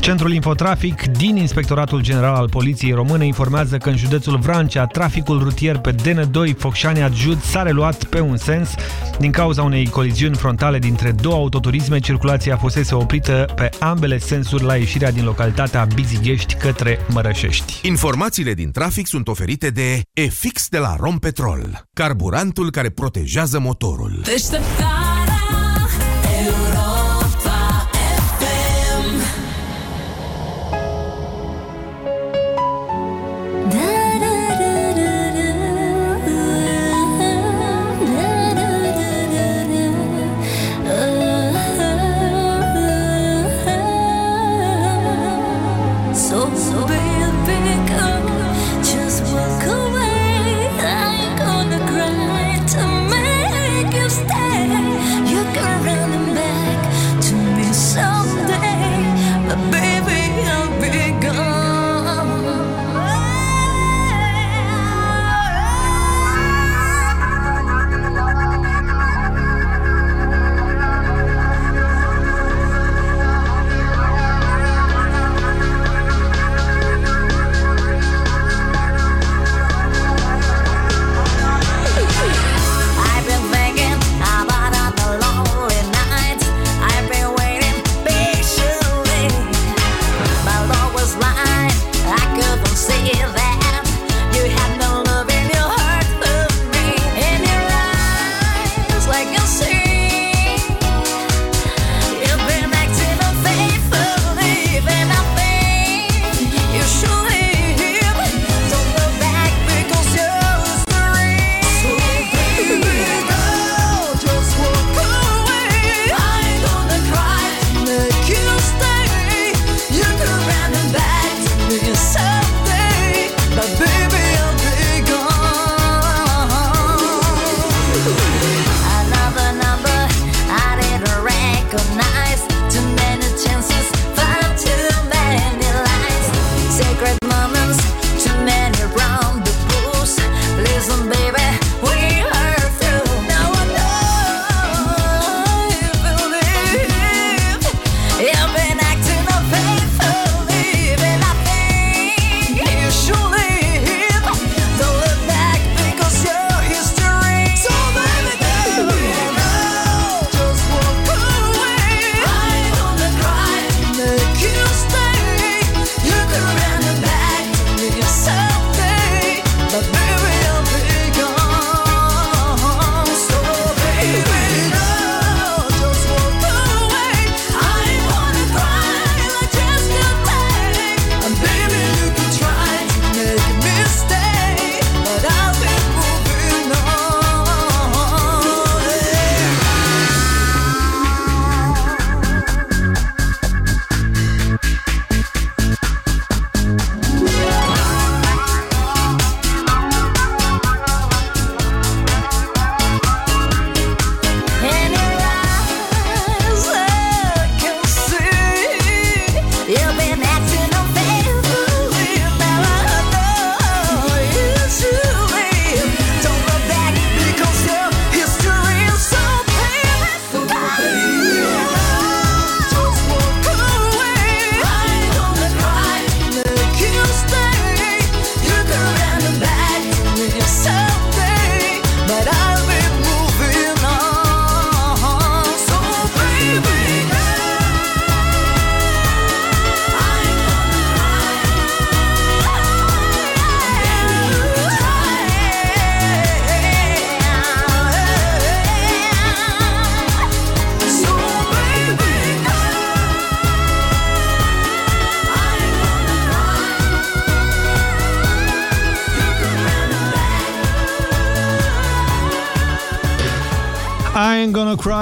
Centrul Infotrafic din Inspectoratul General al Poliției Române informează că în județul Vrancea traficul rutier pe DN2 Focșani Adjud s-a reluat pe un sens din cauza unei coliziuni frontale dintre două autoturisme. Circulația fusese oprită pe ambele sensuri la ieșirea din localitatea Bizighești către Mărășești. Informațiile din trafic sunt oferite de EFIX de la Rompetrol, carburantul care protejează motorul. Deșteptarea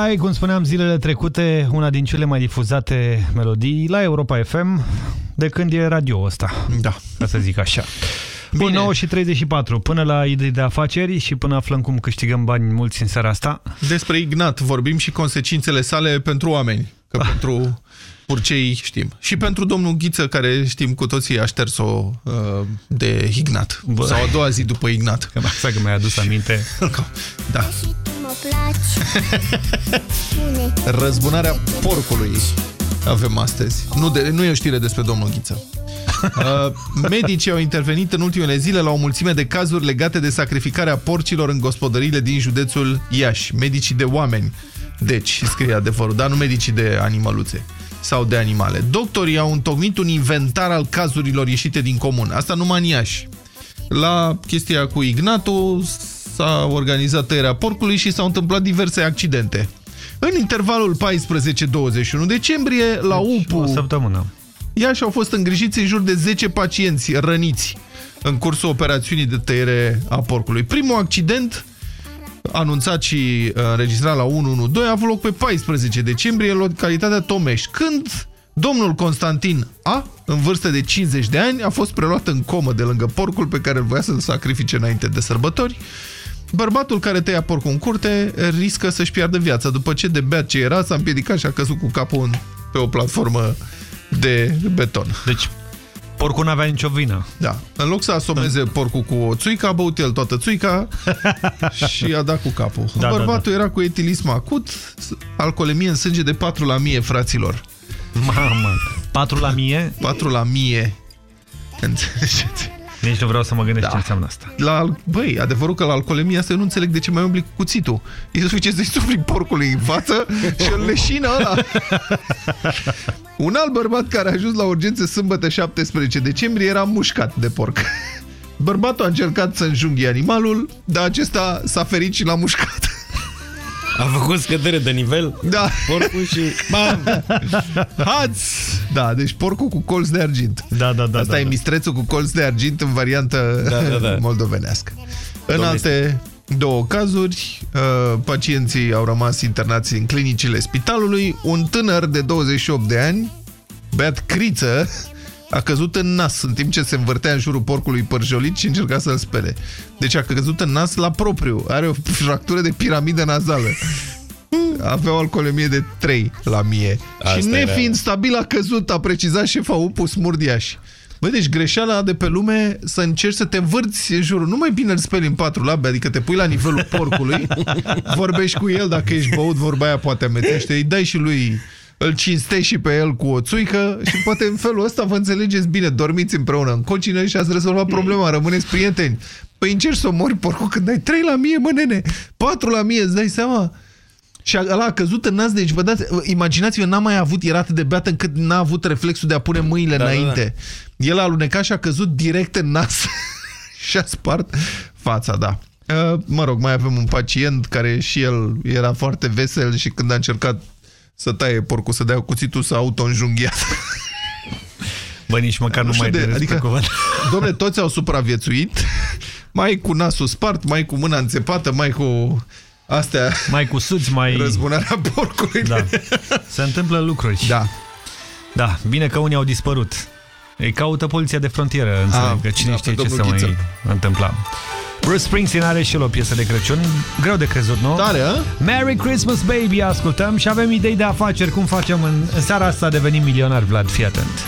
gonna cry, cum spuneam zilele trecute, una din cele mai difuzate melodii la Europa FM de când e radio ăsta. Da. Ca să zic așa. Bun, 9 și 34, până la idei de afaceri și până aflăm cum câștigăm bani mulți în seara asta. Despre Ignat vorbim și consecințele sale pentru oameni. Că Ah. pentru purcei știm. Și pentru domnul Ghiță, care știm cu toții a șters-o uh, de Ignat. Bă. Sau a doua zi după Ignat. Că asta că mi-ai adus aminte. Da. Mă place. Spune. Răzbunarea porcului avem astăzi. Nu, de, nu e o știre despre domnul Ghiță. Uh, medicii au intervenit în ultimele zile la o mulțime de cazuri legate de sacrificarea porcilor în gospodăriile din județul Iași. Medicii de oameni. Deci, scrie adevărul, dar nu medicii de animăluțe sau de animale. Doctorii au întocmit un inventar al cazurilor ieșite din comun. Asta numai în Iași. La chestia cu Ignatu s-a organizat tăierea porcului și s-au întâmplat diverse accidente. În intervalul 14-21 decembrie, la UPU... O săptămână. Iași au fost îngrijiți în jur de 10 pacienți răniți în cursul operațiunii de tăiere a porcului. Primul accident anunțat și uh, înregistrat la 112 a avut loc pe 14 decembrie în localitatea Tomeș, când domnul Constantin A, în vârstă de 50 de ani, a fost preluat în comă de lângă porcul pe care îl voia să-l sacrifice înainte de sărbători. Bărbatul care tăia porcul în curte riscă să-și piardă viața după ce de beat ce era s-a împiedicat și a căzut cu capul în, pe o platformă de beton. Deci porcul n-avea nicio vină. Da. În loc să asomeze porcul cu o țuică, a băut el toată țuica și a dat cu capul. Da, Bărbatul era cu etilism acut, alcoolemie în sânge de 4 la mie, fraților. Mamă, 4 la mie? 4 la mie. Înțelegeți? Nici nu vreau să mă gândesc Da. ce înseamnă asta. La, băi, adevărul că la alcoolemie asta eu nu înțeleg de ce mai umbli cu cuțitul. E suficient să-i sufli porcului în față și îl leșină ăla. Un alt bărbat care a ajuns la urgență sâmbătă 17 decembrie era mușcat de porc. Bărbatul a încercat să înjunghi animalul, dar acesta s-a ferit și l-a mușcat. A făcut scădere de nivel? Da. Porcul și... Bam! Hați! Da, deci porcul cu colț de argint. Da, da, da. Asta da, e da. mistrețul cu colț de argint în variantă Da, da, da. moldovenească. În Domnule, alte două cazuri, uh, pacienții au rămas internați în clinicile spitalului. Un tânăr de 28 de ani, beat criță, a căzut în nas în timp ce se învârtea în jurul porcului părjolit și încerca să-l spele. Deci a căzut în nas la propriu. Are o fractură de piramidă nazală. Avea o alcoolemie de 3 la mie. Asta și era. nefiind stabil a căzut, a precizat șefa UPU Smurdiaș. Băi, deci greșeala de pe lume să încerci să te învârți în jurul. Nu mai bine îl speli în patru labe, adică te pui la nivelul porcului, vorbești cu el, dacă ești băut, vorba aia poate amețește, îi dai și lui, îl cinstești și pe el cu o țuică și poate în felul ăsta vă înțelegeți bine, dormiți împreună în cocină și ați rezolvat problema, rămâneți prieteni. Păi încerci să mori porcul când dai 3 la mie, mă nene, 4 la mie, îți dai seama? Și ăla a căzut în nas, deci vă dați, imaginați-vă, n-a mai avut, era atât de beat încât n-a avut reflexul de a pune mâinile Da, da, înainte. El a alunecat și a căzut direct în nas și a spart fața, da. Uh, Mă rog, mai avem un pacient care și el era foarte vesel și când a încercat să taie porcul, să dea cuțitul, s-a auto-înjunghiat. Bă, nici măcar nu, știu mai de- de, adică- adică... cuvânt. Dom'le, toți au supraviețuit, mai cu nasul spart, mai cu mâna înțepată, mai cu astea... Mai cu suți, mai... Răzbunarea porcului. Da. Se întâmplă lucruri. Da. Da, bine că unii au dispărut. Îi caută poliția de frontieră, înțeleg, Ah, că cine da, știe pe ce se domnul mai Ghiță. întâmpla. Bruce Springsteen are și el o piesă de Crăciun, greu de crezut, nu? Tare, a? Merry Christmas, baby, ascultăm și avem idei de afaceri, cum facem în, în seara asta devenim milionar, Vlad, fii atent.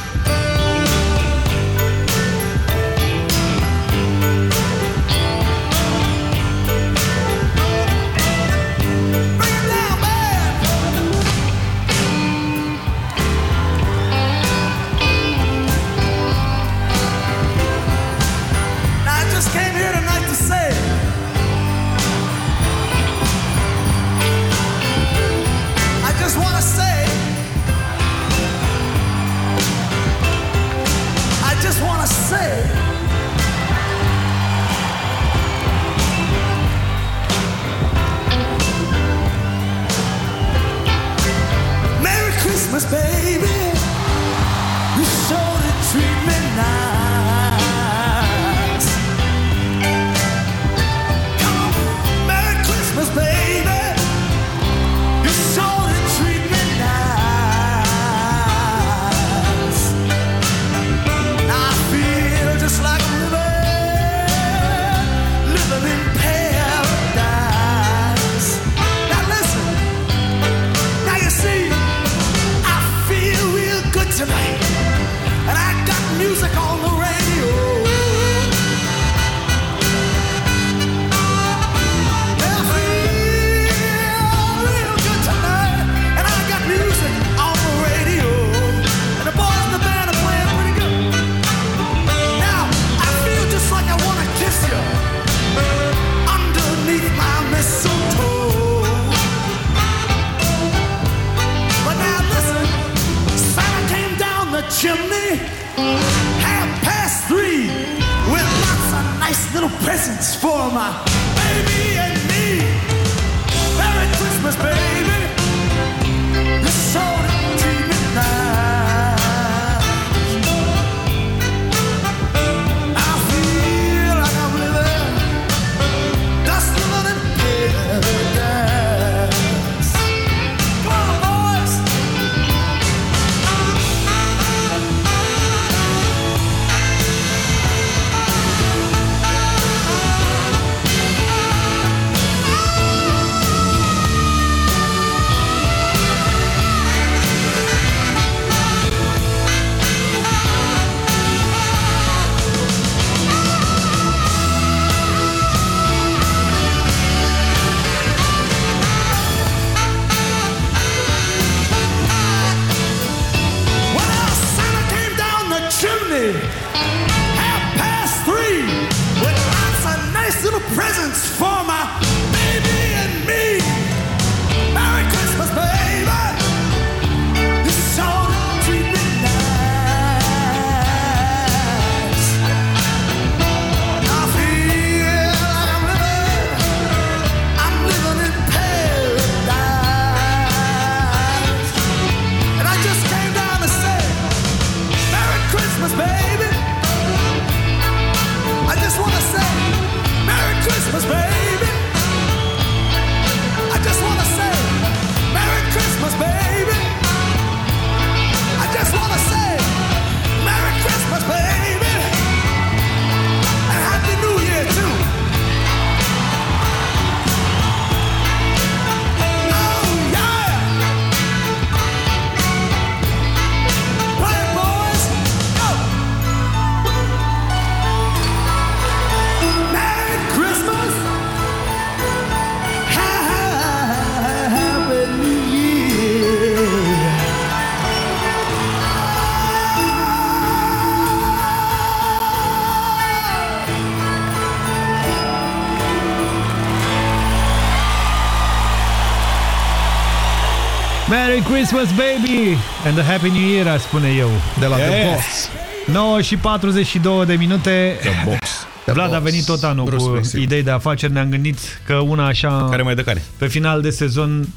Christmas, baby! And a Happy New Year, aș spune eu. De la The Yes. Boss. 9 și 42 de minute. The Box. Vlad a venit tot anul Bruce cu Springsteen. idei de afaceri. Ne-am gândit că una așa... Care mai de care? Pe final de sezon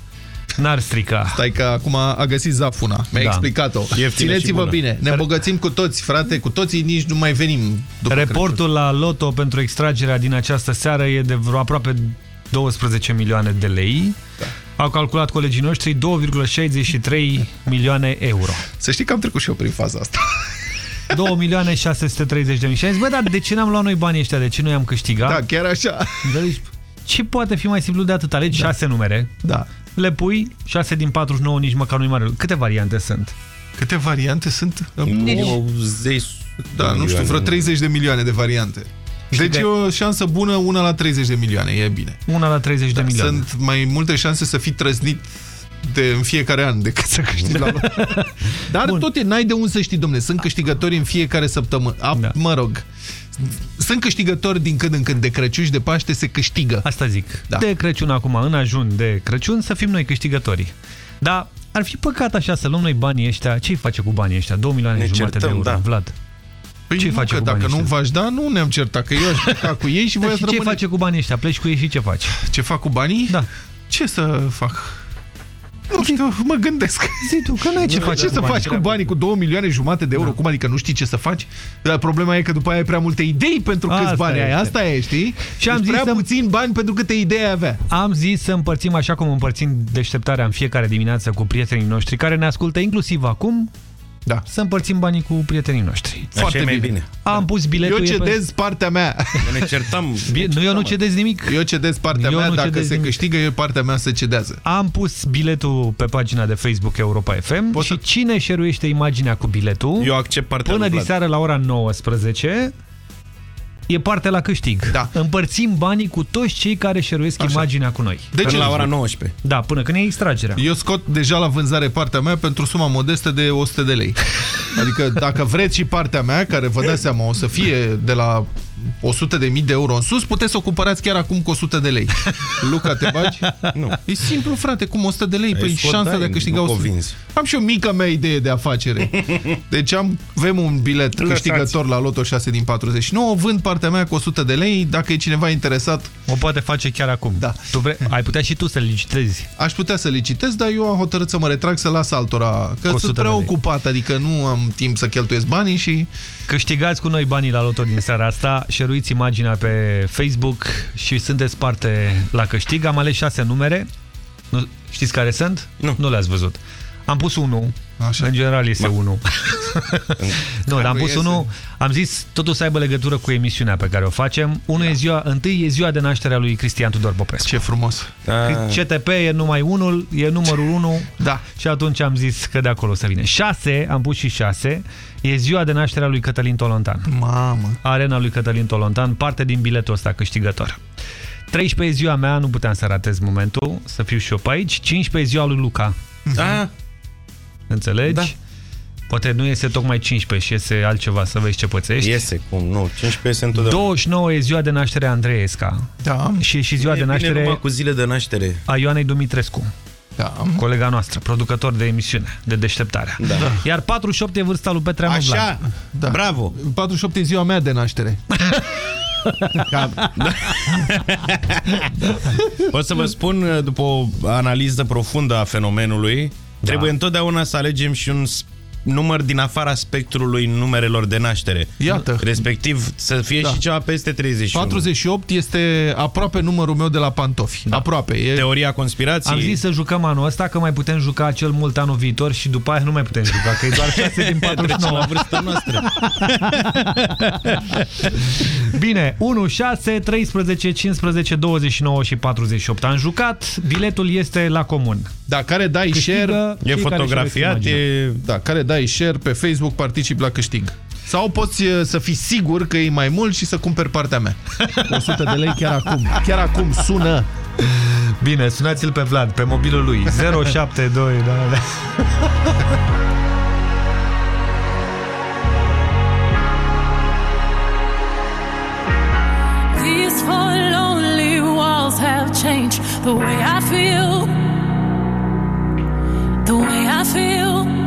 n-ar strica. Stai că acum a găsit Zafuna. Mi-a Da. explicat-o. Ieftină și Țineți-vă bună. bine. Ne îmbogățim cu toți, frate, cu toții nici nu mai venim. După Reportul la Loto pentru extragerea din această seară e de vreo aproape 12 milioane de lei. Da. Au calculat colegii noștri 2,63 milioane euro. Să știi că am trecut și eu prin faza asta. 2 milioane 630 de mii. Și am zis, bă, dar de ce n-am luat noi banii ăștia? De ce noi am câștigat? Da, chiar așa. Deci, ce poate fi mai simplu de atât? Alegi da. 6 numere, Da. le pui, 6 din 49 nici măcar nu-i mare. Câte variante sunt? Câte variante sunt? Nici- 80 Da, nu știu, milioane. vreo 30 de milioane de variante. Deci de- e o șansă bună, una la 30 de milioane, e bine. Una la 30 de milioane. Sunt mai multe șanse să fii trăznit de în fiecare an decât să câștigi la lot. Dar Bun. tot e, n-ai de unde să știi, domne, sunt câștigători în fiecare săptămână. A, da. Mă rog, sunt câștigători din când în când, de Crăciun și de Paște se câștigă. Asta zic. Da. De Crăciun acum, în ajun de Crăciun, să fim noi câștigătorii. Dar ar fi păcat așa să luăm noi banii ăștia. Ce-i face cu banii ăștia? 2 milioane Ne și jumate de certăm, euro, da. Vlad. Păi ce nu, face că cu dacă banii nu ăștia? v-aș da, nu ne-am certat, că eu aș pleca cu ei și voi Da, ați și ce rămâne... face cu banii ăștia? Pleci cu ei și ce faci? Ce fac cu banii? Da. Ce să fac? Nu știu, mă gândesc. Zi tu, că n-ai ce faci Ce cu să banii? faci cu banii cu 2 milioane jumate de euro? Cum adică nu știi ce să faci? Dar problema e că după aia ai prea multe idei pentru câți Asta bani ai. este. Asta e, știi? Și am Deci zis prea să- puțin bani pentru câte idei ai avea. Am zis să împărțim așa cum împărțim deșteptarea în fiecare dimineață cu prietenii noștri care ne ascultă inclusiv acum Da. să împărțim banii cu prietenii noștri. Așa Foarte e mai bine. bine. Am pus biletul... Eu e pe- cedez partea mea. Ne certam. Bine, nu, eu nu cedez nimic. Eu cedez partea Eu mea, nu dacă cedez se nimic. câștigă, eu partea mea se cedează. Am pus biletul pe pagina de Facebook Europa FM Poți și cine șeruiește imaginea cu biletul Eu accept partea până lui Vlad. diseară la ora 19 e parte la câștig. Da. Împărțim banii cu toți cei care șeruiesc Așa. imaginea cu noi. De ce? 19. Da, până când e extragerea. Eu scot deja la vânzare partea mea pentru suma modestă de 100 de lei. Adică dacă vreți și partea mea, care vă dați seama o să fie de la 100 de mii de euro în sus, puteți să o cumpărați chiar acum cu 100 de lei. Luca, te bagi? Nu. E simplu, frate, cum 100 de lei? Ai Păi scot, șansa dai, de a câștiga nu 100. convinzi. Am și o mică mea idee de afacere. Deci am, avem un bilet Lăsați. câștigător la Loto 6 din 49, vând partea mea cu 100 de lei, dacă e cineva interesat. O poate face chiar acum. Da. Tu vre... Ai putea și tu să licitezi. Aș putea să licitez, dar eu am hotărât să mă retrag să las altora, că Cu 100 sunt de prea lei. ocupat, adică nu am timp să cheltuiesc banii și... Câștigați cu noi banii la loto din seara asta, șeruiți imaginea pe Facebook și sunteți parte la câștig. Am ales șase numere. Nu, știți care sunt? Nu. Nu le-ați văzut. Am pus unul. Așa. În general este unul. nu, dar am pus iese. unul. Am zis totul să aibă legătură cu emisiunea pe care o facem. Unul e ziua, întâi e ziua de naștere a lui Cristian Tudor Popescu. Ce frumos. CTP e numai unul, e numărul 1 da. și atunci am zis că de acolo să vine. 6, am pus și 6, e ziua de naștere a lui Cătălin Tolontan. Mamă. Arena lui Cătălin Tolontan, parte din biletul ăsta câștigător. 13 e ziua mea, nu puteam să ratez momentul, să fiu și eu pe aici. 15 e ziua lui Luca. Da. Înțelegi? Da. Poate nu iese tocmai 15 și iese altceva, să vezi ce pățești. Iese, cum, nu, 15 este întotdeauna. 29 e ziua de naștere a Andrei Esca. Da. Și e și ziua E de bine naștere numai cu zile de naștere. a Ioanei Dumitrescu. Da. Colega noastră, producător de emisiune, de deșteptare. Da. Iar 48 e vârsta lui Petreanu Așa, Vlad. Da. bravo. 48 e ziua mea de naștere. Ca... Pot să vă spun, după o analiză profundă a fenomenului, da. trebuie întotdeauna să alegem și un s- număr din afara spectrului numerelor de naștere. Iată. Respectiv, să fie Da. și ceva peste 31. 48 este aproape numărul meu de la pantofi. Da. Aproape. E... Teoria conspirației. Am zis să jucăm anul ăsta, că mai putem juca cel mult anul viitor și după aia nu mai putem juca, că e doar 6 din 49. la vârsta noastră. Bine, 1, 6, 13, 15, 29 și 48. Am jucat, biletul este la comun. Da, care dai Câștigă share, cei care își doresc imaginea. Da, care dai share pe Facebook, particip la câștig. Sau poți uh, să fii sigur că e mai mult și să cumperi partea mea. 100 de lei chiar acum. Chiar acum sună. Bine, sunați-l pe Vlad, pe mobilul lui. 072, da, da. These four lonely walls have changed the way I feel. The way I feel.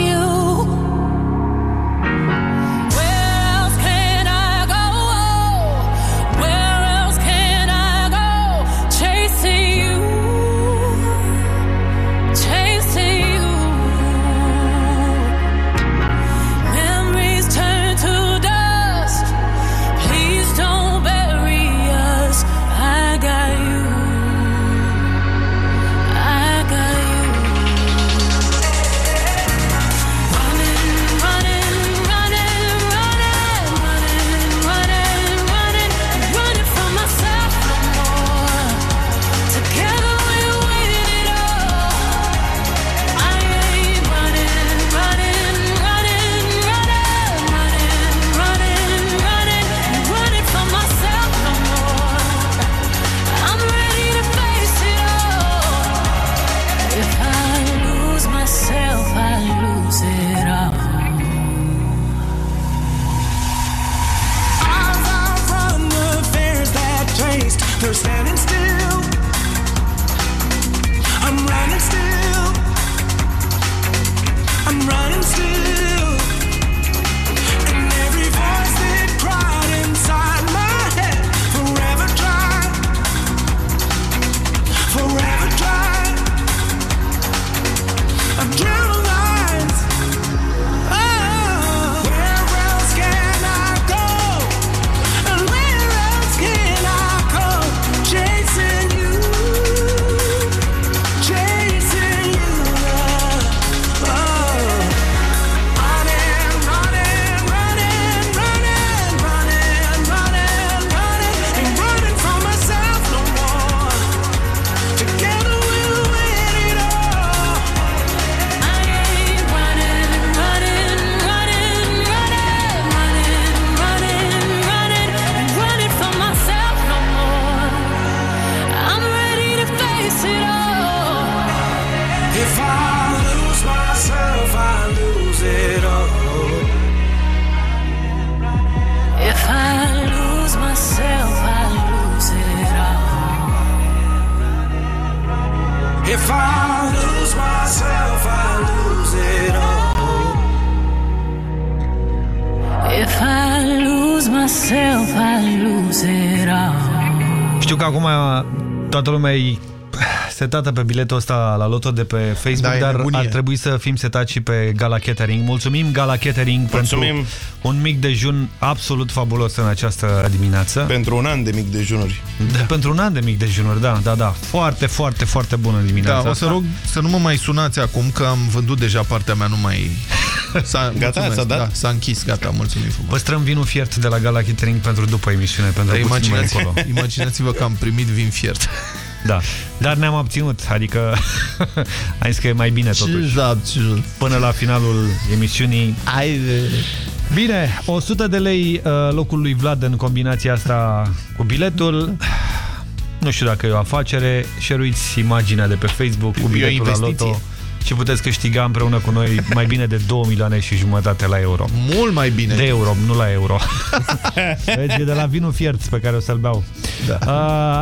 setată pe biletul ăsta la loto de pe Facebook, Da, e dar nebunie. ar trebui să fim setați și pe Gala Catering. Mulțumim Gala Catering Mulțumim. pentru un mic dejun absolut fabulos în această dimineață. Pentru un an de mic dejunuri. Da. Pentru un an de mic dejunuri, da, da, da. Foarte, foarte, foarte bună dimineața Da, o să asta. rog să nu mă mai sunați acum, că am vândut deja partea mea, nu mai... S-a, Gata, mulțumesc, s-a dat? Da, s-a închis, gata, mulțumim frumos. Păstrăm vinul fiert de la Gala Catering pentru după emisiune, pentru Dar puțin mai imaginați, încolo. imaginați-vă că am primit vin fiert. Da, dar ne-am abținut, adică am zis că e mai bine totuși. Până la finalul emisiunii. Bine, 100 de lei uh, locul lui Vlad în combinația asta cu biletul. Nu știu dacă e o afacere. Share-uiți imaginea de pe Facebook cu E o biletul la investiție. loto și puteți câștiga împreună cu noi mai bine de 2 milioane și jumătate la euro. Mult mai bine. De euro, nu la euro. Vezi, e de la vinul fiert pe care o să-l beau. Da.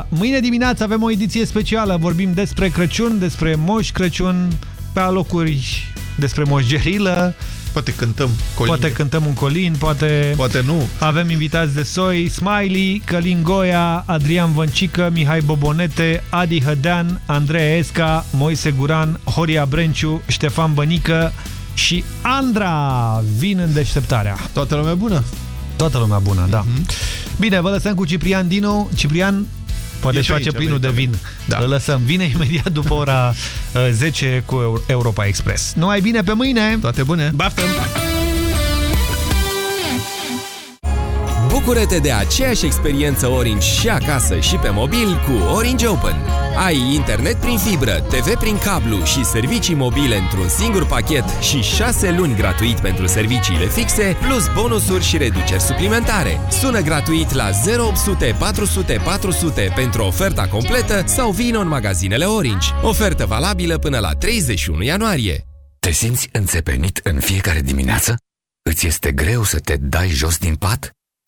Uh, mâine dimineață avem o ediție specială. Vorbim despre Crăciun, despre Moș Crăciun, pe alocuri despre Moș Gerilă. Poate cântăm colin. Poate cântăm un colin, poate... Poate nu. Avem invitați de soi, Smiley, Călin Goia, Adrian Văncică, Mihai Bobonete, Adi Hădean, Andreea Esca, Moise Guran, Horia Brenciu, Ștefan Bănică și Andra vin în deșteptarea. Toată lumea bună? Toată lumea bună, da. Mhm. Bine, vă lăsăm cu Ciprian Dinu. Ciprian poate E își și face aici, plinul a de venit, vin. Da. Îl lăsăm. Vine imediat după ora uh, 10 cu Eu- Europa Express. Numai bine pe mâine! Toate bune! Baftă! Bucură-te de aceeași experiență Orange și acasă și pe mobil cu Orange Open. Ai internet prin fibră, TV prin cablu și servicii mobile într-un singur pachet și 6 luni gratuit pentru serviciile fixe, plus bonusuri și reduceri suplimentare. Sună gratuit la 0800 400 400 pentru oferta completă sau vină în magazinele Orange. Ofertă valabilă până la 31 ianuarie. Te simți înțepenit în fiecare dimineață? Îți este greu să te dai jos din pat?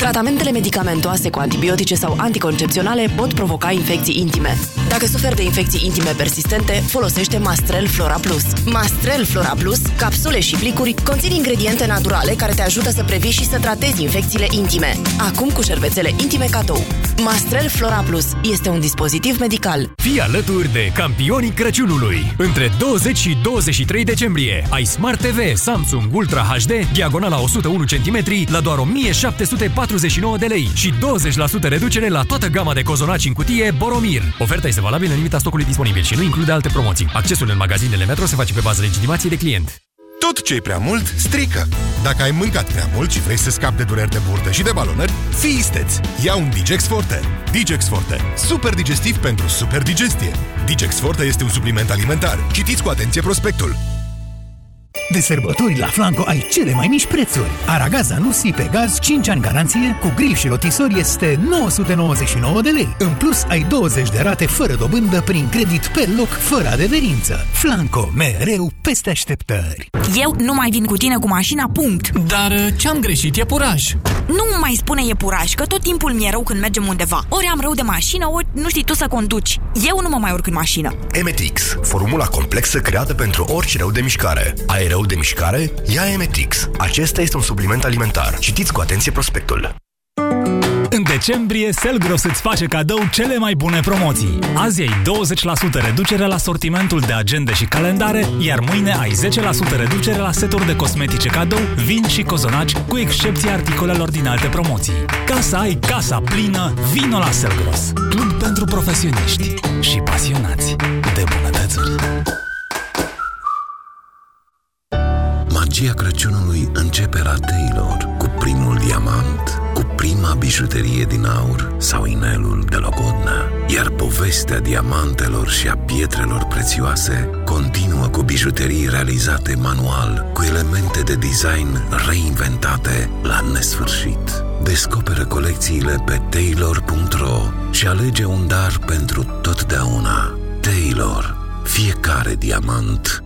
Tratamentele medicamentoase cu antibiotice sau anticoncepționale pot provoca infecții intime. Dacă suferi de infecții intime persistente, folosește Mastrel Flora Plus. Mastrel Flora Plus, capsule și plicuri, conțin ingrediente naturale care te ajută să previi și să tratezi infecțiile intime. Acum cu șervețele intime cadou. Mastrel Flora Plus este un dispozitiv medical. Fii alături de campionii Crăciunului. Între 20 și 23 decembrie ai Smart TV Samsung Ultra HD, diagonala 101 cm, la doar 1749 de lei și 20% reducere la toată gama de cozonaci în cutie Boromir. Oferta este valabilă în limita stocului disponibil și nu include alte promoții. Accesul în magazinele Metro se face pe bază legitimației de client. Tot ce e prea mult, strică. Dacă ai mâncat prea mult și vrei să scapi de dureri de burtă și de balonări, fii isteț. Ia un Digex Forte. Digex Forte. Super digestiv pentru super digestie. Digex Forte este un supliment alimentar. Citiți cu atenție prospectul. De sărbători la Flanco ai cele mai mici prețuri. Aragaz Anusi pe gaz 5 ani garanție cu grill și rotisori este 999 de lei. În plus ai 20 de rate fără dobândă prin credit pe loc fără adeverință. Flanco, mereu peste așteptări. Eu nu mai vin cu tine cu mașina, punct. Dar uh, ce-am greșit e puraj. Nu mai spune e puraj, că tot timpul mi-e rău când mergem undeva. Ori am rău de mașină, ori nu știi tu să conduci. Eu nu mă mai urc în mașină. Emetix, formula complexă creată pentru orice rău de mișcare. Ai rău de mișcare? Ia Emetix. Acesta este un supliment alimentar. Citiți cu atenție prospectul. În decembrie, Selgros îți face cadou cele mai bune promoții. Azi ai 20% reducere la sortimentul de agende și calendare, iar mâine ai 10% reducere la seturi de cosmetice cadou, vin și cozonaci, cu excepția articolelor din alte promoții. Ca să ai casa plină, vino la Selgros. Club pentru profesioniști și pasionați diamant, cu prima bijuterie din aur sau inelul de logodnă. Iar povestea diamantelor și a pietrelor prețioase continuă cu bijuterii realizate manual, cu elemente de design reinventate la nesfârșit. Descoperă colecțiile pe taylor.ro și alege un dar pentru totdeauna. Taylor. Fiecare diamant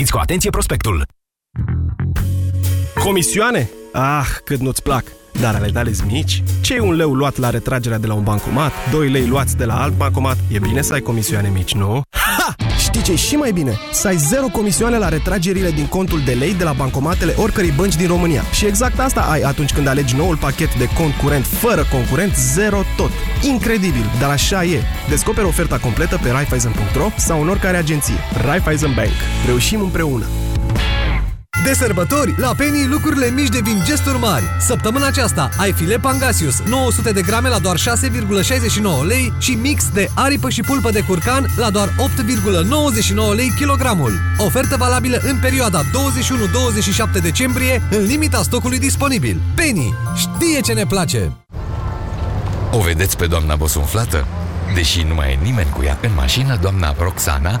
Citiți cu atenție prospectul. Comisioane? Ah, cât nu-ți plac! Dar ale tale mici? ce un leu luat la retragerea de la un bancomat, 2 lei luați de la alt bancomat, e bine să ai comisioane mici, nu? Ha! Știi ce și mai bine? Să ai zero comisioane la retragerile din contul de lei de la bancomatele oricărei bănci din România. Și exact asta ai atunci când alegi noul pachet de cont curent fără concurent, zero tot. Incredibil, dar așa e. Descoperă oferta completă pe Raiffeisen.ro sau în oricare agenție. Raiffeisen Bank. Reușim împreună! De sărbători, la Penny lucrurile mici devin gesturi mari. Săptămâna aceasta ai file Pangasius 900 de grame la doar 6,69 lei și mix de aripă și pulpă de curcan la doar 8,99 lei kilogramul. Ofertă valabilă în perioada 21-27 decembrie, în limita stocului disponibil. Penny știe ce ne place! O vedeți pe doamna bosunflată? Deși nu mai e nimeni cu ea în mașină, doamna Roxana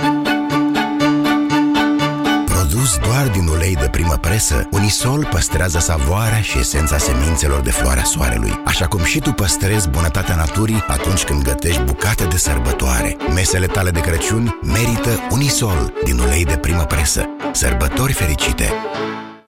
Produs doar din ulei de primă presă, Unisol păstrează savoarea și esența semințelor de floarea soarelui, așa cum și tu păstrezi bunătatea naturii atunci când gătești bucate de sărbătoare. Mesele tale de Crăciun merită Unisol din ulei de primă presă. Sărbători fericite!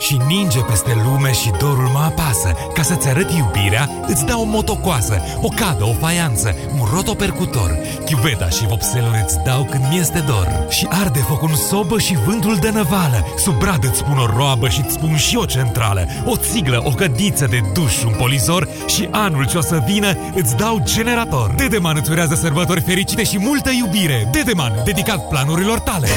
Și ninge peste lume și dorul mă apasă. Ca să-ți arăt iubirea, îți dau o motocoasă O cadă, o faianță, un rotopercutor. Chiuveta și vopselul îți dau când mi-este dor. Și arde foc în sobă și vântul de năvală. Sub brad îți spun o roabă și îți spun și o centrală. O țiglă, o cădiță de duș, un polizor Și anul ce o să vină îți dau generator. Dedeman îți urează sărbători fericite și multă iubire. Dedeman, dedicat planurilor tale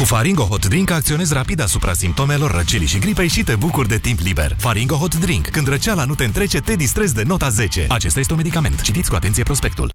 Cu Faringo Hot Drink acționezi rapid asupra simptomelor răcelii și gripei și te bucuri de timp liber. Faringo Hot Drink. Când răceala nu te întrece, te distrezi de nota 10. Acesta este un medicament. Citiți cu atenție prospectul.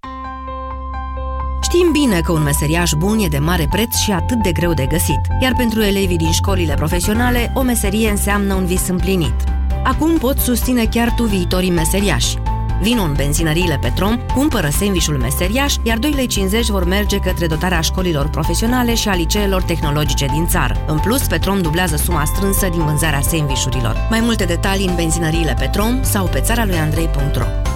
Știm bine că un meseriaș bun e de mare preț și atât de greu de găsit, iar pentru elevii din școlile profesionale, o meserie înseamnă un vis împlinit. Acum poți susține chiar tu viitorii meseriași. Vino în benzinăriile Petrom, cumpără sandvișul meseriaș, iar 2,50 lei vor merge către dotarea școlilor profesionale și a liceelor tehnologice din țară. În plus, Petrom dublează suma strânsă din vânzarea sandvișurilor. Mai multe detalii în benzinăriile Petrom sau pe țara lui Andrei.ro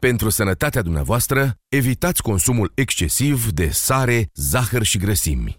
Pentru sănătatea dumneavoastră, evitați consumul excesiv de sare, zahăr și grăsimi.